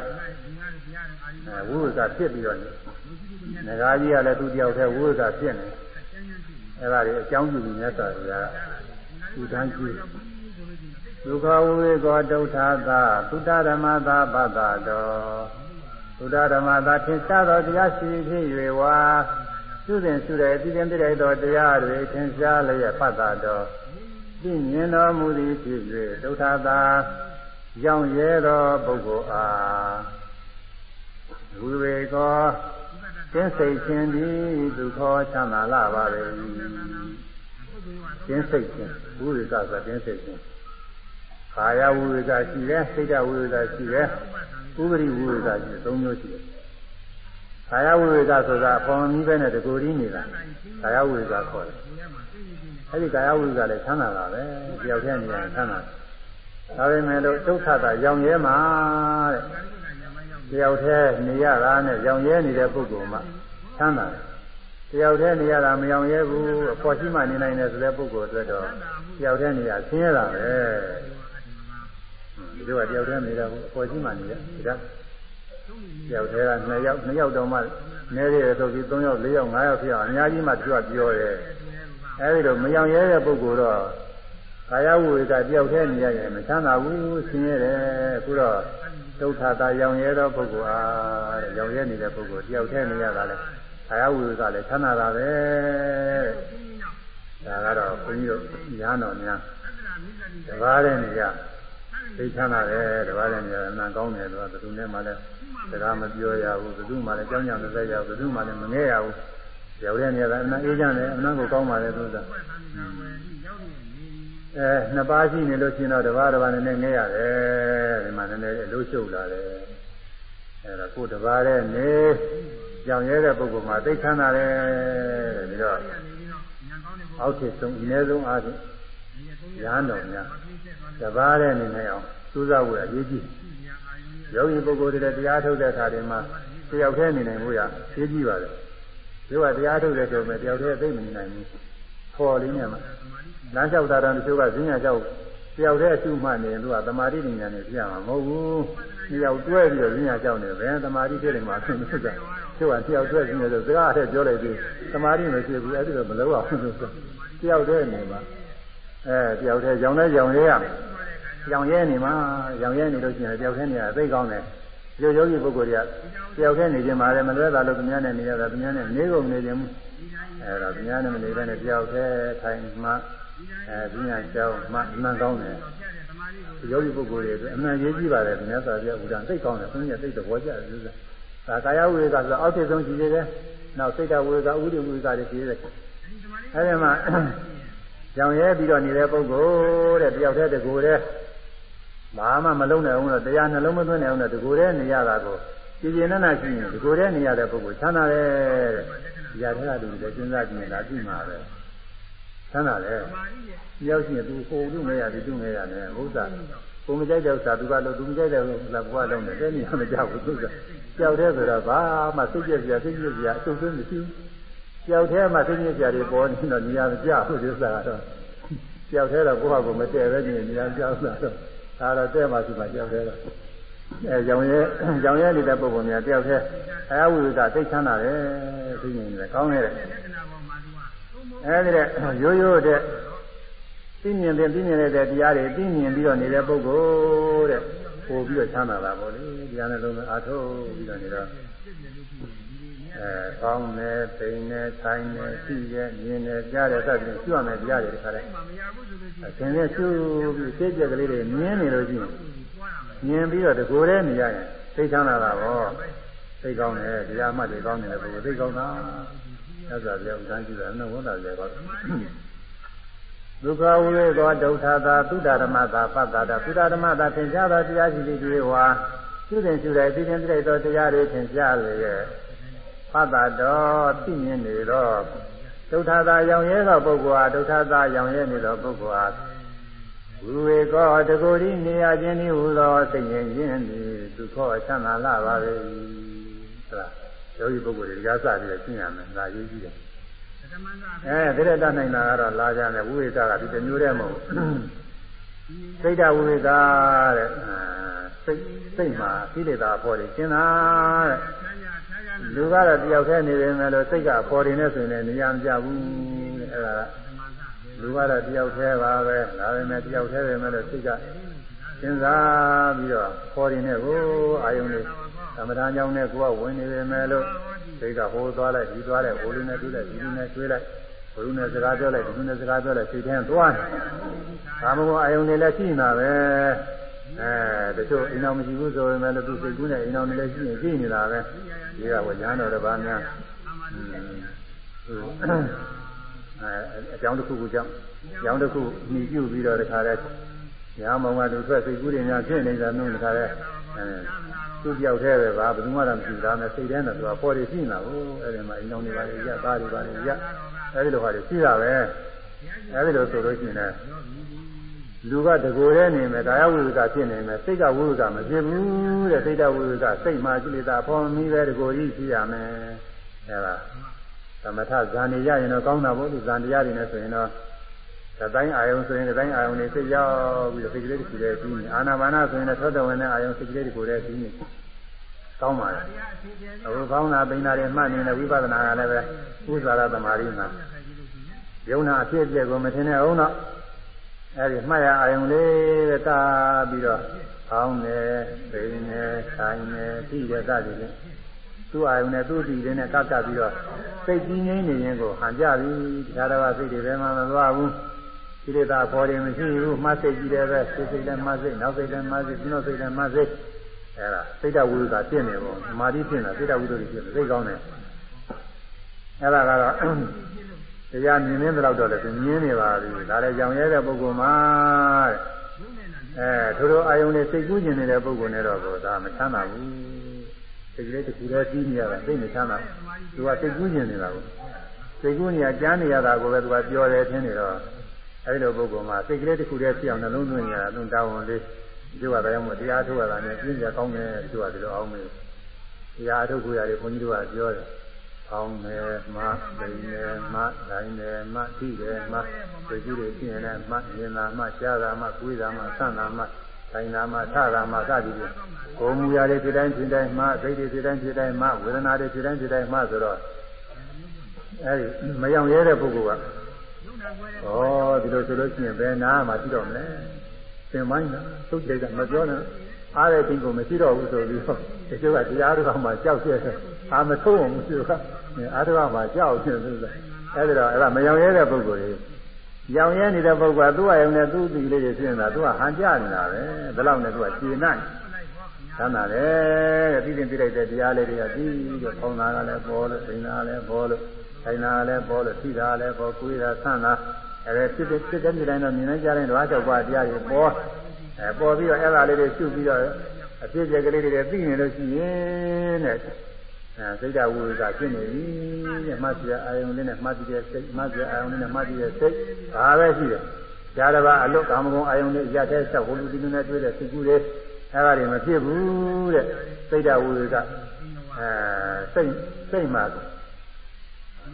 အဲဝိဝကဖြစ်ပြီးတော့နေငကားကြီးကလည်းသူတယောက်တည်းဝိဝကဖြစ်နေအဲဒါတွေအကြောင်းပြုပြီးမြတ်စွာဘုရားသူတန်းကြီးဒုက္ခဝေကောဒုဋ္ဌသာသုတ္တဓမ္မသာပတ္တတော်သုတ္တဓမ္မသာသင်္ချသောတရားရှိဖြစ်၍ဝါသူစဉ်သူတဲ့ပြည်ပြင်ပြတဲ့သောတရားတွေသင်္ချလျက်ပတ္တတော် သိမြင်တော်မူသည်ဖြစ်၍ဒုက္ခသာရောင်ရဲသောပုဂ္ဂိုလ်အားဝိဝေကောကျင်းစိတ်ခြင်းသည်ဒုက္ခချမ်းသာလာပါလေကျင်းစိတ်ခြင်းဝိဝေကဆိုကျင်းစိတ်ခြင်းခာယဝိဝေကရှိတယ်စိတ်တဝိဝေကရှိတယ်ဥပရိဝိဝေကရှိတယ်သုံးမျိုးရှိတယ်ခာယဝိဝေကဆိုတာအပေါ်မီးပဲနဲ့တကူရင်းနေတာခာယဝိဝေကခေါ်တယ် အဲဒီကာယဝိဝေကလည်းချမ်းသာတာပဲတယောက်တည်းနေရင်ချမ်းသာဒါပေမဲ့လို့ဒုက္ခတာရောင်ရဲမှာတဲ့တယောက်တည်းနေရတာနဲ့ရောင်ရဲနေတဲ့ပုဂ္ဂိုလ်မှချမ်းသာတယ်တယောက်တည်းနေရတာမရောင်ရဲဘူးအဖို့ရှိမှနေနိုင်တယ်ဆိုတဲ့ပုဂ္ဂိုလ်အတွက်တော့တယောက်တည်းနေရဆင်းရဲတာပဲဒီလိုကတယောက်တည်းနေတာဘူးအဖို့ရှိမှနေတယ်ဒါတယောက်တည်းက2ယောက်2ယောက်တော့မှနည်းရတယ်ဆိုပြီး3ယောက်4ယောက်5ယောက်ဖြစ်အောင်အများကြီးမှပြောပြောတယ် အဲဒီတော့မရောင်ရဲတဲ့ပုဂ္ဂိုလ်တော့ကာယဝိကတယောက်တည်းနေရရင်မချမ်းသာဘူးဆင်းရဲတယ်အခုတော့ဒုက္ခတာရောင်ရဲသောပုဂ္ဂိုလ်အားတဲ့ရောင်ရဲနေတဲ့ပုဂ္ဂိုလ်တယောက်တည်းနေရတာလဲကာယဝိကလည်းချမ်းသာတာပဲဒါကတော့ဘုန်းကြီးတို့ညာတော်များတပါးတဲ့နေရသိချမ်းသာတယ်တပါးတဲ့နေရအနံကောင်းတယ်လို့ဘယ်သူနဲ့မှလည်းစကားမပြောရဘူးဘယ်သူမှလည်းကြောင်းကြောင်းမသက်ရဘူးဘယ်သူမှလည်းမငဲရဘူး ရောက်တဲ့နေရာကအနံအေးချမ်းတယ်အနံကိုကောင်းပါလေသူကအဲနှစ်ပါးရှိနေလို့ရှိရင်တော့တစ်ပါးတစ်ပါးနဲ့ငဲရတယ်ဒီမှာနည်းနည်းအလို့ရှုပ်လာတယ်အဲဒါကိုတစ်ပါးနဲ့နေကြောင်ရဲတဲ့ပုဂ္ဂိုလ်မှာသိချမ်းသာတယ်တဲ့ပြီးတော့အောက်ထစ်ဆုံးအနည်းဆုံးအားဖြင့်ရဟန်းတော်များတစ်ပါးနဲ့နေနိုင်အောင်စူးစမ်းဖို့အရေးကြီးယောဂီပုဂ္ဂိုလ်တွေတရားထုတ်တဲ့အခါတွေမှာတယောက်တည်းနေနိုင်ဖို့ရရေးကြည့်ပါလေ ဒီကတရားထုတ်တဲ့ဆိုမဲ့တယောက်တည်းသိမနေနိုင်ဘူးဖော်လေးနဲ့မှလမ်းလျှောက်တာတော့တချို့ကဈဉ္ညာလျှောက်တယောက်တည်းအရှုမှတ်နေလို့ကသမာဓိဉာဏ်နဲ့ပြရမှာမဟုတ်ဘူးတယောက်တွဲပြီးတော့ဈဉ္ညာလျှောက်နေဘယ်သမာဓိဖြစ်နေမှာဖြစ်နေတာကျို့ကတယောက်တွဲဈဉ္ညာဆိုစကားအထက်ပြောလိုက်ပြီးသမာဓိမရှိဘူးအဲ့ဒီတော့မလုပ်အောင်လို့ဆိုတယောက်တည်းနေမှာအဲတယောက်တည်းရောင်လဲရောင်ရဲရရောင်ရဲနေမှာရောင်ရဲနေလို့ရှိရင်တယောက်တည်းနေရသိကောင်းတယ် ဒီယောဂီပုဂ္ဂိုလ်တွေကတယောက်တည်းနေခြင်းမှာလည်းမလွဲတာလို့သူများနဲ့နေရတာသူများနဲ့နေကုန်နေခြင်းအဲတော့သူများနဲ့မနေဘဲနဲ့တယောက်တည်းထိုင်မှအဲပညာကျောင်းမှအမှန်ကောင်းတယ်ဒီယောဂီပုဂ္ဂိုလ်တွေအတွက်အမှန်ရေးကြည့်ပါတယ်မြတ်စွာဘုရားဥဒ္ဒံသိကောင်းတယ်ဘုန်းကြီးသိတဲ့ဘောကြတယ်ဆိုတာဒါကာယဝိကဆိုအောက်ထစ်ဆုံးရှိသေးတယ်နောက်စိတ်တဝိကဥဒိဝိကတွေရှိသေးတယ်အဲဒီမှာကြောင်ရဲပြီးတော့နေတဲ့ပုဂ္ဂိုလ်တဲ့တယောက်တည်းတကူတည်း ဘာမှမလုံးနိုင်အောင်လို့တရားနှလုံးမသွင်းနိုင်အောင်လို့တကူတည်းနေရတာကိုကြည်ကျင်နဲ့နာရှိရင်တကူတည်းနေရတဲ့ပုဂ္ဂိုလ်ချမ်းသာတယ်တဲ့ဒီရတဲ့လူတွေစဉ်းစားကြည့်ရင်ဒါကြည့်မှာပဲချမ်းသာတယ်တယောက်ရှိရင်သူဟိုလူငယ်ရဒီလူငယ်ရတယ်ဘုရားကိုမကြိုက်တဲ့ဥစ္စာသူကလို့သူမကြိုက်တဲ့ဥစ္စာဘုရားလုံးတယ်တဲ့နေရာမကြောက်ဘူးသူကကြောက်တဲ့ဆိုတော့ဘာမှစိတ်ကြက်စရာစိတ်ကြက်စရာအဆုတ်သွင်းမရှိဘူးကြောက်တဲ့မှာစိတ်ကြက်စရာတွေပေါ်နေတော့နေရာမကြောက်ဘူးဒီဥစ္စာကတော့ကြောက်တဲ့တော့ဘုရားကမတည့်ပဲနေနေရာကြောက်တာတော့ ဒါတော့တဲ့မှသူမှကြောက်တဲ့တော့အဲရောင်ရဲရောင်ရဲနေတဲ့ပုံပုံများတယောက်တည်းအယဝိကသိချမ်းသာတယ်သိနေတယ်ကောင်းတယ်အဲဒီတဲ့ရိုးရိုးတဲ့သိမြင်တဲ့သိမြင်တဲ့တရားတွေသိမြင်ပြီးတော့နေတဲ့ပုဂ္ဂိုလ်တဲ့ပို့ပြီးတော့ချမ်းသာတာပေါ့လေတရားနဲ့လုံးအားထုတ်ပြီးတော့နေတော့ အဲကောင်းတယ်ပိန်တယ်ထိုင်တယ်ရှိတယ်မြင်တယ်ကြားတယ်စသဖြင့်ကျွတ်မယ်တရားတွေတခါတည်းအရှင်နဲ့ရှုပြီးစိတ်ကြက်ကလေးတွေမြင်နေလို့ရှိရင်မြင်ပြီးတော့တကိုယ်တည်းနေရရင်သိချမ်းသာတာပေါ့သိကောင်းတယ်တရားမှတ်တွေကောင်းတယ်ပုဂ္ဂိုလ်သိကောင်းတာသက်သာပြောင်းတန်းကြည့်တာနှုတ်ဝန်တာပြောတော့ဒုက္ခဝိဝေသောဒုဋ္ဌသာသုဒ္ဓဓမ္မသာပတ္တာဒသုဒ္ဓဓမ္မသာသင်္ချာသောတရားရှိသည်တွေဝါသူတင်သူတဲ့သိတင်သိသောတရားတွေသင်္ချာလေရဲ့ ပတ္တာတော်သိမြင်နေတော့ဒုဋ္ဌသာရောင်ရဲသောပုဂ္ဂိုလ်ဟာဒုဋ္ဌသာရောင်ရဲနေသောပုဂ္ဂိုလ်ဟာဝိဝေကောတကိုယ်ဤနေရခြင်းဤဟူသောစိတ်ငြိမ်ခြင်းသည်ဒုက္ခချမ်းသာလာပါ၏ဟုတ်လားယောဂီပုဂ္ဂိုလ်တွေကြားစပြီးတော့ရှင်းရမယ်ဒါရေးကြည့်တယ်အဲဒါရတနိုင်တာကတော့လာကြတယ်ဝိဝေကကဒီတစ်မျိုးတည်းမဟုတ်ဘူးစိတ်တဝိဝေကတဲ့စိတ်စိတ်မှာကိလေသာအဖို့တွေရှင်းတာတဲ့ လူကတော့တယောက်တည်းနေပေမဲ့လို့စိတ်ကအဖို့တွေနဲ့ဆိုရင်လည်းနေရာမကျဘူးတဲ့အဲဒါလူကတော့တယောက်တည်းပါပဲဒါပေမဲ့တယောက်တည်းပဲမဲ့လို့စိတ်ကစဉ်းစားပြီးတော့ခေါ်ရင်းနဲ့ကိုအာယုံလေးသမထကြောင့်နဲ့ကိုကဝင်နေပေမဲ့လို့စိတ်ကဟိုသွားလိုက်ဒီသွားလိုက်ဟိုလူနဲ့တွေ့လိုက်ဒီလူနဲ့တွေ့လိုက်ဘုရုနဲ့စကားပြောလိုက်ဒီလူနဲ့စကားပြောလိုက်စိတ်ထဲသွားနေဒါမှမဟုတ်အာယုံတွေလည်းရှိနေတာပဲ အဲတချို့အိမ်တော်မရှိဘူးဆိုရင်လည်းသူစိတ်ကူးနဲ့အိမ်တော်နေလည်းရှိရင်ကြည့်နေတာပဲဒီကဝညာတော်တစ်ပါးများအဲအကြောင်းတစ်ခုခုကြောင့်အကြောင်းတစ်ခုညီပြုပြီးတော့တခါလဲညာမောင်ကသူထွက်စိတ်ကူးတွေများဖြစ်နေတာမျိုးတခါလဲအဲသူ့ပြောက်သေးတယ်ဗျာဘယ်သူမှတော့မရှိသားနဲ့စိတ်ထဲနဲ့သူကပေါ်ရရှိနေတာကိုအဲဒီမှာအိမ်တော်နေပါလေရသားတွေပါလေရအဲဒီလိုဟာတွေရှိတာပဲအဲဒီလိုဆိုလို့ရှိရင်လူ ကတကိုယ်တည်းနေမယ်ကာယဝိဝကဖြစ်နေမယ်စိတ်ကဝိဝကမဖြစ်ဘူးတဲ့စိတ်တဝိဝကစိတ်မှကိလေသာပေါ်မီးပဲတကိုယ်ကြီးရှိရမယ်အဲဒါသမထဇာနေရရင်တော့ကောင်းတာပေါ့ဒီဇာတရားတွေနဲ့ဆိုရင်တော့သတိုင်းအာယုံဆိုရင်သတိုင်းအာယုံတွေစိတ်ရောက်ပြီးစိတ်ကလေးတစ်ခုတည်းပြီးနေအာနာပါနဆိုရင်လည်းသောတဝင်တဲ့အာယုံစိတ်ကလေးတစ်ခုတည်းပြီးနေကောင်းပါလေအခုကောင်းတာပိဏာတွေမှတ်နေတဲ့ဝိပဿနာကလည်းပဲဥစ္စာရသမารိမှာယုံနာအဖြစ်အပျက်ကိုမထင်တဲ့အောင်တော့ အဲဒီမှတ်ရအာယုံလေးပဲကားပြီးတော့ကောင်းတယ်ပိန်တယ်ဆိုင်တယ်သိတယ်စသည်ဖြင့်သူ့အာယုံနဲ့သူ့တည်တဲ့နဲ့ကပ်ကပ်ပြီးတော့စိတ်ကြီးငြိမ်းနေရင်ကိုဟန်ကြပြီတရားတော်စိတ်တွေဘယ်မှမသွားဘူးကိလေသာပေါ်တယ်မရှိဘူးမှတ်စိတ်ကြီးတယ်ပဲစိတ်စိတ်လည်းမှတ်စိတ်နောက်စိတ်လည်းမှတ်စိတ်ဒီနောက်စိတ်လည်းမှတ်စိတ်အဲဒါစိတ်တဝိသဖြစ်နေပေါ့မာတိဖြစ်နေတာစိတ်တဝိသုဖြစ်နေစိတ်ကောင်းတယ်အဲဒါကတော့ တရားမြင်နေတော့တော့လည်းသူမြင်နေပါပြီဒါလည်းကြောင်ရဲတဲ့ပုဂ္ဂိုလ်မှာတဲ့အဲထို့သောအာယုန်နဲ့စိတ်ကူးကျင်နေတဲ့ပုဂ္ဂိုလ်နဲ့တော့ဒါမချမ်းသာဘူးစိတ်ကလေးတစ်ခုတည်းပြီးနေရတာစိတ်မချမ်းသာသူကစိတ်ကူးကျင်နေတာကိုစိတ်ကူးနေရကြားနေရတာကိုပဲသူကပြောတယ်ထင်နေတော့အဲဒီလိုပုဂ္ဂိုလ်မှာစိတ်ကလေးတစ်ခုတည်းဖြစ်အောင်နှလုံးသွင်းရတာသူတောင်းဝန်လေးဒီကတရားမို့တရားထုတ်ရတာနဲ့ပြင်းပြကောင်းတယ်သူကဒီလိုအောင်မေးတရားထုတ်ကိုရတယ်ဘုန်းကြီးတို့ကပြောတယ် ကောင်းတယ်မပိန်တယ်မတိုင်းတယ်မသိတယ်မစိတ်ကြီးတွေဖြစ်ရင်လည်းမမြင်တာမကြားတာမကိုယ်တာမဆန့်တာမတိုင်းတာမထတာမစသည်ဖြင့်ကိုယ်မူရာတွေဖြစ်တိုင်းဖြစ်တိုင်းမစိတ်တွေဖြစ်တိုင်းဖြစ်တိုင်းမဝေဒနာတွေဖြစ်တိုင်းဖြစ်တိုင်းမဆိုတော့အဲဒီမယောင်ရဲတဲ့ပုဂ္ဂိုလ်ကဩဒီလိုဆိုလို့ရှိရင်ဘယ်နာမှရှိတော့မလဲသင်ပိုင်းလားသုတ်ကြိတ်ကမပြောနဲ့အားတဲ့တင်ကိုမရှိတော့ဘူးဆိုပြီးတော့ဒီကျိုးကတရားတော်မှာကြောက်ပြည့်တယ် အာမထုံးအောင်မရှိဘူးကအားတော်မှာကြောက်ဖြစ်နေတာအဲဒီတော့အဲ့ဒါမယောင်ရဲတဲ့ပုဂ္ဂိုလ်တွေရောင်ရဲနေတဲ့ပုဂ္ဂိုလ်ကသူ့အယုံနဲ့သူ့ဒီလေးတွေဖြစ်နေတာသူကဟန်ကြနေတာပဲဒါလောက်နဲ့သူကရှင်းနိုင်သမ်းသာတယ်တဲ့ပြီးရင်ပြလိုက်တဲ့တရားလေးတွေကပြီးတော့ခေါင်းသားကလည်းပေါ်လို့စိန်သားလည်းပေါ်လို့ထိုင်သားလည်းပေါ်လို့ထိတာလည်းပေါ်ကိုယ်တာဆန့်တာအဲဖြစ်တဲ့ဖြစ်တဲ့ဒီတိုင်းတော့မြင်နေကြတဲ့ဓဝါကြောက်ပါတရားတွေပေါ်အဲပေါ်ပြီးတော့အဲ့ဒါလေးတွေရှုပြီးတော့အဖြစ်အပျက်ကလေးတွေသိနေလို့ရှိရင်တဲ့ အဲစိတ်ဓာတ်ဝိကဖြစ်နေပြီတဲ့မှတ်ပြအာယုံလေးနဲ့မှတ်ပြစိတ်မှတ်ပြအာယုံလေးနဲ့မှတ်ပြစိတ်ဒါပဲရှိတယ်။ကြားတစ်ပါးအလွတ်ကာမဂုဏ်အာယုံလေးရတဲ့ဆက်ဟိုလူဒီလူနဲ့တွေ့တဲ့စိတ်ကူးတွေအဲဒါတွေမဖြစ်ဘူးတဲ့စိတ်ဓာတ်ဝိကအဲစိတ်စိတ်မှာ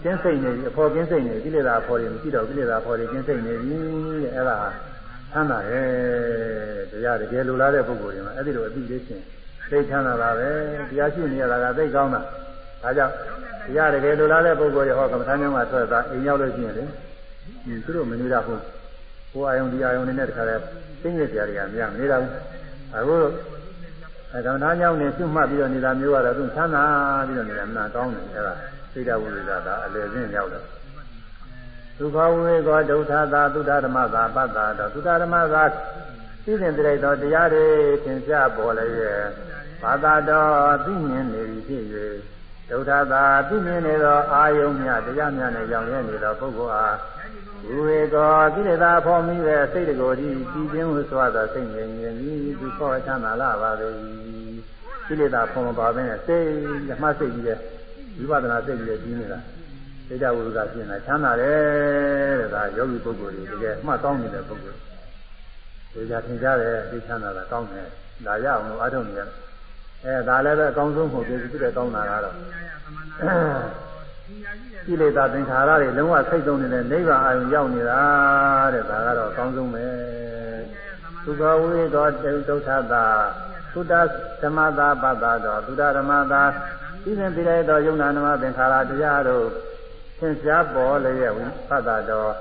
ကျင်းစိတ်နေပြီအဖို့ကျင်းစိတ်နေကိလေသာအဖို့တွေမရှိတော့ကိလေသာအဖို့တွေကျင်းစိတ်နေပြီတဲ့အဲဒါချမ်းသာတယ်တရားတကယ်လိုလားတဲ့ပုဂ္ဂိုလ်တွေမှာအဲ့ဒီလိုအသိလေးချင်း သိချမ်းသာတာပဲတရားရှိနေရတာကသိကောင်းတာဒါကြောင့်တရားတကယ်လိုလားတဲ့ပုဂ္ဂိုလ်တွေဟောကမ္မထာညောင်းကထွက်သွားအိမ်ရောက်လို့ရှိရင်လေသူတို့မနေရဘူးကိုအာယုံဒီအာယုံတွေနဲ့တခါလဲသိငယ်ကြတွေကမရမနေတာဘူးအခုကမ္မထာညောင်းနေရှုမှတ်ပြီးတော့နေတာမျိုးကတော့သူချမ်းသာပြီးတော့နေတာမနာကောင်းတယ်အဲ့ဒါသိတဝိရိဒတာအလယ်စင်းရောက်တယ်ဒုက္ခဝိကောဒုဋ္ဌသာသုဒ္ဓဓမ္မသာပတ္တာတော့သုဒ္ဓဓမ္မသာသိစဉ်တိရသောတရားတွေသင်ရှားပေါ်လည်းရဲ့ ဘာသာတော်သိမြင်နေပြီဖြစ်၍ဒုဋ္ဌသာသိမြင်နေသောအာယုံများတရားများနဲ့ကြောင့်ရဲ့နေသောပုဂ္ဂိုလ်အားဝိကောကိလေသာဖော်မိတဲ့စိတ်တကိုယ်ဒီပြည်ခြင်းဟုဆိုသောစိတ်ငြိမ်ငြိမ်ဤသူခေါ်ချမ်းသာလာပါသည်ကိလေသာဖော်မပါဘဲနဲ့စိတ်မှတ်စိတ်ကြီးတဲ့ဝိပဿနာစိတ်ကြီးတဲ့ကြီးနေတာစိတ်ဓာတ်ဝိကပြင်လာချမ်းသာတယ်တဲ့ဒါယောဂီပုဂ္ဂိုလ်တွေတကယ်မှတ်ကောင်းနေတဲ့ပုဂ္ဂိုလ်တွေကြထင်ကြတယ်သိချမ်းသာတာကောင်းတယ်ဒါရအောင်လို့အားထုတ်နေရတယ် အဲဒါလည်းပဲအကောင်းဆုံးဟုတ်တယ်သူတဲ့ကောင်းတာကတော့ကိလေသာသင်္ခါရတွေလုံးဝစိတ်သုံးနေတဲ့နိဗ္ဗာန်အာရုံရောက်နေတာတဲ့ဒါကတော့အကောင်းဆုံးပဲသုခဝိသောတေဒုဋ္ဌတာသုတ္တဓမ္မသာပတ္တာတော်သုတ္တဓမ္မသာဤစဉ်ပြလိုက်သောယုံနာနမသင်္ခါရတရားတို့သင်ရှားပေါ်လျက်ဝိပတ္တာတော်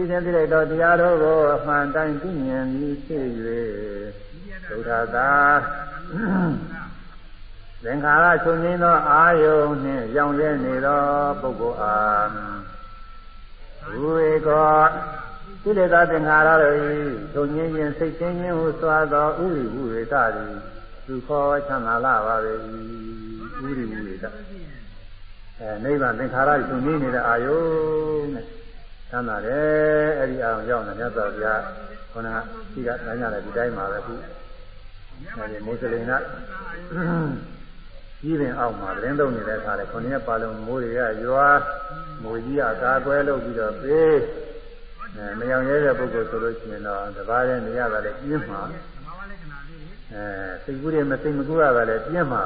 ဤစဉ်ပြလိုက်သောတရားတို့ကိုအမှန်တိုင်းသိမြင်ပြီးဖြစ်၍ဒုက္ခသာ သင်္ခါရချုပ်ငိမ့်သောအာယုန်နှင့်ရောင်ရဲနေသောပုဂ္ဂိုလ်အားဝေကောကိလေသာသင်္ခါရတို့၏သုံငင်းခြင်းစိတ်ချင်းခြင်းဟုစွာသောဥရိဝေတသည်သူခေါ်ချမ်းသာလာပါပဲဥရိဝေတအဲနိဗ္ဗာန်သင်္ခါရကြီးသုံငင်းနေတဲ့အာယုန်နဲ့ချမ်းသာတယ်အဲ့ဒီအာယုန်ရောက်နေမြတ်စွာဘုရားခန္ဓာရှိကနိုင်ရတယ်ဒီတိုင်းမှာပဲခု အဲဒီမွတ်စလင်ကကြီးပင်အောက်မှာသတင်းသုံးနေတဲ့အခါလေခொနည်းပါလုံးမိုးတွေကရွာမိုးကြီးအကာကွယ်လုပ်ပြီးတော့ပေးအဲမယောင်ရဲတဲ့ပုဂ္ဂိုလ်ဆိုလို့ရှိရင်တော့တပါးတဲ့နေရတာလည်းပြင်းမှာအဲစိတ်ကူးတွေမစိတ်မကူးရတာလည်းပြင်းမှာ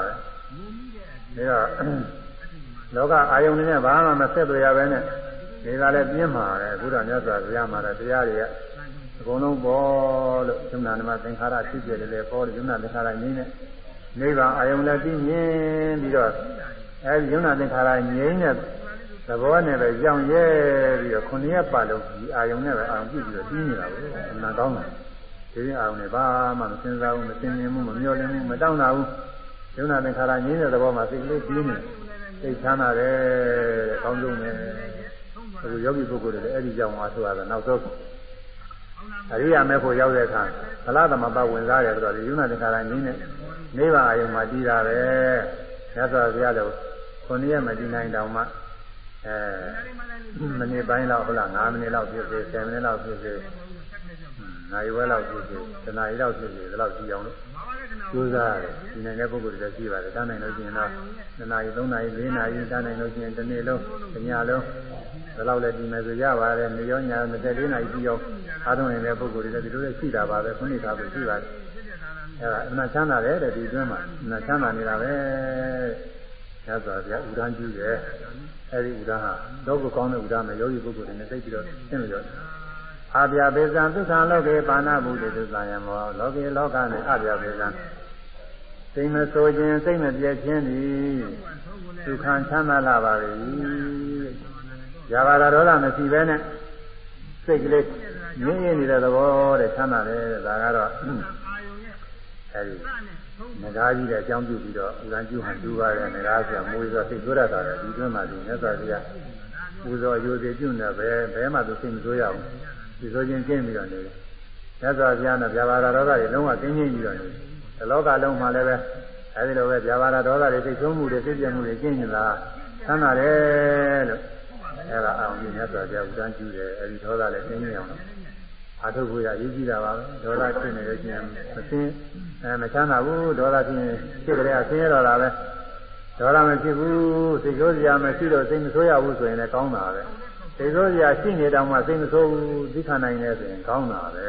ပဲဒါတော့လောကအာယုန်နဲ့ဘာမှမဆက်သွယ်ရဘဲနဲ့ဒီကလည်းပြင်းမှာပဲဘုရားမြတ်စွာဘုရားမှာတော့တရားတွေက အကုန်လုံးပေါ်လို့သုဏနမသင်္ခါရဖြစ်ပြတယ်လေပေါ်လို့သုဏသင်္ခါရငြိမ့်တဲ့နိဗ္ဗာန်အာယုန်လည်းပြီးမြင်ပြီးတော့အဲဒီသုဏသင်္ခါရငြိမ့်တဲ့သဘောနဲ့ပဲကြောင်ရဲပြီးတော့ခုနှစ်ရက်ပါလုံးဒီအာယုန်နဲ့ပဲအာယုန်ပြုပြီးတော့ပြီးနေတာကိုအမှန်ကောင်းတယ်ဒီအာယုန်နဲ့ဘာမှမစဉ်းစားဘူးမသိမြင်ဘူးမမျောလင်းဘူးမတောင်းတာဘူးသုဏသင်္ခါရငြိမ့်တဲ့သဘောမှာစိတ်ကလေးပြီးနေစိတ်ချမ်းသာတယ်တဲ့ကောင်းဆုံးပဲအခုယောဂီပုဂ္ဂိုလ်တွေလည်းအဲ့ဒီကြောင့်အားထုတ်ရတာနောက်ဆုံး အရိယာမေဖို့ရောက်တဲ့အခါဗလာသမပဝင်စားတယ်ဆိုတော့ဒီယုဏသင်္ခါရငြိမ်းနဲ့နိဗ္ဗာန်အယုံမှာတည်တာပဲမြတ်စွာဘုရားလည်းခုနှစ်ရက်မတည်နိုင်တောင်မှအဲမိနစ်ပိုင်းလောက်ဟုတ်လား9မိနစ်လောက်ဖြစ်စေ10မိနစ်လောက်ဖြစ်စေနိုင်ဝဲလောက်ဖြစ်စေတနားရီလောက်ဖြစ်စေဒီလောက်ကြည့်အောင်လို့ ကျိုးစားရတယ်ဒီနိုင်တဲ့ပုဂ္ဂိုလ်တွေလည်းရှိပါတယ်တန်းနိုင်လို့ရှိရင်တော့တနားရီ3နာရီ4နာရီတန်းနိုင်လို့ရှိရင်တစ်နေ့လုံးတစ်ညလုံးဒီလောက်လည်းဒီမယ်ဆိုရပါတယ်နေရောညာ24နာရီပြီးရောအားထုတ်နေတဲ့ပုဂ္ဂိုလ်တွေလည်းဒီလိုလည်းရှိတာပါပဲခုနှစ်ခါပဲရှိပါတယ်အဲဒါအမှန်ချမ်းသာတယ်တဲ့ဒီအတွင်းမှာအမှန်ချမ်းသာနေတာပဲရသော်ဗျာဥဒန်းကျူးတယ်အဲဒီဥဒန်းဟာတော့ကိုကောင်းတဲ့ဥဒန်းနဲ့ယောဂီပုဂ္ဂိုလ်တွေနဲ့သိပြီးတော့သင်လို့ အာပြပေဇံသစ္စာလောကေပါဏဗုဒ္ဓသစ္စာယမောလောကေလောကနဲ့အပြပေဇံစိတ်မဆိုခြင်းစိတ်မပြည့်ခြင်းသည်ဒုက္ခချမ်းသာလာပါပြီ။ရာဘာဒေါသမရှိဘဲနဲ့စိတ်ကလေးငြင်းရနေတဲ့သဘောတဲ့ချမ်းသာတယ်ဒါကတော့အဲဒီငကားကြီးတဲ့အကြောင်းပြုပြီးတော့ဥဒန်းကျူဟန်တူပါတယ်ငကားဆိုမွေးဆိုစိတ်ဆိုးရတာလေဒီတွင်းမှာဒီမြတ်စွာဘုရားပူဇော်အယုသေးပြုနေပဲဘယ်မှသူစိတ်မဆိုးရအောင် ဒီဆိုချင်းကျင့်ပြီးတော့နေတယ်မြတ်စွာဘုရားနဲ့ဗျာပါဒဒေါသတွေလုံးဝကင်းကျင်းပြီးတော့နေတယ်ဒီလောကလုံးမှာလည်းပဲအဲဒီလိုပဲဗျာပါဒဒေါသတွေစိတ်ဆိုးမှုတွေစိတ်ပြမှုတွေကျင့်နေတာသမ်းသာတယ်လို့အဲဒါအောင်ဒီမြတ်စွာဘုရားဥဒန်းကျူတယ်အဲဒီဒေါသလည်းကျင်းကျင်းအောင်အာထုပ်ကိုရရေးကြည့်တာပါပဲဒေါသဖြစ်နေလို့ရှိရင်မသိအဲမချမ်းသာဘူးဒေါသဖြစ်ရင်ဖြစ်ကြတဲ့အဆင်းရဲတော့တာပဲဒေါသမဖြစ်ဘူးစိတ်ဆိုးစရာမရှိတော့စိတ်မဆိုးရဘူးဆိုရင်လည်းကောင်းတာပဲ စိတ်ဆိုးစရာရှိနေတောင်မှစိတ်မဆိုးဘူးသိခနိုင်တယ်ဆိုရင်ကောင်းတာပဲ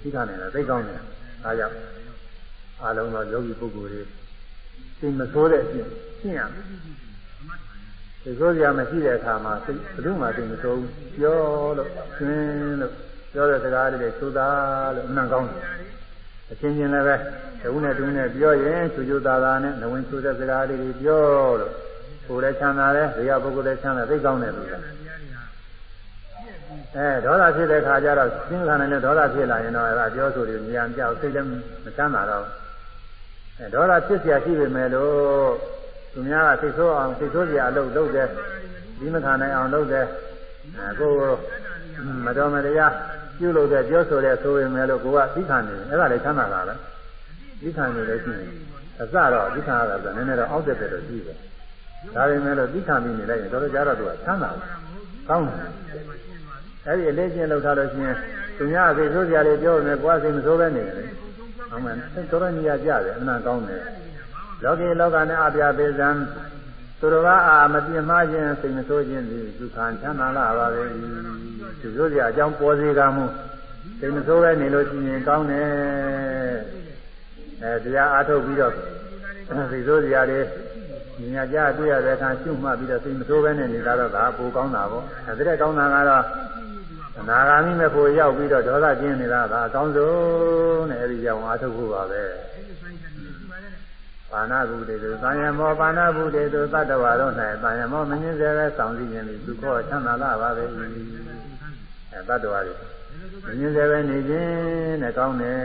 သိခနိုင်တယ်သိကောင်းတယ်ဒါကြောင့်အလုံးသောယောဂီပုဂ္ဂိုလ်တွေစိတ်မဆိုးတဲ့အပြင်ရှင်းရမယ်စိတ်ဆိုးစရာမရှိတဲ့အခါမှာစိတ်ဘယ်သူမှစိတ်မဆိုးဘူးပြောလို့ရှင်းလို့ပြောတဲ့စကားလေးတွေသုသာလို့အမှန်ကောင်းတယ်အချင်းချင်းလည်းပဲတဝုနဲ့တူနဲ့ပြောရင်ချူချူသာသာနဲ့နဝင်ချူတဲ့စကားလေးတွေပြောလို့ကိုယ်လည်းချမ်းသာတယ်ဘေးကပုဂ္ဂိုလ်လည်းချမ်းသာသိကောင်းတယ်လို့ဆိုတာ အဲဒေါသဖြစ်တဲ့ခါကျတော့သင်္ခါရနဲ့ဒေါသဖြစ်လာရင်တော့အဲဒါပြောဆိုတွေဉာဏ်ပြောက်စိတ်လည်းမချမ်းသာတော့အဲဒေါသဖြစ်เสียရှိပေမဲ့လို့သူများကစိတ်ဆိုးအောင်စိတ်ဆိုးเสียအလုပ်လုပ်တယ်ဒီမခံနိုင်အောင်လုပ်တယ်အဲကိုယ်မတော်မတရားပြုလုပ်တဲ့ပြောဆိုတဲ့ဆိုရင်လည်းကိုကသိခံနေတယ်အဲ့ဒါလည်းချမ်းသာတာပဲသိခံနေလည်းရှိနေအစတော့သိခံရတာဆိုနည်းနည်းတော့အောက်တက်တယ်လို့ရှိတယ်ဒါပေမဲ့လို့သိခံပြီးနေလိုက်ရင်တော်တော်ကြာတော့သူကချမ်းသာတယ်ကောင်းတယ် အဲ့ဒီအလေးချင်းလောက်ထားလို့ရှိရင်သူများစိတ်ဆိုးကြလေပြောမယ်ကိုယ်စိတ်မဆိုးပဲနေတယ်။ဟုတ်မယ်။စိတ်တော်တော်ကြီးရကြတယ်အမှန်ကောင်းတယ်။လောကီလောကနဲ့အပြာပေဇံသူတော်ကအာမပြင်းမှားခြင်းစိတ်မဆိုးခြင်းသည်ဒုက္ခချမ်းသာလာပါပဲဒီဆိုစရာအကြောင်းပေါ်စေကမှုစိတ်မဆိုးပဲနေလို့ရှိရင်ကောင်းတယ်အဲတရားအားထုတ်ပြီးတော့စိတ်ဆိုးစရာတွေညာကြတွေ့ရတဲ့အခါရှုမှတ်ပြီးတော့စိတ်မဆိုးပဲနဲ့နေတာတော့ဒါပိုကောင်းတာပေါ့အဲဒီတဲ့ကောင်းတာကတော့ အနာဂါမိမဲ့ဖို့ရောက်ပြီးတော့ဒေါသကျင်းနေတာဒါအကောင်းဆုံးနဲ့အဲဒီကြောင့်အားထုတ်ဖို့ပါပဲပါဏဗုဒေတုသံယမောပါဏဗုဒေတုသတ္တဝါတို့၌သံယမောမင်းစဲပဲဆောင်စည်းခြင်းသည်သူခေါ်ချမ်းသာလာပါပဲအဲသတ္တဝါတွေမင်းစဲပဲနေခြင်းနဲ့ကောင်းတယ်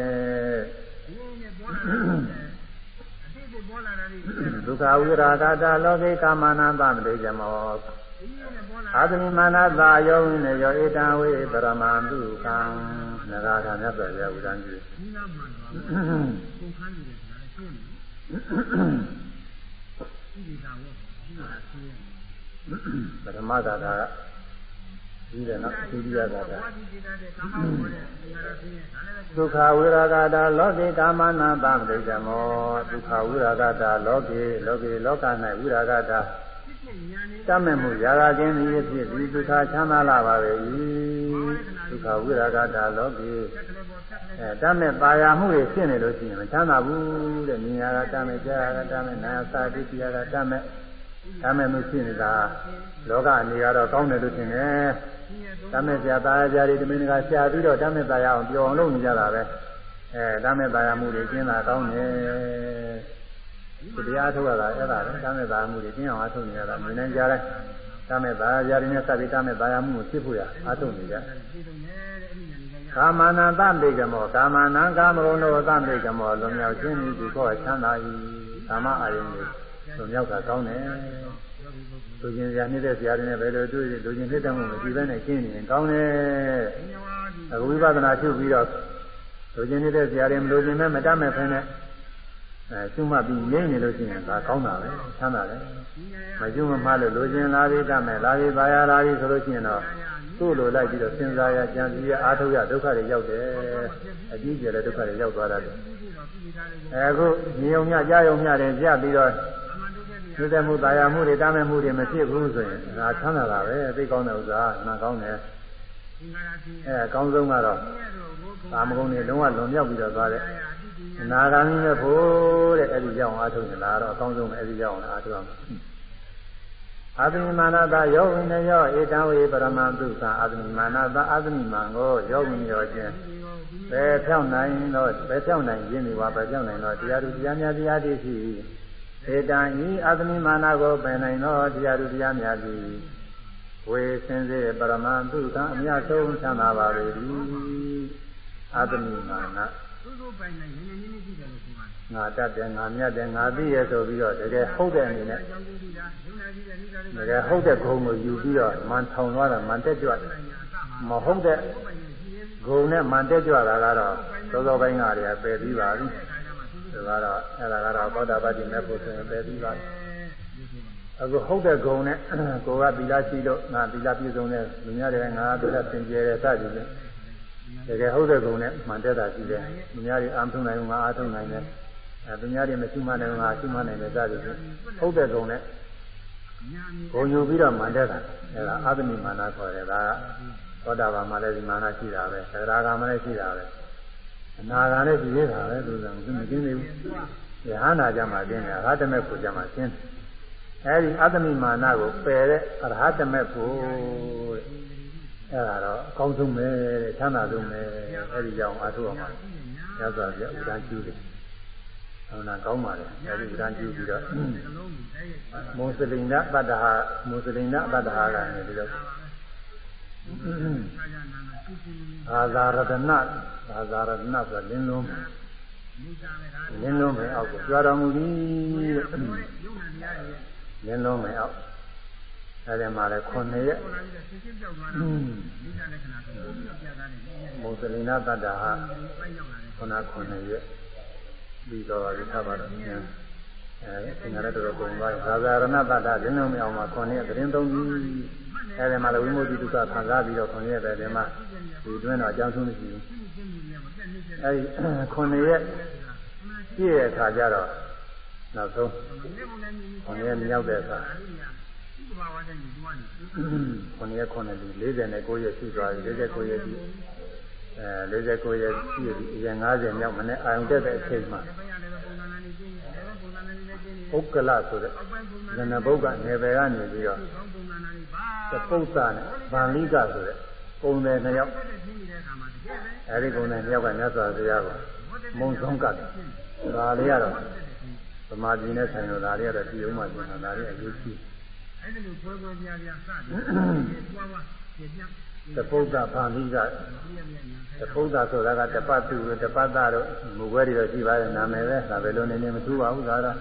ဒုက္ခဝိရာဂတာလောကိကာမနာသမတေဇမော အာသမိမာနသာယောဝိနေယောဧတံဝေပရမံတုခံနဂါထာမြတ်စွာဘုရားဥဒ္ဒံပြုဒီနာမှန်တော့ကိုခန်းနေတယ်ဆိုတာရှင်းနေဒီသာဝဒီသာဆင်းရဲပထမသာသာကပြီးတယ်နော်ဒုတိယသာသာဝါဒီဒေတာတဲ့ကာမဘောတဲ့ဒီဟာဆင်းရဲဒါလည်းဒုက္ခဝိရာဂတာလောကေကာမနာပမတိကမောဒုက္ခဝိရာဂတာလောကေလောကေလောက၌ဝိရာဂတာဖြစ်ဖြစ်ဉာဏ်နဲ့ တတ်မဲ့မှုရာဂခြင်းဤဖြစ်ပြီးဒုက္ခချမ်းသာလာပါပဲ၏ဒုက္ခဝိရာဂတာလောကေသက်ကလေးပေါ်သက်ကလေးအဲတတ်မဲ့ပါရမှုတွေဖြစ်နေလို့ရှိရင်မချမ်းသာဘူးတဲ့မြင်ရတာတတ်မဲ့ကြားရတာတတ်မဲ့နာယသာတိတိရတာတတ်မဲ့တတ်မဲ့မှုဖြစ်နေတာလောကအနေကတော့ကောင်းတယ်လို့ထင်တယ်တမ်းမဲ့ဆရာသားရကြတွေဒီမင်းကဆရာပြီးတော့တမ်းမဲ့သားရအောင်ပြောအောင်လုပ်နေကြတာပဲအဲတမ်းမဲ့သားရမှုတွေကျင်းတာကောင်းတယ်ဒီ တရားထုတ်ရတာအဲ့ဒါပဲတမ်းမဲ့သားရမှုတွေကျင်းအောင်အားထုတ်နေရတာမြင်နေကြတယ်တမ်းမဲ့သားရကြတွေနဲ့စပ်ပြီးတမ်းမဲ့သားရမှုကိုဖြစ်ဖို့ရအားထုတ်နေကြဒီလိုနဲ့အဲ့ဒီဉာဏ်ကြီးရကာမနာသမိကမောကာမနာကာမဂုဏ်တို့သမိကမောလွန်မြောက်ခြင်းဤဒီခောချမ်းသာ၏ကာမအာယုန်ကိုလွန်မြောက်တာကောင်းတယ်လူချင်းဆရာနှိမ့်တဲ့ဆရာတွေနဲ့ဘယ်လိုတွေ့လူချင်းနှိမ့်တဲ့မှုမရှိဘဲနဲ့ကျင်းနေရင်ကောင်းတယ်အခုဝိပဿနာရှုပြီးတော့လူချင်းနေတဲ့ဆရာတွေမလူချင်းမဲ့မတတ်မဲ့ဖ ೇನೆ အဲရှုမှတ်ပြီးငြိမ့်နေလို့ရှိရင်ဒါကောင်းတာပဲချမ်းသာတယ်မရှုမမှလို့လူချင်းလာပြီးတတ်မဲ့လာပြီးပါရလာပြီးဆိုလို့ရှိရင်တော့သူ့လိုလိုက်ပြီးတော့စဉ်းစားရကြံစည်ရအားထုတ်ရဒုက္ခတွေရောက်တယ်အကြီးကျယ်တဲ့ဒုက္ခတွေရောက်သွားတတ်တယ်အဲအခုညုံညကြားယုံညတယ်ကြပြီးတော့သိတဲ့မှုတာယာမှုတွေတားမဲ့မှုတွေမဖြစ်ဘူးဆိုရင်ဒါချမ်းသာတာပဲသိကောင်းတဲ့ဥစ္စာနာကောင်းတယ်အဲအကောင်းဆုံးကတော့ကာမဂုဏ်တွေလုံးဝလွန်မြောက်ပြီးတော့သွားတယ် အနာဂါမိမဲ့ဖို့တဲ့အဲ့ဒီကြောင့်အားထုတ်နေတာတော့အကောင်းဆုံးပဲအဲ့ဒီကြောင့်အားထုတ်ရမှာအာသမိမာနတာယောဝိနယောဧတံဝေပရမံဒုက္ခအာသမိမာနတာအာသမိမံကိုယောဝိနယောချင်းဘယ်ဖြောင်းနိုင်တော့ဘယ်ဖြောင်းနိုင်ခြင်းဒီပါဘယ်ဖြောင်းနိုင်တော့တရားသူတရားများတရားတည်ရှိဧတံဤအာသမိမာနကိုပယ်နိုင်တော့တရားသူတရားများသည်ဝေစင်စေပရမံဒုက္ခအမြတ်ဆုံးချမ်းသာပါပေ၏အာသမိမာန သူ့ကိုပိုင်နေရင်းရင်းနေကြည့်တယ်လို့ဆိုပါတယ်ငါတတ်တယ်ငါမြတ်တယ်ငါသိရဆိုပြီးတော့တကယ်ဟုတ်တဲ့အနေနဲ့အကြောင်းကြည့်တာယုံနာကြည့်တဲ့နိစ္စတွေတကယ်ဟုတ်တဲ့ဂုံကိုယူပြီးတော့မန်ထောင်သွားတာမန်တက်ကြွတယ်မဟုတ်တဲ့ဂုံနဲ့မန်တက်ကြွတာကတော့သောသောပိုင်းကတည်းကပယ်ပြီးပါပြီဒါကတော့အဲ့ဒါကတော့သောတာပတ္တိမဲ့ဖို့ဆိုရင်ပယ်ပြီးပါပြီအခုဟုတ်တဲ့ဂုံနဲ့ကိုကသီလရှိလို့ငါသီလပြည့်စုံတဲ့လူများတွေငါသီလသင်ကျဲတဲ့စသည်ဖြင့် တကယ်ဟုတ်တဲ့ဂုံနဲ့မှန်တက်တာရှိတယ်လူများတွေအာထုံနိုင်ငါအာထုံနိုင်တယ်အဲသူများတွေမရှိမှနိုင်ငါရှိမှနိုင်တယ်စသည်ဖြင့်ဟုတ်တဲ့ဂုံနဲ့ဂုံယူပြီးတော့မှန်တက်တာအဲဒါအာသမိမာနခေါ်တယ်ဒါကသောတာပန်မှာလည်းဒီမာနရှိတာပဲသရဂါမလည်းရှိတာပဲအနာဂါလည်းရှိသေးတာပဲသူကသူမသိသေးဘူးယဟနာကြမှာတင်းတယ်အရဟတမေကိုကြမှာရှင်းအဲဒီအာသမိမာနကိုပယ်တဲ့အရဟတမေကိုတဲ့ အဲဒါတော့အကောင်းဆုံးပဲတဲ့ချမ်းသာဆုံးပဲအဲဒီကြောင့်အထုအောင်ပါရသော်ပြဥဒန်းကျူးတယ်ဟောနာကောင်းပါလေအဲဒီဥဒန်းကျူးပြီးတော့မုစလိန်ဒပတ္တဟာမုစလိန်ဒပတ္တဟာကနေပြီးတော့အာဇာရတနာအာဇာရတနာဆိုလင်းလုံးလင်းလုံးပဲအောက်ကိုကြွားတော်မူသည်လင်းလုံးပဲအောက် အဲဒီမှာလည်းခုနှစ်ရက်မုစလိန်ဒပတ္တဟာခုနခုနှစ်ရက်ပြီးတော့ဒီသဘာဝဉာဏ်အဲငါလည်းတော်တော်ကုန်သွားတယ်သာသာရဏတ္တလင်းလုံးမအောင်မှာခုနှစ်ရက်သတင်းသုံးပြီးအဲဒီမှာလည်းဝိမု ക്തി ဒုက္ခခံစားပြီးတော့ခုနှစ်ရက်ပဲဒီမှာဒီတွင်းတော့အကြောင်းဆုံးမရှိဘူးအဲဒီခုနှစ်ရက်ပြည့်တဲ့အခါကျတော့နောက်ဆုံးခုနှစ်ရက်မြောက်တဲ့အခါ ခုနှစ်ရက်ခုနှစ်လူ49ရက်ရှိသွားပြီ49ရက်ကြီးအဲ49ရက်ရှိပြီအရင်50မြောက်မနေ့အာယုန်တက်တဲ့အချိန်မှာဥက္ကလဆိုတဲ့ဇနဘုတ်ကနေပယ်ကနေပြီးတော့သပု္ပ္ပနဲ့ဗန္လိကဆိုတဲ့ပုံတယ်နှစ်ယောက်အဲဒီပုံတယ်နှစ်ယောက်ကမြတ်စွာဘုရားကိုမုံဆုံးကတ်ဒါလေးကတော့သမာဓိနဲ့ဆိုင်လို့ဒါလေးကတော့ဒီဥမှပြင်တာဒါလေးအရေးကြီး အဲ့ဒါလိုပွဲပွဲပြားပြားစတယ်သွားသွားပြပြသပု္ပ္ပဗန္လိကသပု္ပ္ပဆိုတာကတပတ်သူတပတ်သားတို့မူခွဲတွေတော့ရှိပါတယ်နာမည်ပဲဒါပဲလို့နေနေမထူပါဘူးဒါတော့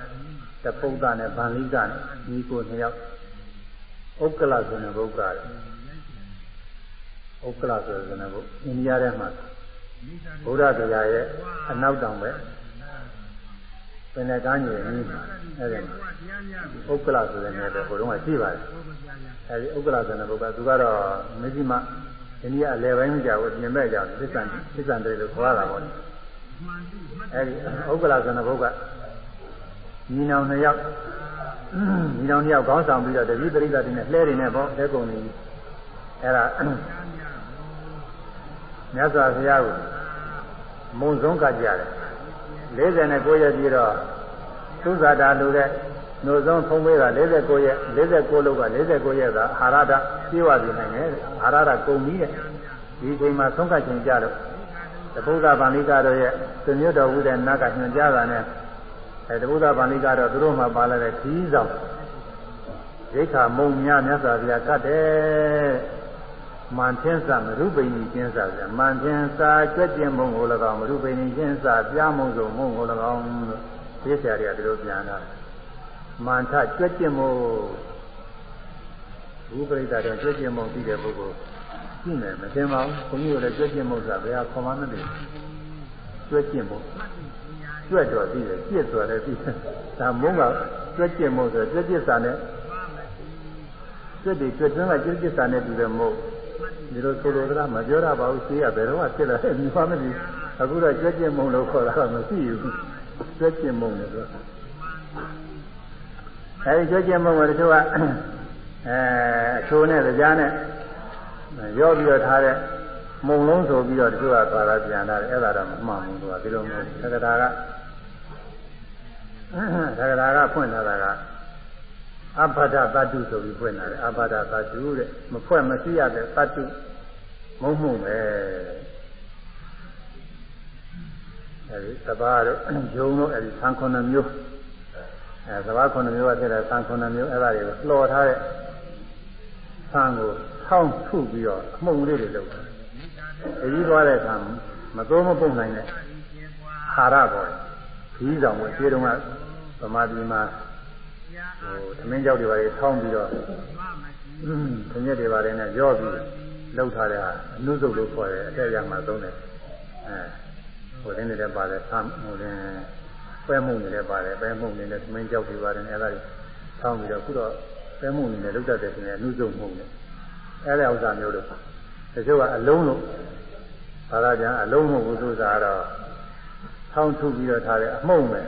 တပု္ပ္ပနဲ့ဗန္လိကနဲ့ဒီကိုနှစ်ယောက်ဥဥက္ကလဆိုတဲ့ဘုက္ကတယ်ဥက္ကလဆိုတဲ့ဘုအိန္ဒိယထဲမှာဘုရားတရားရဲ့အနောက်တောင်ပဲ ပင်လယ်ကမ်းကြီးကြီးအဲဒီမှာဥက္ကလဆိုတဲ့နေရာဟိုတုန်းကရှိပါတယ်အဲဒီဥက္ကလဆိုတဲ့ဘုက္ကသူကတော့မဇ္ဈိမအိန္ဒိယအလယ်ပိုင်းကြောက်ပြင်မဲ့ကြောက်သစ္ဆန်သစ္ဆန်တွေလို့ခေါ်ရတာပေါ့အဲဒီဥက္ကလဆိုတဲ့ဘုက္ကညီနောင်နှစ်ယောက်ညီနောင်နှစ်ယောက်ခေါင်းဆောင်ပြီးတော့တတိပရိသတ်တွေနဲ့လှဲတွေနဲ့ပေါ့လဲကုန်နေအဲ့ဒါမြတ်စွာဘုရားကိုမုံဆုံးကကြတယ် 49ရက်ပြီးတော့သုဇာတာလူတဲ့နှုတ်ဆုံးဖုံးပေးတာ49ရက်49လောက်က49ရက်ကအာဟာရတပြေဝပြနိုင်တယ်အာဟာရတကုန်ပြီးတဲ့ဒီချိန်မှာဆုံးကချိန်ကြလို့တပုဒ္ဒဗန္လိကတို့ရဲ့သူမျိုးတော်ဝုတဲ့နတ်ကညွှန်ကြားတာနဲ့အဲတပုဒ္ဒဗန္လိကတော့သူတို့မှပါလာတဲ့ခီးဆောင်ရိခာမုံများမြတ်စွာဘုရားကတ်တယ် မန်သင်္စာမရုပိဏီကျင်းစာမန်သင်္စာကြွက်ကျင်မုံကို၎င်းမရုပိဏီကျင်းစာပြားမုံစုံမုံကို၎င်းလို့သိဆရာတွေကဒီလိုပြန်တာမန်ထကြွက်ကျင်မုံဘုပရိသတ်တော့ကြွက်ကျင်မုံပြီးတဲ့ပုဂ္ဂိုလ်ရှိမယ်မသိပါဘူးဘုန်းကြီးတို့လည်းကြွက်ကျင်မုံဆိုတာဘယ်ဟာခေါ်မှမသိဘူးကြွက်ကျင်မုံကြွက်တော်ပြီးတယ်ပြစ်တော်လည်းပြီးတယ်ဒါမုံကကြွက်ကျင်မုံဆိုကြွက်ကျစ်စာနဲ့ကြွက်တွေကြွက်သွင်းကကြွက်ကျစ်စာနဲ့တူတယ်မဟုတ် ဒီလိုဆိုလိုသလားမပြောရပါဘူးရှိရဘယ်တော့မှဖြစ်လာတယ်မြင်ပါမသိအခုတော့ကြွက်ကျင်မုံလို့ခေါ်တာမရှိဘူးကြွက်ကျင်မုံလို့ဆိုအဲဒီကြွက်ကျင်မုံကတချို့ကအဲအချိုးနဲ့ကြားနဲ့ရောပြီးတော့ထားတဲ့မုံလုံးဆိုပြီးတော့တချို့ကသွားတာပြန်လာတယ်အဲ့ဒါတော့မမှန်ဘူးသူကဒီလိုမျိုးသက္ကတာကသက္ကတာကဖွင့်လာတာက အဘဒသတ္တုဆိုပြီးဖွင့်လာတယ်အဘဒသတ္တုတဲ့မဖွဲ့မရှိရတဲ့သတ္တုမုံမှုပဲအဲဒီသဘာတို့ဂျုံတို့အဲဒီသံခုနှစ်မျိုးအဲသဘာခုနှစ်မျိုးကဖြစ်တဲ့သံခုနှစ်မျိုးအဲ့ဒါတွေကိုလှော်ထားတဲ့သံကိုထောင်းထုပြီးတော့အမှုန်လေးတွေလုပ်တာအကြီးသွားတဲ့အခါမသုံးမပုတ်နိုင်တဲ့ဟာရပေါ်ကြီးဆောင်ဝင်ခြေတုံးကဗမာပြည်မှာ ဟိုသမင်းကြောက်တွေပါလေထောင်းပြီးတော့ခင်းရက်တွေပါလေနဲ့ရောပြီးလှုပ်ထားတဲ့ဟာအနုစုပ်လို့ခေါ်တယ်အထက်ရမှာသုံးတယ်အဲဟိုတင်းတွေလည်းပါတယ်ဆမ်းဟိုတင်းပဲမှုတွေလည်းပါတယ်ပဲမှုတွေလည်းသမင်းကြောက်တွေပါတယ်အဲဒါတွေထောင်းပြီးတော့ခုတော့ပဲမှုတွေလည်းလှုပ်တတ်တယ်ဆိုရင်အနုစုပ်မှုတွေအဲဒါဥစ္စာမျိုးတို့တချို့ကအလုံးလို့ဘာသာပြန်အလုံးမဟုတ်ဘူးဆိုတာတော့ထောင်းထုပြီးတော့ထားတယ်အမှုန့်ပဲ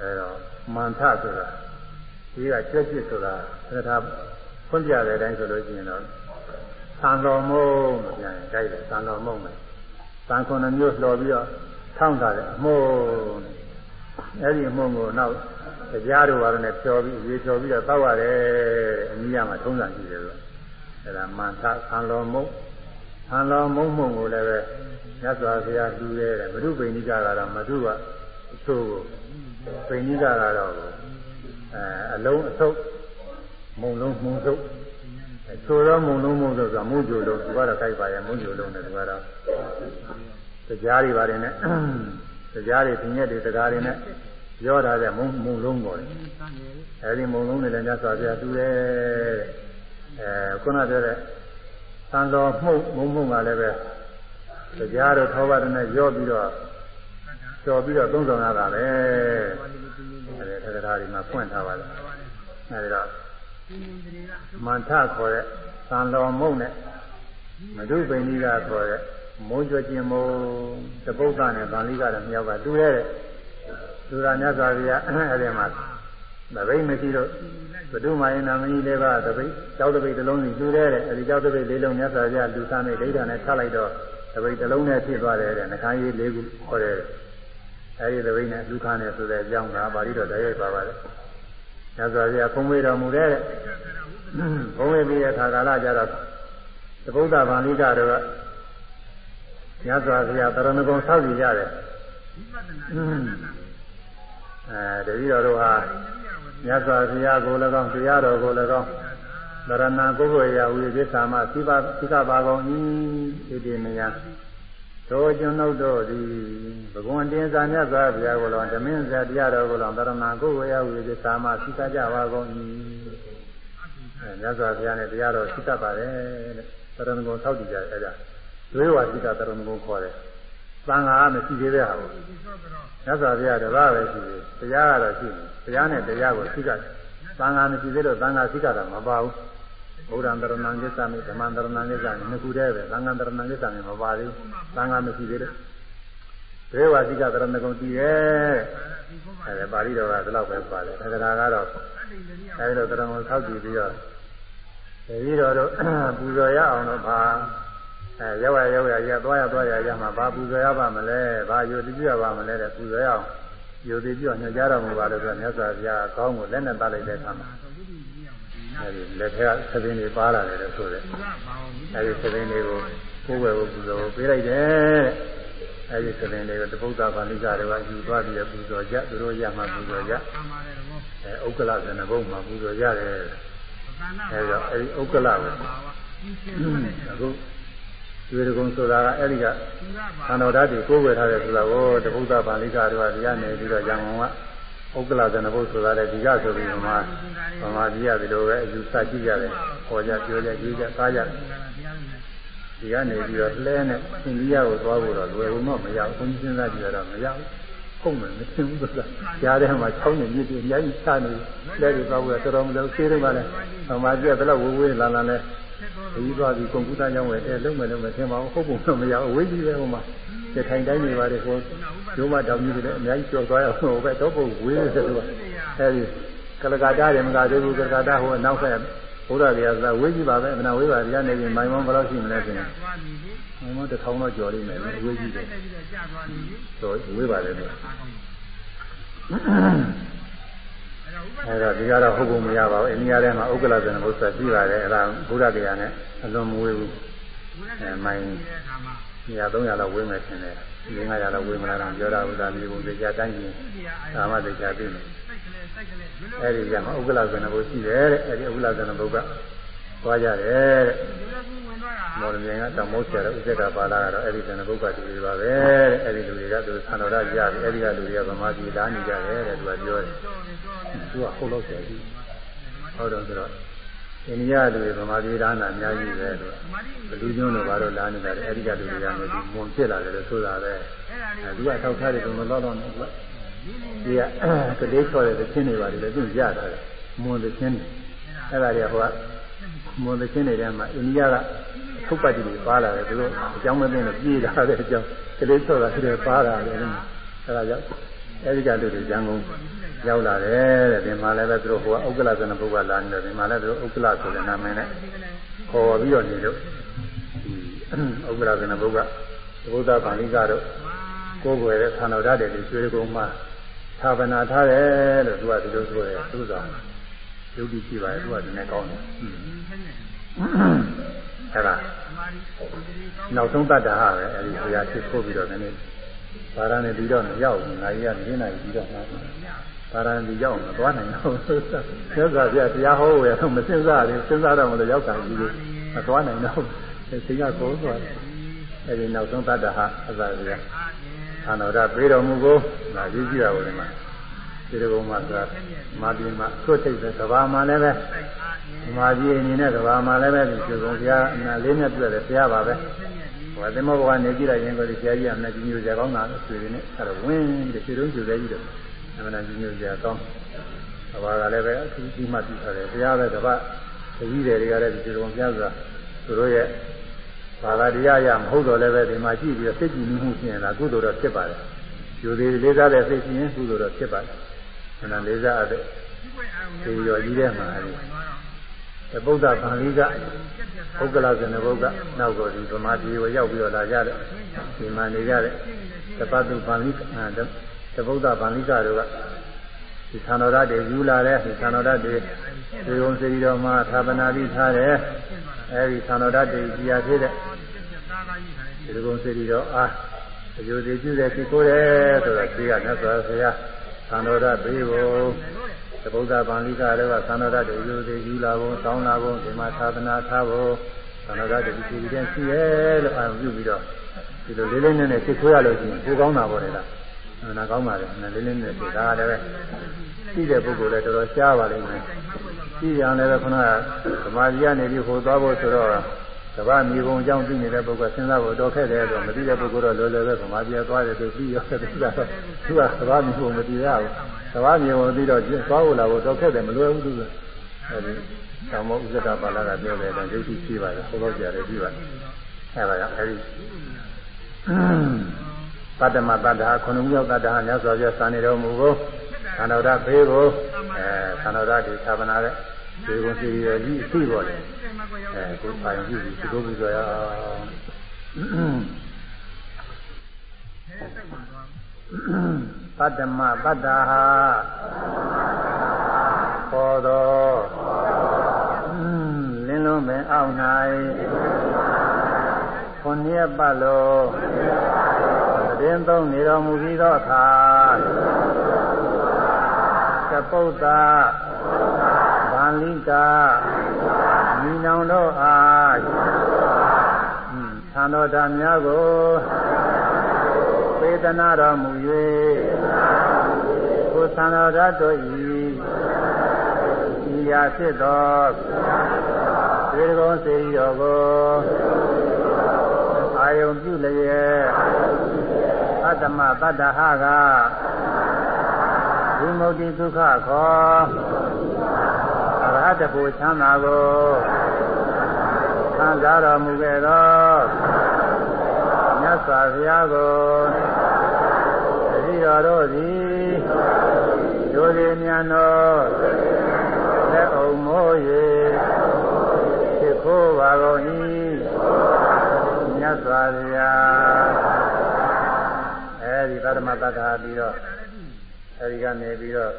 အဲတော့မန္ထဆိုတာ ဒီကကြွက်ကြစ်ဆိုတာသက္ကထာဖွင့်ပြတဲ့အတိုင်းဆိုလို့ရှိရင်တော့သံတော်မုံလို့ပြန်ရင်ကြိုက်တယ်သံတော်မုံပဲသံခုနှစ်မျိုးလှော်ပြီးတော့ထောင်းထားတယ်အမှုန့်အဲ့ဒီအမှုန့်ကိုနောက်တရားတို့ဘာလို့လဲဖြော်ပြီးရေဖြော်ပြီးတော့တောက်ရတယ်အနည်းရမှာထုံးစံရှိတယ်လို့အဲ့ဒါမန္ထသံတော်မုံသံတော်မုံမုံကိုလည်းပဲမြတ်စွာဘုရားလူရဲတယ်မဓုပိဏိကကတော့မဓုကအချိုးကိုပိဏိကကတော့ အဲအလုံးအထုပ်မုံလုံးမုံထုပ်ဆိုတော့မုံလုံးမုံထုပ်ဆိုမုံကြိုလုံးသူကတော့ကြိုက်ပါရဲ့မုံကြိုလုံးနဲ့သူကတော့တရားတွေပါတယ်နဲ့တရားတွေပြင်းရက်တွေတရားတွေနဲ့ပြောထားတဲ့မုံမုံလုံးပေါ်တယ်အဲဒီမုံလုံးတွေလည်းမြတ်စွာဘုရားသူရဲအဲခုနပြောတဲ့သံတော်မှုတ်မုံမုံကလည်းပဲတရားတော်ထောပါတယ်နဲ့ရောပြီးတော့ကျော် ပြီးတော့သုံးဆောင်ရတာပဲအဲဒီတရားတွေမှာဖွင့်ထားပါတယ်အဲဒီတော့မန္ထခေါ်တဲ့သံတော်မုံနဲ့မဓုပိဏိကခေါ်တဲ့မိုးကြွခြင်းမိုးတပုဒ္ဒနဲ့ဗန္လိကလည်းမြောက်ကတူရဲတဲ့သူရမြတ်စွာဘုရားအဲဒီမှာသဘိမရှိတော့ဘဒုမာယနာမကြီးလေးပါသဘိကြောက်သဘိတစ်လုံးစီတူရဲတဲ့အဲဒီကြောက်သဘိလေးလုံးမြတ်စွာဘုရားလူသားနဲ့ဒိဋ္ဌာနဲ့ထားလိုက်တော့သဘိတစ်လုံးနဲ့ဖြစ်သွားတယ်တဲ့နှခမ်းကြီးလေးခုခေါ်တယ် အဲဒီသဘိနဲ့လူခါနဲ့ဆိုတဲ့အကြောင်းကပါဠိတော်တရိုက်ပါပါတယ်မြတ်စွာဘုရားဖုံးဝေတော်မူတဲ့ဖုံးဝေပြီးတဲ့ခါကာလကျတော့သဗုဒ္ဓဗန္လိကတို့ကမြတ်စွာဘုရားတရဏဂုံဆောက်ကြည့်ရတယ်အဲတတိတော်တို့ဟာမြတ်စွာဘုရားကိုလည်းကောင်းတရားတော်ကိုလည်းကောင်းဗရဏကိုကိုရာဝိသစ္စာမသိပါသိကပါကုန်၏ဒီတိမယ တို့ကျွန်ုပ်တို့သည်ဘဂဝန္တင်စာမြတ်စွာဘုရားကိုလည်းဓမင်းစတရားတော်ကိုလည်းဗရဏကိုကိုရာဝိသစ္စာမသိကကြပါကုန်၏မြတ်စွာဘုရားနဲ့တရားတော်ရှိတတ်ပါတယ်တဲ့တရဏဂုံထောက်တည်ကြတယ်အဲဒါသွေးဝါရှိတာတရဏဂုံခေါ်တယ်သံဃာမရှိသေးတဲ့ဟာကိုမြတ်စွာဘုရားတပါးပဲရှိတယ်တရားကတော့ရှိတယ်တရားနဲ့တရားကိုရှိတတ်တယ်သံဃာမရှိသေးတော့သံဃာရှိတတ်တာမပါဘူး ဘုရားတရဏံကိစ္စမိဓမ္မတရဏံကိစ္စမိနှစ်ခုတည်းပဲသံဃာတရဏံကိစ္စမိမပါသေးဘူးသံဃာမရှိသေးတယ်သွေးဝါရှိကတရဏဂုံတည်ရဲ့အဲပါဠိတော်ကဒီလောက်ပဲပါတယ်သက္ကရာကတော့အဲဒီတော့တရဏဂုံထောက်တည်ပြီးတော့ဒီတော်တို့ပူဇော်ရအောင်တော့ပါအဲရောက်ရရောက်ရရသွားရသွားရရမှာဘာပူဇော်ရပါမလဲဘာယုတိပြရပါမလဲတဲ့ပူဇော်ရအောင်ယုတိပြညွှန်ကြားတော်မူပါလို့ဆိုမြတ်စွာဘုရားအကောင်းကိုလက်နဲ့တတ်လိုက်တဲ့အခါမှာ အဲဒီလက်ထက်ကသဘင်တွေပါလာတယ်လို့ဆိုတယ်အဲဒီသဘင်တွေကိုကိုယ်ဝယ်ကိုပူဇော်ပေးလိုက်တယ်အဲဒီသဘင်တွေကိုတပုဒ္ဒဗာလိကတွေကယူသွားပြီးပူဇော်ကြသူတို့ရမှပူဇော်ကြအဲဥက္ကလဇနဘုံမှာပူဇော်ရတယ်အဲဒါအဲဒီဥက္ကလကိုအခုဒီရကုံဆိုတာကအဲ့ဒီကသံတော်ဓာတ်တွေကိုယ်ဝယ်ထားတယ်ဆိုတာကိုတပုဒ္ဒဗာလိကတို့ကဒီကနေပြီးတော့ရန်ကုန်က ဥက္ကလဇနဘုတ်ဆိုတာလည်းဒီကဆိုပြီးမှဗမာပြည်ရဒီလိုပဲအယူဆကြည့်ရတယ်ခေါ်ကြပြောကြကြည့်ကြသားကြဒီကနေပြီးတော့လှဲနဲ့သင်္ကြန်ကိုသွားဖို့တော့လွယ်ဘူးတော့မရဘူးဘုန်းကြီးစဉ်းစားကြည့်ရတော့မရဘူးဟုတ်မယ်မသိဘူးဆိုတာကြားထဲမှာ6နှစ်မြစ်တွေအများကြီးချနေလက်တွေသွားဖို့တော်တော်မလို့သေးတယ်ပါလေဗမာပြည်ကဘယ်တော့ဝဝေးလာလာလဲဒီသွားပြီးကွန်ပျူတာကျောင်းဝယ်အဲလုံးမယ်လုံးမယ်ထင်ပါဦးဟုတ်ပုံတော့မရဘူးအဝေးကြီးပဲဟိုမှာ ဒီထိုင်တိုင်းနေပါတယ်ဟိုဒုမတောင်ကြီးတွေလည်းအများကြီးကျော်သွားရအောင်ဟိုပဲတော့ပုံဝေးတယ်သူကအဲဒီကလကာတာတွေမကသေးဘူးကလကာတာဟိုအနောက်ဆက်ဘုရားတရားသာဝေးကြီးပါပဲအမနာဝေးပါတရားနေပြီးမိုင်မောင်းဘယ်လောက်ရှိမလဲဆိုရင်မိုင်မောင်းတစ်ထောင်တော့ကျော်လိမ့်မယ်ဝေးကြီးတယ်ဆိုဝေးပါတယ်လို့အဲဒါဒီကတော့ဟုတ်ပုံမရပါဘူးအိန္ဒိယထဲမှာဥက္ကလဇနဘုရားရှိပါတယ်အဲဒါဘုရားတရားနဲ့အလွန်မဝေးဘူးအဲမိုင် 200 300လောက်ဝေးမယ်ထင်တယ်ဒီ900လောက်ဝေးမလားတော့ပြောတာဥဒ္ဒါမြေပုံတရားတိုင်းရင်သာမတရားသိမယ်အဲဒီကမှဥက္ကလဇနဘုရှိတယ်တဲ့အဲဒီဥက္ကလဇနဘုကသွားကြတယ်တဲ့မော်လမြိုင်ကတောင်မိုးဆရာဥစ္စေကပါလာကတော့အဲဒီဇနဘုကတူတွေပါပဲတဲ့အဲဒီလူတွေကသူသံတော်ရကြပြီအဲဒီကလူတွေကဗမာပြည်လာနေကြတယ်တဲ့သူကပြောတယ်သူကဟုတ်လို့ဆရာကြီးဟုတ်တော့ဆိုတော့ အိန္ဒိယလူတွေဗမာပြည်လာနာအများကြီးပဲသူကဘလူညွန်းတို့ဘာလို့လာနေကြတယ်အဲဒီကလူတွေကလည်းမွန်ဖြစ်လာတယ်လို့ဆိုတာပဲအဲဒီကထောက်ထားတယ်ဘယ်လိုတော့တော့ဒီကကလေးချော်တဲ့သင်းတွေပါလေသူရတာတယ်မွန်သင်းတွေအဲ့ဒါတွေကဟိုကမွန်သင်းတွေထဲမှာအိန္ဒိယကသုပ္ပတ္တိတွေပါလာတယ်သူတို့အကြောင်းမသိလို့ပြေးလာတဲ့အကြောင်းကလေးချော်တာတွေပါလာတယ်အဲ့ဒါကြောင့်အဲဒီကလူတွေရန်ကုန် ရောက်လာတယ်တဲ့ဒီမှာလည်းပဲသူတို့ဟိုကဥက္ကလဆိုတဲ့ပုဂ္ဂိုလ်လာနေတယ်ဒီမှာလည်းသူတို့ဥက္ကလဆိုတဲ့နာမည်နဲ့ခေါ်ပြီးတော့နေလို့ဒီဥက္ကလဆိုတဲ့ပုဂ္ဂိုလ်ဘုရားဗာလိကတို့ကိုယ်ွယ်တဲ့သံတော်ဓာတ်တွေရွှေကုန်းမှာသာဗနာထားတယ်လို့သူကဒီလိုဆိုရဲသူကယုတ်တိရှိပါတယ်သူကဒီနေ့ကောင်းတယ်အဲ့ဒါနောက်ဆုံးတတ်တာဟာပဲအဲဒီဘုရားဖြစ်ဖို့ပြီးတော့နည်းနည်းဘာရနဲ့ပြီးတော့ရောက်နာရီကနေနာရီပြီးတော့မှာ ဘာရနဲ့ရောက်မသွားနိုင်တော့ဆက်စားပြတရားဟောဝယ်တော့မစဉ်းစားဘူးစဉ်းစားတော့မလို့ရောက်တာကြီးလို့မသွားနိုင်တော့စိတ်ကကိုးသွားတယ်အဲဒီနောက်ဆုံးတတ်တာဟာအသာရအာနောဒပေးတော်မူကိုငါကြည့်ကြည့်ရပါလိမ့်မယ်ဒီလိုမှသာမာပြည်မှာသွတ်ထိပ်တဲ့ကဘာမှလည်းပဲမာပြည်အနေနဲ့ကဘာမှလည်းပဲဒီကျေကုံဘုရားအနာလေးနဲ့ပြည့်တယ်ဘုရားပါပဲဟိုသမဘဝနေကြည့်လိုက်ရင်ကိုဒီဘုရားကြီးအနာကြီးမျိုးကြကောင်းတာလို့ဆိုရင်လည်းအဲတော့ဝင်းပြီးခြေတုံးခြေသေးကြီးတော့ အမှန်ကြီးမျိုးကြကောင်းကဘာကလည်းပဲအခုဒီမှပြထားတယ်ဘုရားပဲကဘာတကြီးတယ်တွေကလည်းဒီကျေကုံဘုရားဆိုတာသူတို့ရဲ့ဘာသာတရားရမဟုတ်တော့လည်းပဲဒီမှာကြည့်ပြီးတော့စိတ်ကြည်မှုရှိရင်လားကုသိုလ်တော့ဖြစ်ပါတယ်ယူသေးလေးစားတဲ့စိတ်ရှိရင်ကုသိုလ်တော့ဖြစ်ပါတယ်။အဲဒါလေးစားတဲ့ဒီရောကြီးတဲ့မှာအဲဒီဗုဒ္ဓဗာလိကဥက္ကလဇနဘုကနောက်တော့ဒီဗမာပြည်ကိုရောက်ပြီးတော့လာကြတဲ့ဒီမှာနေကြတဲ့တပတ်တုဗာလိ တဗုဒ္ဓဗာလိကတို့ကဒီသံတော်ရတွေယူလာတဲ့ဒီသံတော်ရတွေဒီုံစီတော်မှာသာပနာပြီးထားတယ်အဲဒီသံတော်ရတွေကြီးရဖြစ်တဲ့ဒီကုံစီတော်အားအကျိုးတည်ကျတဲ့ဖြစ်ကိုတယ်ဆိုတော့ဒီကမြတ်စွာဘုရားသံတော်ရပေးဖို့သဗုဒ္ဓဗန္လိကတို့ကသံတော်ရတွေအကျိုးတည်ယူလာဖို့တောင်းလာဖို့ဒီမှာသာသနာထားဖို့သံတော်ရတွေဒီဒီတဲ့ရှိရဲ့လို့အာရုံပြုပြီးတော့ဒီလိုလေးလေးနက်နက်ဖြစ်ခွေးရလို့ရှိရင်ကိုကောင်းတာပေါ့လေလား နာကောင်းပါလေနာလေးလေးနက်ဖြစ်ဒါကလည်းရှိတဲ့ပုဂ္ဂိုလ်လည်းတော်တော်ရှားပါလိမ့်မယ်ရှိရန်လည်းပဲခုနကဓမ္မကြီးကနေပြီးဟိုသွားဖို့ဆိုတော့ကဘာမြေပုံအကြောင်းသိနေတဲ့ပုဂ္ဂိုလ်စဉ်းစားဖို့တော့ခက်တယ်ဆိုမသိတဲ့ပုဂ္ဂိုလ်တော့လွယ်လွယ်ပဲဓမ္မကြီးသွားတယ်သူပြီးရောတယ်သူကတော့သူကကဘာမြေပုံမသိရဘူးကဘာမြေပုံသိတော့သွားဖို့လာဖို့တော့ခက်တယ်မလွယ်ဘူးသူကအဲဒီသမောဥစ္စာပါဠိကပြောတယ်တော့ယုတ်တိရှိပါတယ်ဟောတော့ကြတယ်ပြီးပါတယ်အဲဒါကြောင့်အဲဒီ ပတ္တမတတ္ထာခုနှစ်မျိုးတတ္ထာမြတ်စွာဘုရားစာနေတော်မူကိုသန္တောရဖေးကိုအဲသန္တောရဒီသာဗနာတဲ့ဒီကုစီရကြီးအသိပေါ်တယ်အဲကိုပိုင်ကြည့်ပြီးဒီကုပ္ပဇောရပတ္တမပတ္တာဟာခေါ်တော်လင်းလုံးပင်အောက်၌ခုနှစ်ရက်ပတ်လုံးတည် င်းသုံးနေတော်မူပြီးသောအခါသပုတ္တဗန္လိကာမိနောင်တို့အားသံတော်ဓာများကိုပေတနာတော်မူ၍ကိုသံတော်ဓာတို့ဤဤရာဖြစ်သောသေကုံစေရီတော်ကိုအာယုံပြုလျက် သတ္တမတတ္တဟကဝိမု ക്തി ဒုက္ခခောအရဟတဘူချမ်းသာကိုခံစားတော်မူခဲ့သောမြတ်စွာဘုရားကိုတတိတော်တို့သည်ဒုတိယမြန်သောလက်အုံမိုး၍ဖြစ်ခိုးပါကုန်၏မြတ်စွာဘုရား အဲဒီသတ္တမတ္တဟာပြီးတော့အဲဒီကနေပြီးတော့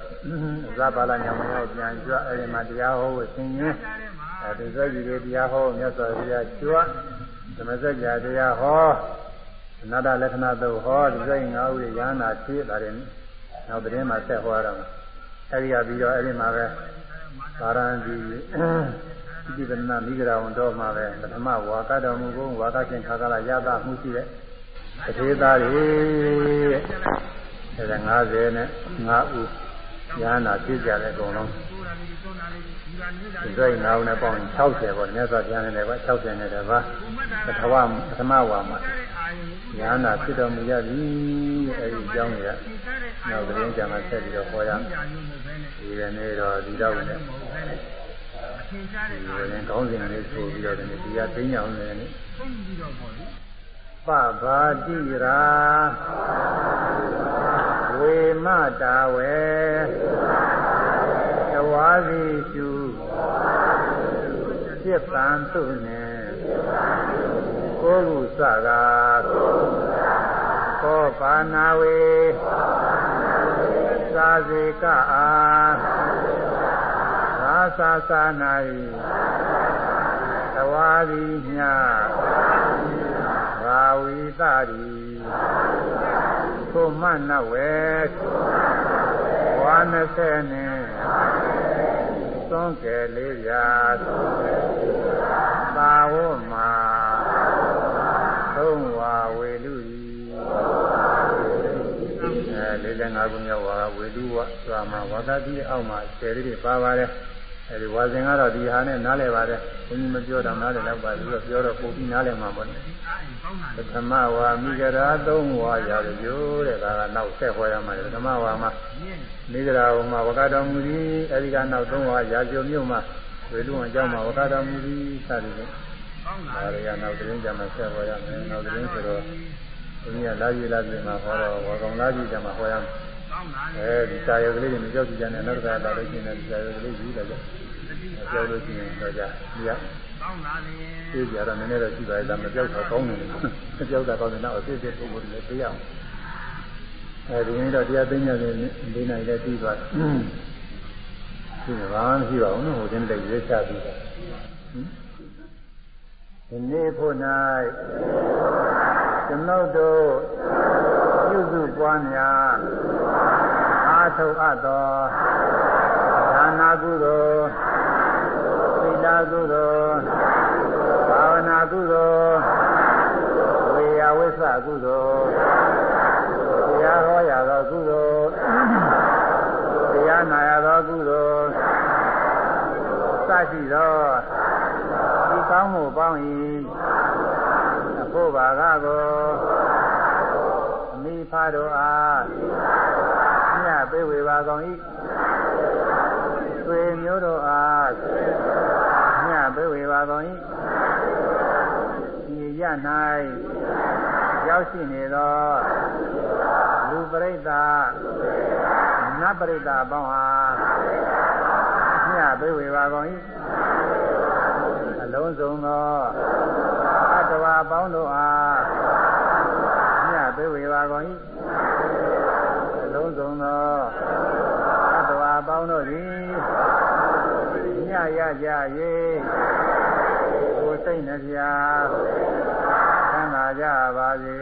ဇာပါဠညောင်မရောက်ပြန်ကြွအဲဒီမှာတရားဟောဖို့ဆင်းရင်းအဲဒီစက်ကြီးတွေတရားဟောမြတ်စွာဘုရားကြွသမစကြာတရားဟောအနာတလက္ခဏာသုတ်ဟောဒီစိတ်ငါးဦးရဟနာဖြစ်လာတယ်နောက်တရင်မှာဆက်ဟောရအောင်အဲဒီကပြီးတော့အဲဒီမှာပဲပါရဏတိဒီပဒနာမိဂရာဝန်တော်မှာပဲပထမဝါကတော်မူကုန်ဝါကရှင်ခါကလာရတာမှုရှိတဲ့ တထေသားတွေတဲ့50နဲ့5ဦးရဟနာဖြစ်ကြတဲ့အကုန်လုံးဒီစိတ်ငါးဦးနဲ့ပေါင်း60ပေါ့မြတ်စွာဘုရားနဲ့လည်း60နဲ့တည်းပါပထမပထမဝါမှာရဟနာဖြစ်တော်မူရပြီအဲဒီအကြောင်းတွေကနောက်သတင်းကြမှာဆက်ပြီးတော့ဟောရမယ်ဒီကနေ့တော့ဒီတော့နဲ့ဒီရင်ကောင်းစဉ်လေးဆိုပြီးတော့ဒီတရားသိညာအောင်လည်း ပဘာတိရာဝေမတာဝေသဝါစီရှုจิตတန်သူနဲ့ကိုယ်ဟုစကားကောပါနာဝေသာစေကအာသာသာသာ၌သဝါရီမြ ဘာဝိတရီသို့မနဝေဝါ20နဲ့သွန်ကယ်လေးရာသာဝမှာသုံးဝါဝေလူဤအဲ45ခုမြောက်ဝါဝေလူဝသာမဝါသတိအောက်မှာဆယ်လေးတွေပါပါတယ် အဲဒီဝါစဉ်ကတော့ဒီဟာနဲ့နားလည်ပါတယ်ဘုန်းကြီးမပြောတော့နားလည်တော့ပါဘူးလို့ပြောတော့ပုံပြီးနားလည်မှာပေါ့ပထမဝါမိဂရာသုံးဝါရတယ်ကျိုးတဲ့ဒါကနောက်ဆက်ဟောရမှာပထမဝါမှာမိဂရာဟိုမှာဝကတော်မူသည်အဲဒီကနောက်သုံးဝါရာကျိုမြို့မှာဝေလူဝန်ကျောင်းမှာဝကတော်မူသည်စသည်ဖြင့်ဒါတွေကနောက်သတင်းကြမှာဆက်ဟောရမယ်နောက်သတင်းဆိုတော့ဘုရားလာကြီးလာကြီးမှာဟောတော့ဝါကောင်လာကြီးကြမှာဟောရမယ် အဲဒီစာရုပ်ကလေးတွေမကြောက်ကြည့်ကြနဲ့နောက်တစ်ခါလာလို့ရှိရင်စာရုပ်ကလေးယူလိုက်ကြပြောလို့ရှိရင်တော့ကြာဒီကကောင်းပါလေသိကြတော့နည်းနည်းတော့ရှိပါရဲ့ဒါမပြောက်တော့ကောင်းတယ်မပြောက်တာကောင်းတယ်နောက်အသေးသေးပုံပုံတွေသိရအောင်အဲဒီနေ့တော့တရားသိညာနေနေနိုင်တဲ့ပြီးသွားဒီမှာဘာမှမရှိပါဘူးနော်ဟိုတင်းတဲ့ရွေးချပြီးတာ ဒီနေ့ဖို့၌ကျွန်ုပ်တို့ပြုစုပွားများအာထုအပ်သောဒါနာကုသိုလ်သီလကုသိုလ်ဘာဝနာကုသိုလ်ဝေယဝိသကုသိုလ်တရားဟောရသောကုသိုလ်တရားနာရသောကုသိုလ်ရှိသောဒီ ကောင်းမှုပေါင်း၏အဖို့ဘာကကိုအမိဖတို့အားညပေးဝေပါကုန်၏ဆွေမျိုးတို့အားညပေးဝေပါကုန်၏ဒီရ၌ရောက်ရှိနေသောလူပရိသတ်နတ်ပရိသတ်ပေါင်းဟာညပေးဝေပါကုန်၏အ လုံးစုံသောအတ္တဝါပေါင်းတို့အားညပေးဝေပါကုန်၏အလုံးစုံသောအတ္တဝါပေါင်းတို့သည်ညရကြ၍ကိုယ်စိတ်နှပြချမ်းသာကြပါစေ